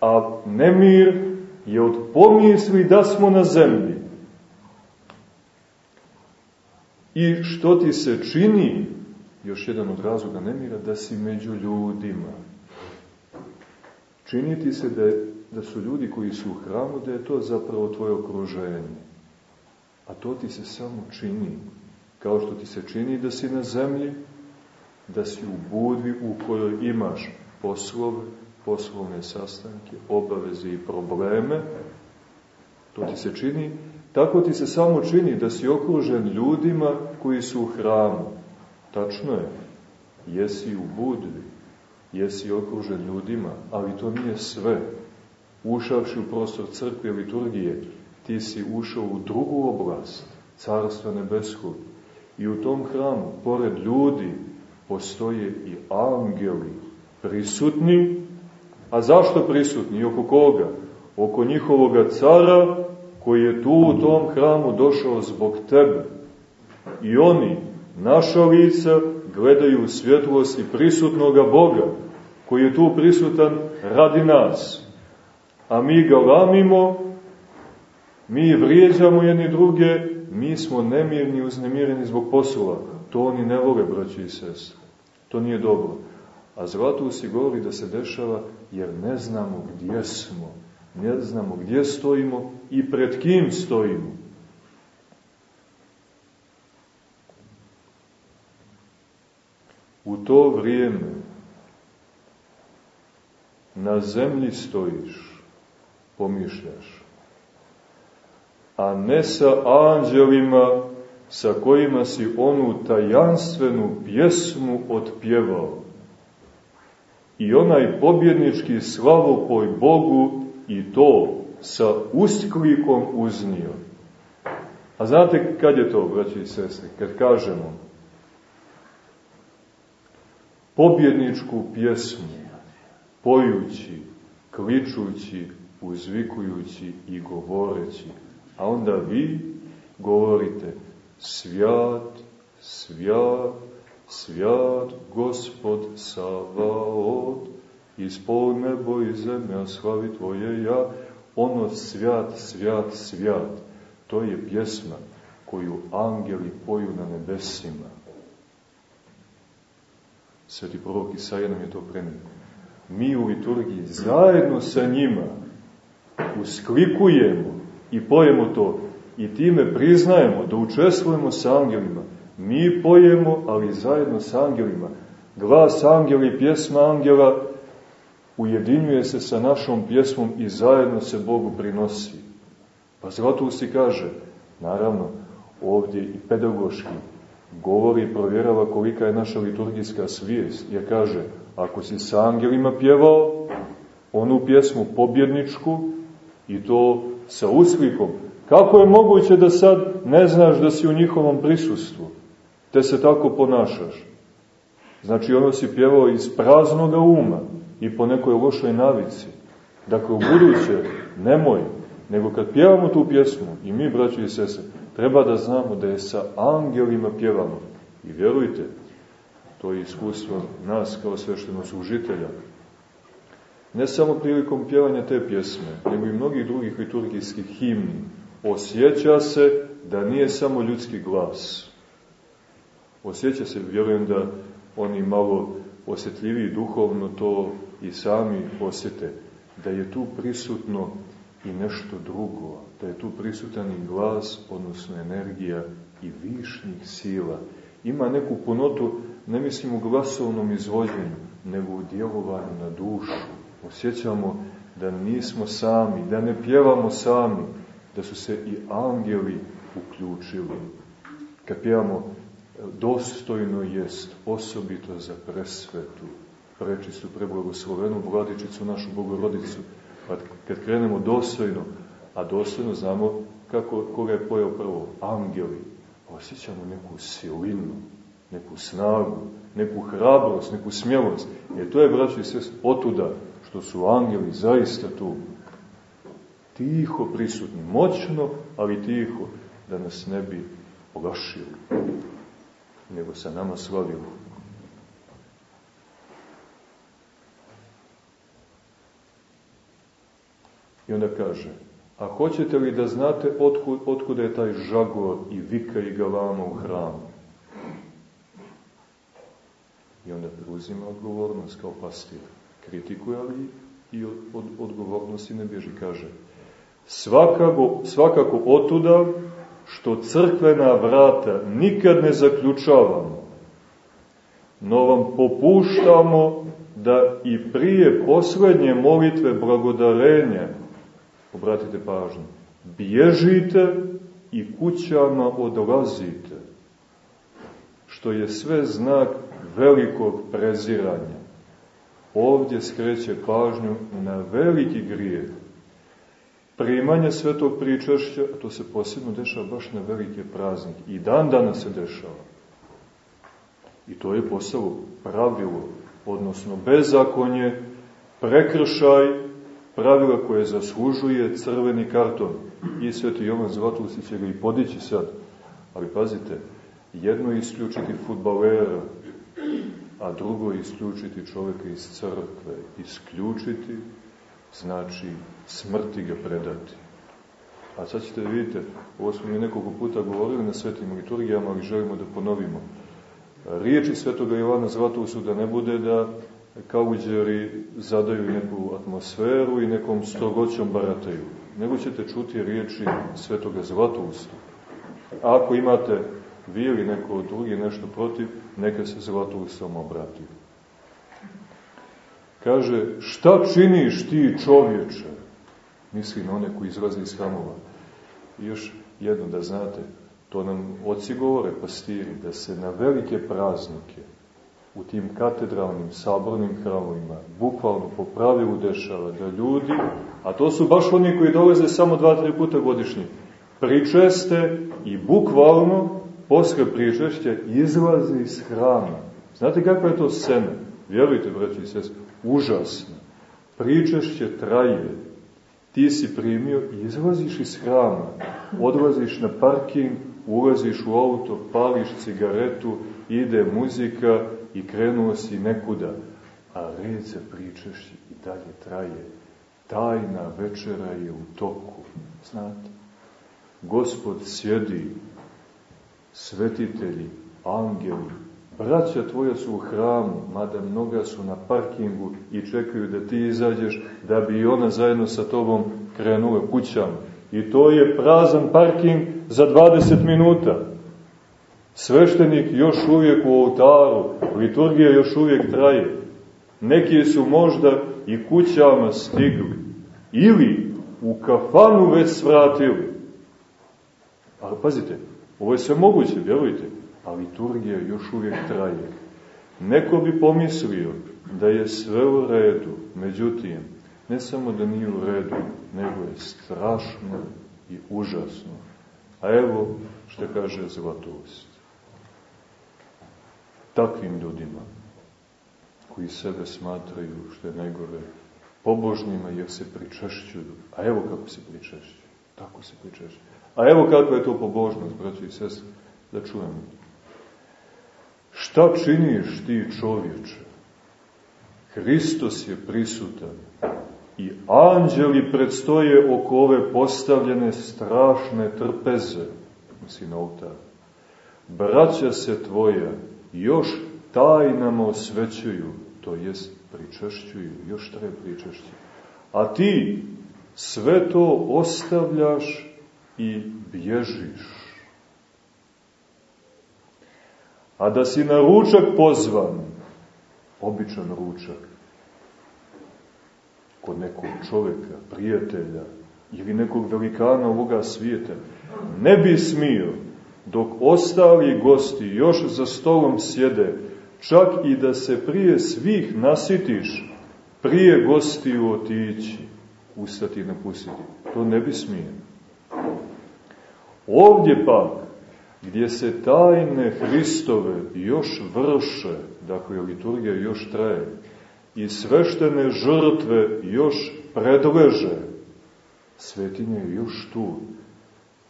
A nemir je od pomisli da smo na zemlji. I što ti se čini, još jedan od razloga nemira, da si među ljudima. Čini ti se da, je, da su ljudi koji su u hramu, da je to zapravo tvoje okruženje. A to ti se samo čini, kao što ti se čini da si na zemlji, da si u budvi u kojoj imaš poslove, poslovne sastanke, obaveze i probleme, to ti se čini, tako ti se samo čini da si okružen ljudima koji su u hramu. Tačno je, jesi u budvi, jesi okružen ljudima, ali to nije sve. Ušavši u prostor crkve liturgije, ti si ušao u drugu oblast, Carstva nebeskog. I u tom hramu, pored ljudi, postoje i angeli prisutni. A zašto prisutni? I oko koga? Oko njihovoga cara koji je tu u tom hramu došao zbog tebe. I oni, naša lica, gledaju u svjetlosti prisutnoga Boga, koji je tu prisutan radi nas. A mi ga lamimo, mi vrijeđamo jedni druge, mi smo nemirni i uznemireni zbog poslova. To oni ne vole, braći i sestre. To nije dobro. A Zlatusi govori da se dešava jer ne znamo gdje smo, ne znamo gdje stojimo i pred kim stojimo. U to vrijeme na zemlji stojiš, pomišljaš, a ne sa anđelima sa kojima si onu tajanstvenu pjesmu otpjevao. I onaj pobjednički slavopoj Bogu i to sa usklikom uznio. A znate kad je to, braći i sestri? Kad kažemo pobjedničku pjesmu, pojući, kličući, uzvikujući i govoreći. A onda vi govorite Svjat, svjat, svjat, Gospod Savaot, ispod nebo i zemlja slavi Tvoje ja, ono svjat, svjat, svjat, to je pjesma koju angeli poju na nebesima. Sveti prorok Isaija nam je to prenio. Mi u liturgiji zajedno sa njima usklikujemo i pojemo to i time priznajemo da učestvujemo sa angelima. Mi pojemo, ali zajedno sa angelima. Glas angela i pjesma angela ujedinjuje se sa našom pjesmom i zajedno se Bogu prinosi. Pa si kaže, naravno, ovdje i pedagoški, govori i provjerava kolika je naša liturgijska svijest, jer kaže, ako si sa angelima pjevao onu pjesmu pobjedničku i to sa usklikom, Kako je moguće da sad ne znaš da si u njihovom prisustvu, te se tako ponašaš? Znači ono si pjevao iz praznoga uma i po nekoj lošoj navici. Dakle, u buduće, nemoj, nego kad pjevamo tu pjesmu, i mi, braći i sese, treba da znamo da je sa angelima pjevamo. I vjerujte, to je iskustvo nas kao sveštenog služitelja. Ne samo prilikom pjevanja te pjesme, nego i mnogih drugih liturgijskih himni, osjeća se da nije samo ljudski glas. Osjeća se, vjerujem da oni malo osjetljiviji duhovno to i sami osjete, da je tu prisutno i nešto drugo, da je tu prisutan i glas, odnosno energija i višnih sila. Ima neku punotu, ne mislim u glasovnom izvođenju, nego u djelovanju na dušu. Osjećamo da nismo sami, da ne pjevamo sami, da su se i angeli uključili. Kad pjevamo dostojno jest, osobito za presvetu, prečistu, preblagoslovenu vladičicu, našu bogorodicu. Pa kad krenemo dostojno, a dostojno znamo kako, koga je pojao prvo, angeli, osjećamo neku silinu, neku snagu, neku hrabrost, neku smjelost. Jer to je, braći i sest, otuda što su angeli zaista tu tiho prisutni, moćno, ali tiho, da nas ne bi polašili. nego sa nama slavilo. I onda kaže, a hoćete li da znate otkud, otkuda je taj žagor i vika i galama u hramu? I onda preuzima odgovornost kao pastir. Kritikuje ali i od, od odgovornosti ne bježi. Kaže, svakako, svakako otuda što crkvena vrata nikad ne zaključavamo, no vam popuštamo da i prije poslednje molitve blagodarenja, obratite pažnju, bježite i kućama odlazite, što je sve znak velikog preziranja. Ovdje skreće pažnju na veliki grijeh. Primanje svetog pričašća, to se posebno dešava baš na velike praznike. I dan danas se dešava. I to je posao pravilo, odnosno bezakonje, prekršaj pravila koje zaslužuje crveni karton. I sveti Jovan Zlatusi će ga i podići sad. Ali pazite, jedno je isključiti futbalera, a drugo je isključiti čoveka iz crkve. Isključiti znači smrti ga predati. A sad ćete da vidite, ovo smo mi nekoliko puta govorili na svetim liturgijama, ali želimo da ponovimo. Riječi svetoga Jovana Zlatusu da ne bude da kauđeri zadaju neku atmosferu i nekom strogoćom barataju, nego ćete čuti riječi svetoga Zlatusa. A ako imate vi ili neko drugi nešto protiv, neka se Zlatusom obrati. Kaže, šta činiš ti čovječe? Misli na one koji izlaze iz hramova. I još jedno da znate, to nam oci govore, pastiri, da se na velike praznike u tim katedralnim, sabornim hramovima, bukvalno po pravilu dešava da ljudi, a to su baš oni koji dolaze samo dva, tri puta godišnje, pričeste i bukvalno posle pričešća izlaze iz hrama. Znate kakva je to scena? Vjerujte, braći i sest, užasna. Pričešće traje. Ti si primio i izlaziš iz hrama. Odlaziš na parking, ulaziš u auto, pališ cigaretu, ide muzika i krenuo si nekuda. A red za pričešće i dalje traje. Tajna večera je u toku. Znate? Gospod sjedi svetitelji, angeli, braća tvoja su u hramu, mada mnoga su na parkingu i čekaju da ti izađeš, da bi i ona zajedno sa tobom krenula kućama. I to je prazan parking za 20 minuta. Sveštenik još uvijek u oltaru, liturgija još uvijek traje. Neki su možda i kućama stigli. Ili u kafanu već svratili. Ali pazite, Ovo je sve moguće, vjerujte, a liturgija još uvijek traje. Neko bi pomislio da je sve u redu, međutim, ne samo da nije u redu, nego je strašno i užasno. A evo što kaže Zlatost. Takvim ljudima, koji sebe smatraju, što je najgore, pobožnima jer se pričešćuju. A evo kako se pričešćuju. Tako se pričešćuju. A evo kakva je to pobožnost, braći i sestri, da čujemo. Šta činiš ti čovječe? Hristos je prisutan i anđeli predstoje oko ove postavljene strašne trpeze, misli na oltar. Braća se tvoja još tajnama osvećuju, to jest pričešćuju, još treba pričešćuju. A ti sve to ostavljaš i bježiš. A da si na ručak pozvan, običan ručak, kod nekog čoveka, prijatelja ili nekog velikana ovoga svijeta, ne bi smio, dok ostali gosti još za stolom sjede, čak i da se prije svih nasitiš, prije gostiju otići, ustati i napustiti. To ne bi smio. Ovdje pak, gdje se tajne Hristove još vrše, dakle liturgija još traje, i sveštene žrtve još predleže, svetinje je još tu.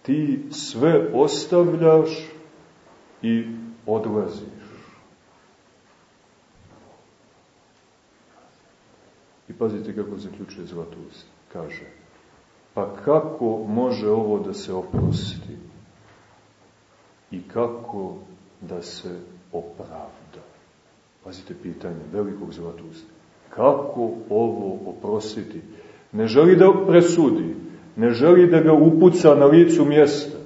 Ti sve ostavljaš i odlaziš. I pazite kako zaključuje Zlatust. Kaže, pa kako može ovo da se oprosti? I kako da se opravda? Pazite pitanje velikog Zlatusta. Kako ovo oprostiti? Ne želi da presudi, ne želi da ga upuca na licu mjesta,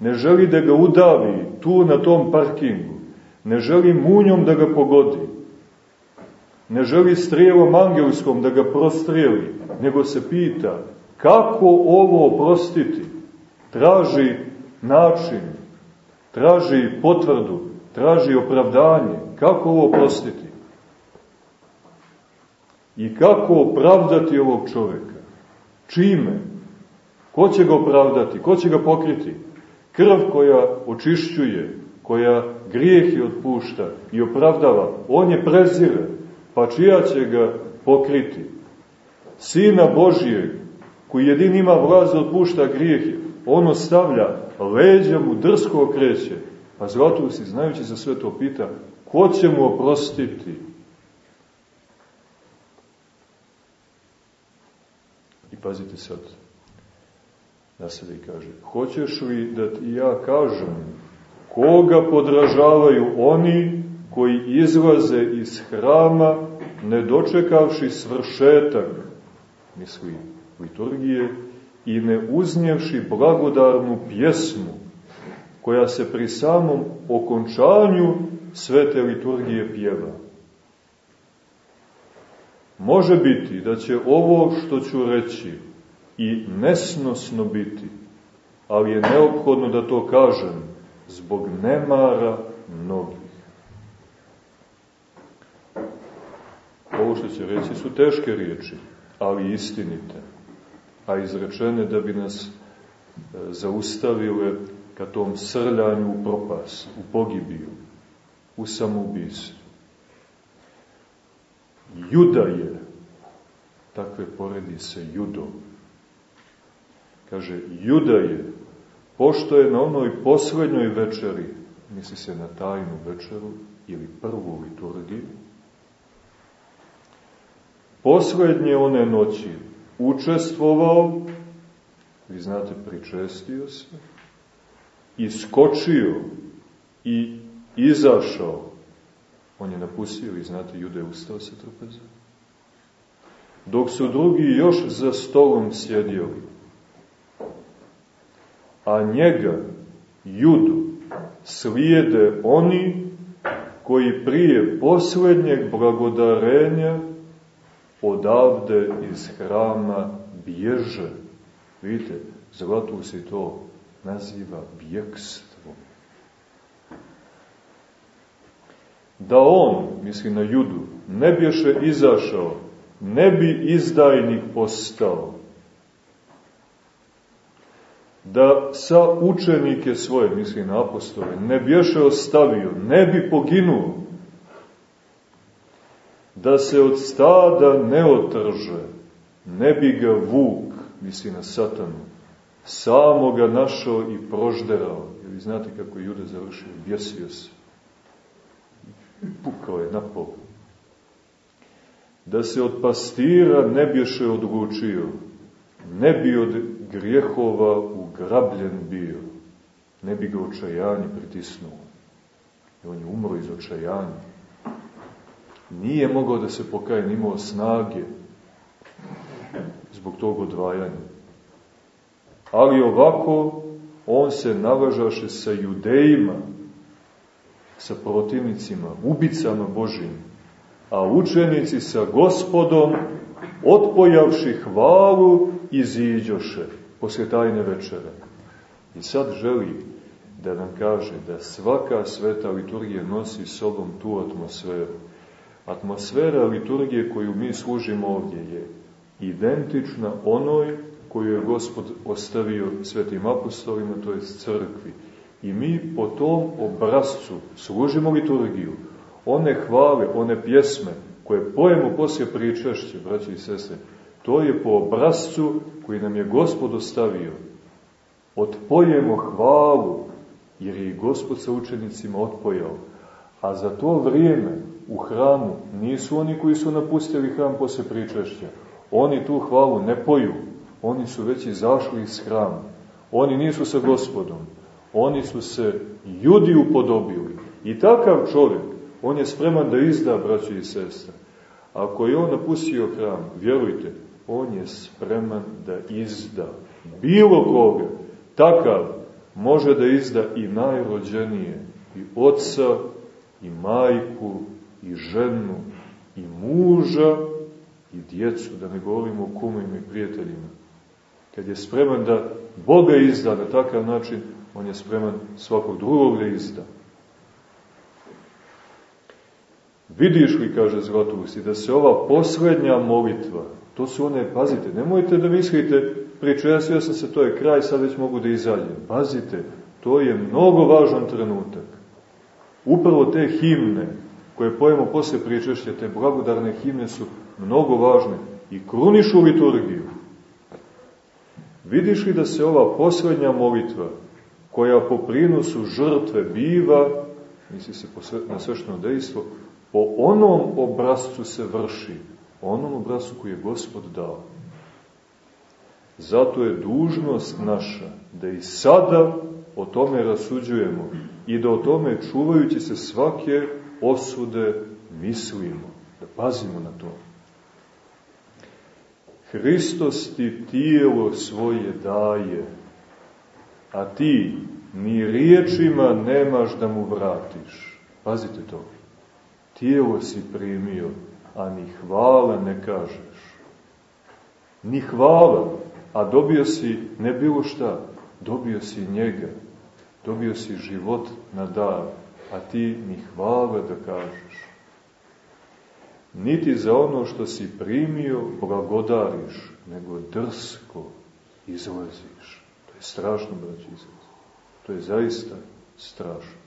ne želi da ga udavi tu na tom parkingu, ne želi munjom da ga pogodi, ne želi strijelom angelskom da ga prostrijeli, nego se pita kako ovo oprostiti? Traži način, traži potvrdu, traži opravdanje. Kako ovo oprostiti? I kako opravdati ovog čoveka? Čime? Ko će ga opravdati? Ko će ga pokriti? Krv koja očišćuje, koja grijehi otpušta i opravdava, on je prezire, pa čija će ga pokriti? Sina Božijeg, koji jedin ima vlast da otpušta grijehe, on ostavlja, leđa mu drsko okreće, pa si, znajući za sve to, pita, ko će mu oprostiti? Pazite sad, nasede i kaže, hoćeš li da ti ja kažem koga podražavaju oni koji izlaze iz hrama ne dočekavši svršetak, misli liturgije, i ne uznjevši blagodarnu pjesmu, koja se pri samom okončanju svete liturgije pjeva. Može biti da će ovo što ću reći i nesnosno biti, ali je neophodno da to kažem zbog nemara mnogih. Ovo što će reći su teške riječi, ali istinite, a izrečene da bi nas e, zaustavile ka tom srljanju u propast, u pogibiju, u samoubistvu. Juda je, takve poredi se judom. Kaže, Juda je, pošto je na onoj poslednjoj večeri, misli se na tajnu večeru ili prvu liturgiju, poslednje one noći učestvovao, vi znate, pričestio se, iskočio i izašao. On je napustio, vi znate, jude je ustao sa trpeza. Dok su drugi još za stolom sjedili, a njega, judu, slijede oni koji prije poslednjeg blagodarenja odavde iz hrama bježe. Vidite, zlatu se to naziva bjekstvom. Da on, misli na judu, ne bješe izašao, ne bi izdajnik postao. Da sa učenike svoje, misli na apostole, ne bješe ostavio, ne bi poginuo. Da se od stada ne otrže, ne bi ga vuk, misli na satanu, samo ga našao i prožderao. Jer vi znate kako je Juda završio, bjesio se. Pukao je na. Da se od pastira ne bješe odlučio, ne bi od grijehova ugrabljen bio, ne bi ga očajanje pritisnuo. I on je umro iz očajanja. Nije mogao da se pokaje, nimao snage zbog tog odvajanja. Ali ovako, on se navažaše sa judejima, sa protivnicima, ubicama Božim, a učenici sa gospodom, otpojavši hvalu, iziđoše posle tajne večere. I sad želi da nam kaže da svaka sveta liturgija nosi sobom tu atmosferu. Atmosfera liturgije koju mi služimo ovdje je identična onoj koju je Gospod ostavio svetim apostolima, to je crkvi. I mi po tom obrazcu služimo liturgiju. One hvale, one pjesme koje pojemo poslije pričašće, braći i sestre, to je po obrazcu koji nam je Gospod ostavio. Otpojemo hvalu jer je i gospod sa učenicima otpojao. A za to vrijeme u hramu nisu oni koji su napustili hram posle pričešća. Oni tu hvalu ne poju, oni su već izašli iz hrama. Oni nisu sa gospodom, oni su se judi upodobili. I takav čovjek, on je spreman da izda, braći i sestre. Ako je on napustio hram, vjerujte, on je spreman da izda bilo koga. Takav može da izda i najrođenije, i oca, i majku, i ženu, i muža, i djecu, da ne govorimo o i prijateljima. Kad je spreman da Boga izda na takav način, on je spreman svakog drugog da izda. Vidiš li, kaže Zlatovusi, da se ova poslednja molitva, to su one, pazite, nemojte da mislite, ja sam se, to je kraj, sad već mogu da izađem. Pazite, to je mnogo važan trenutak. Upravo te himne, koje pojemo posle pričešća, te blagodarne himne su mnogo važne i krunišu liturgiju. Vidiš li da se ova poslednja molitva, koja po prinosu žrtve biva, misli se na svešteno dejstvo, po onom obrazcu se vrši, onom obrazcu koji je Gospod dao. Zato je dužnost naša da i sada o tome rasuđujemo i da o tome čuvajući se svake osude mislimo, da pazimo na to. Hristos ti tijelo svoje daje, a ti ni riječima nemaš da mu vratiš. Pazite to. Tijelo si primio, a ni hvala ne kažeš. Ni hvala, a dobio si ne bilo šta, dobio si njega, dobio si život na dar, a ti ni hvala da kažeš. Niti za ono što si primio blagodariš, nego drsko izlaziš. Strašno, braći izlaz. To je zaista strašno.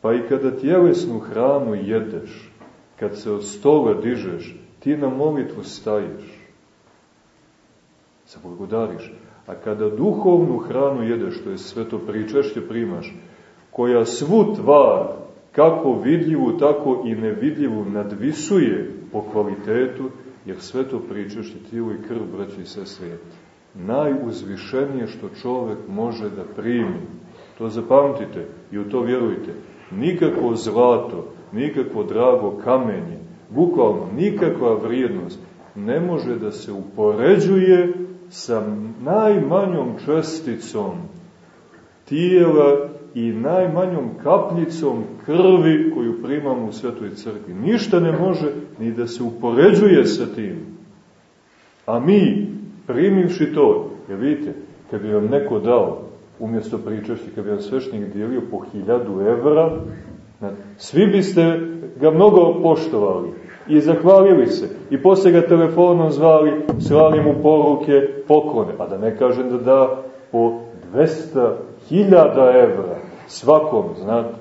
Pa i kada tjelesnu hranu jedeš, kad se od stola dižeš, ti na molitvu staješ. Zablagodariš. A kada duhovnu hranu jedeš, to je sve to pričešće primaš, koja svu tvar, kako vidljivu, tako i nevidljivu, nadvisuje po kvalitetu, jer sve to pričešće tijelo i krv, braći i sestre, najuzvišenije što čovek može da primi. To zapamtite i u to vjerujte. Nikakvo zlato, nikakvo drago kamenje, bukvalno nikakva vrijednost ne može da se upoređuje sa najmanjom česticom tijela i najmanjom kapljicom krvi koju primamo u Svetoj crkvi. Ništa ne može ni da se upoređuje sa tim. A mi, primivši to, jer vidite, kad bi vam neko dao, umjesto pričašća, kad bi vam svešnik dijelio po hiljadu evra, svi biste ga mnogo poštovali i zahvalili se. I posle ga telefonom zvali, slali mu poruke, poklone. A da ne kažem da da po 200.000 evra svakom, znate.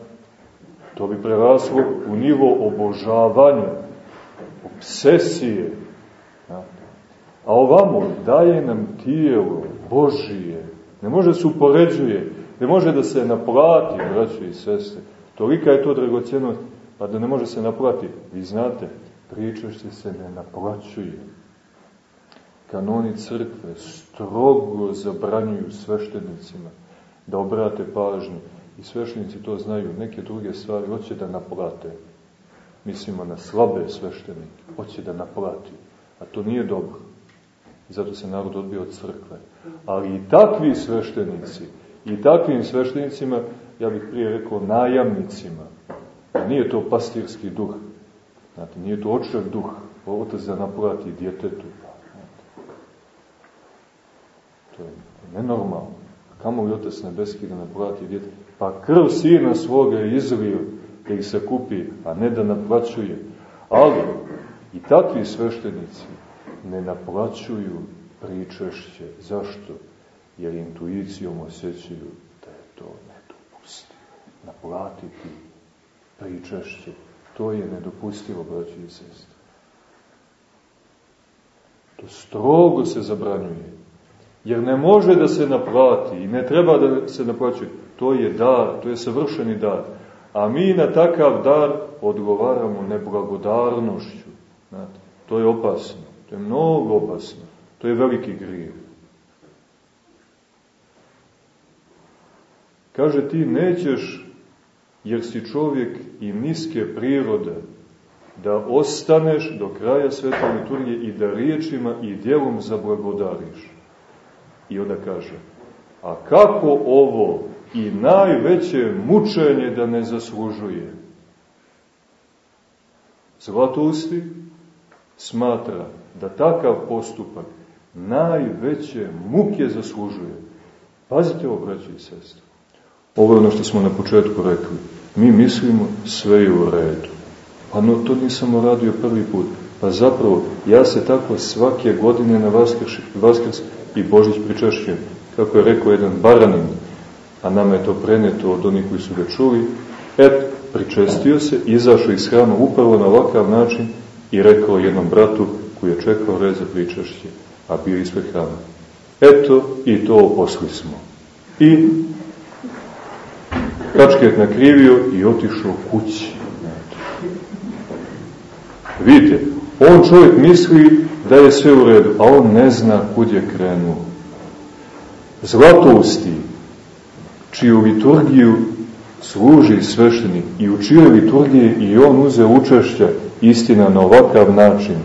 To bi preraslo u nivo obožavanja, obsesije. Znate. A ovamo daje nam tijelo Božije. Ne može se upoređuje, ne može da se naplati, braći i sestre. Tolika je to dragocjenost, pa da ne može se naplati. Vi znate, pričašće se ne naplaćuje. Kanoni crkve strogo zabranjuju sveštenicima da obrate pažnju i sveštenici to znaju, neke druge stvari hoće da naplate. Mislimo na slabe sveštenike, hoće da naplati, a to nije dobro. I zato se narod odbio od crkve. Ali i takvi sveštenici, i takvim sveštenicima, ja bih prije rekao najamnicima, nije to pastirski duh, Znate, nije to očev duh, otac da naplati djetetu. To je nenormalno. Kamo li otac nebeski da naplati djetetu? Pa krv sina svoga je izlio da ih se kupi, a ne da naplaćuje. Ali i takvi sveštenici ne naplaćuju pričešće. Zašto? Jer intuicijom osjećaju da je to nedopustivo. Naplatiti pričešće To je nedopustivo, braći i sestri. To strogo se zabranjuje. Jer ne može da se naplati i ne treba da se naplaćuje. To je dar, to je savršeni dar. A mi na takav dar odgovaramo neblagodarnošću. Znate, to je opasno. To je mnogo opasno. To je veliki grijeh. Kaže ti nećeš, jer si čovjek i niske prirode, da ostaneš do kraja svete liturgije i da riječima i djelom zablagodariš. I onda kaže, a kako ovo i najveće mučenje da ne zaslužuje? Zlatousti smatra da takav postupak najveće muke zaslužuje. Pazite ovo, braći i sestri. Ovo je ono što smo na početku rekli. Mi mislimo sve je u redu. Pa no, to nisam uradio prvi put. Pa zapravo, ja se tako svake godine na Vaskrs, Vaskrs i Božić pričešćujem. Kako je rekao jedan baranin, a nama je to preneto od onih koji su ga čuli, et, pričestio se, izašao iz hrama upravo na ovakav način i rekao jednom bratu koji je čekao red za pričešće, a bio ispred hrama. Eto, i to oposli smo. I kačket nakrivio i otišao kući. Vidite, on čovjek misli da je sve u redu, a on ne zna kud je krenuo. Zlatousti, čiju liturgiju služi sveštenik i u čijoj liturgiji i on uze učešća istina na ovakav način,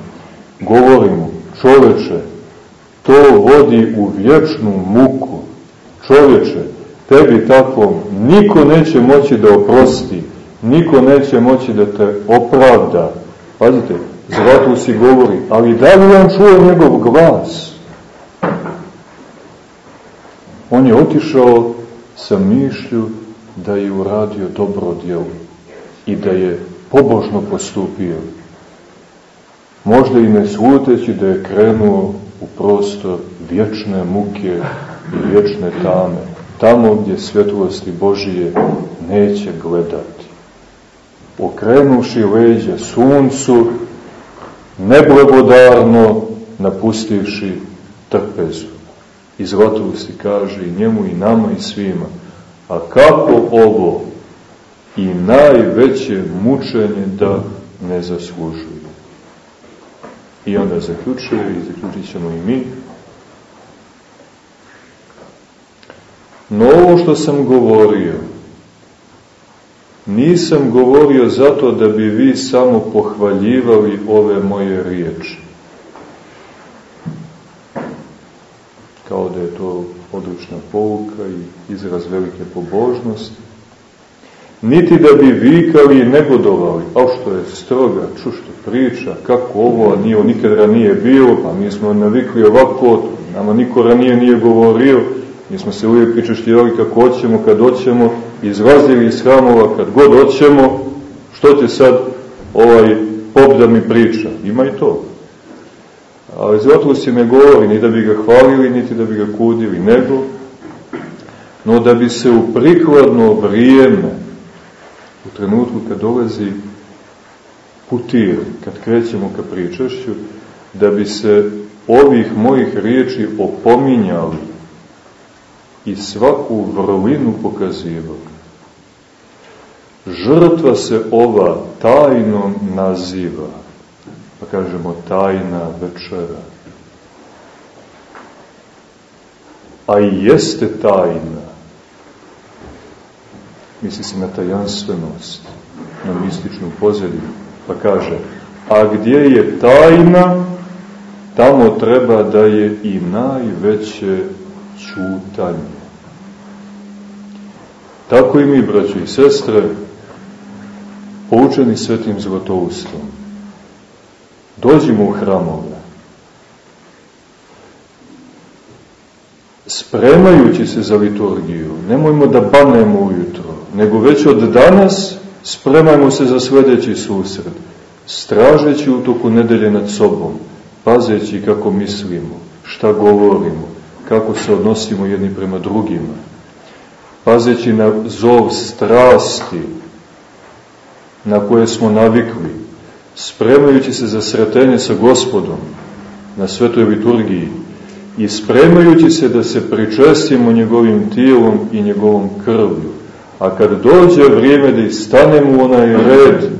govori mu, čoveče, to vodi u vječnu muku. Čoveče, tebi takvom niko neće moći da oprosti, niko neće moći da te opravda. Pazite, si govori, ali da li on čuo njegov glas? On je otišao sa mišlju da je uradio dobro djelo i da je pobožno postupio. Možda i ne sluteći da je krenuo u prostor vječne muke i vječne tame, tamo gdje svjetlosti Božije neće gledati. Okrenuši leđa suncu, neblagodarno napustivši trpezu. I zlatovosti kaže i njemu i nama i svima, a kako ovo i najveće mučenje da ne zaslužuju. I onda zaključuje i zaključit ćemo i mi. No ovo što sam govorio, nisam govorio zato da bi vi samo pohvaljivali ove moje riječi. Kao da je to odlična pouka i izraz velike pobožnosti, niti da bi vikali i negodovali, a što je stroga, čušto priča, kako ovo, a nije, nikad ranije bilo, pa mi smo navikli ovako, nama niko ranije nije govorio, mi smo se uvijek pričešćivali kako hoćemo, kad hoćemo, izlazili iz hramova kad god hoćemo, što će sad ovaj pop da mi priča? Ima i to. Ali se ne govori ni da bi ga hvalili, niti da bi ga kudili, nego, no da bi se u prikladno vrijeme u trenutku kad dolazi putir, kad krećemo ka pričašću, da bi se ovih mojih riječi opominjali i svaku vrlinu pokazivali. Žrtva se ova tajnom naziva, pa kažemo tajna večera. A jeste tajna, misli se na tajanstvenost, na mističnu pozadinu, pa kaže, a gdje je tajna, tamo treba da je i najveće čutanje. Tako i mi, braći i sestre, poučeni svetim zlatoustvom, dođimo u hramove, spremajući se za liturgiju, nemojmo da banemo ujutro, nego već od danas spremajmo se za sledeći susret, stražeći u toku nedelje nad sobom, pazeći kako mislimo, šta govorimo, kako se odnosimo jedni prema drugima, pazeći na zov strasti na koje smo navikli, spremajući se za sretenje sa gospodom na svetoj liturgiji i spremajući se da se pričestimo njegovim tijelom i njegovom krvlju. A kad dođe vrijeme da istanemo u onaj red,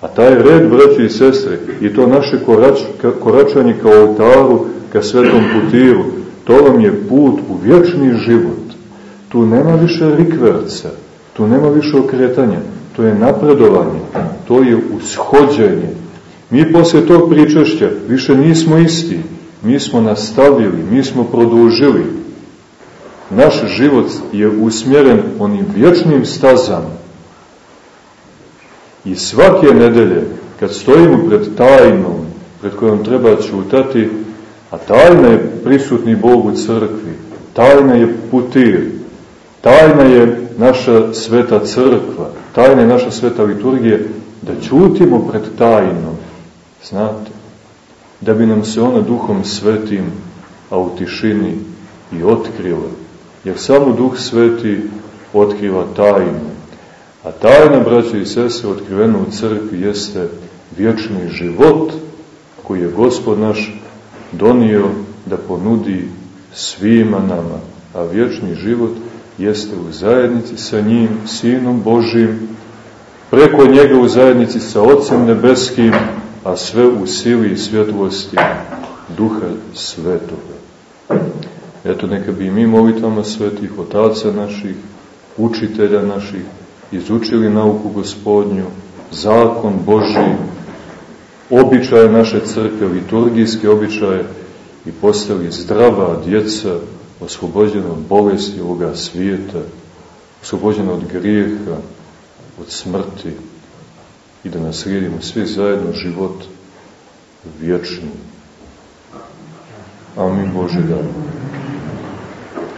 a taj red, braći i sestre, i to naše korač, koračanje ka oltaru, ka svetom putiru, to vam je put u vječni život. Tu nema više rikverca, tu nema više okretanja, to je napredovanje, to je ushođenje. Mi posle tog pričešća više nismo isti, mi smo nastavili, mi smo produžili. Naš život je usmjeren onim vječnim stazama. I svake nedelje, kad stojimo pred tajnom, pred kojom treba čutati, a tajna je prisutni Bog u crkvi, tajna je putir, tajna je naša sveta crkva, tajna je naša sveta liturgija, da čutimo pred tajnom, znate, da bi nam se ona duhom svetim, a u tišini i otkrila. Jer samo duh sveti otkriva tajnu. A tajna, braće i sese, otkrivena u crkvi jeste vječni život koji je Gospod naš donio da ponudi svima nama. A vječni život jeste u zajednici sa njim, Sinom Božim, preko njega u zajednici sa Otcem Nebeskim, a sve u sili i svjetlosti Duha Svetoga. Eto, neka bi mi molitvama svetih otaca naših, učitelja naših, izučili nauku gospodnju, zakon Boži, običaje naše crkve, liturgijske običaje i postali zdrava djeca, oslobođena od bolesti ovoga svijeta, oslobođena od grijeha, od smrti i da naslijedimo svi zajedno život vječni. Amin Bože da.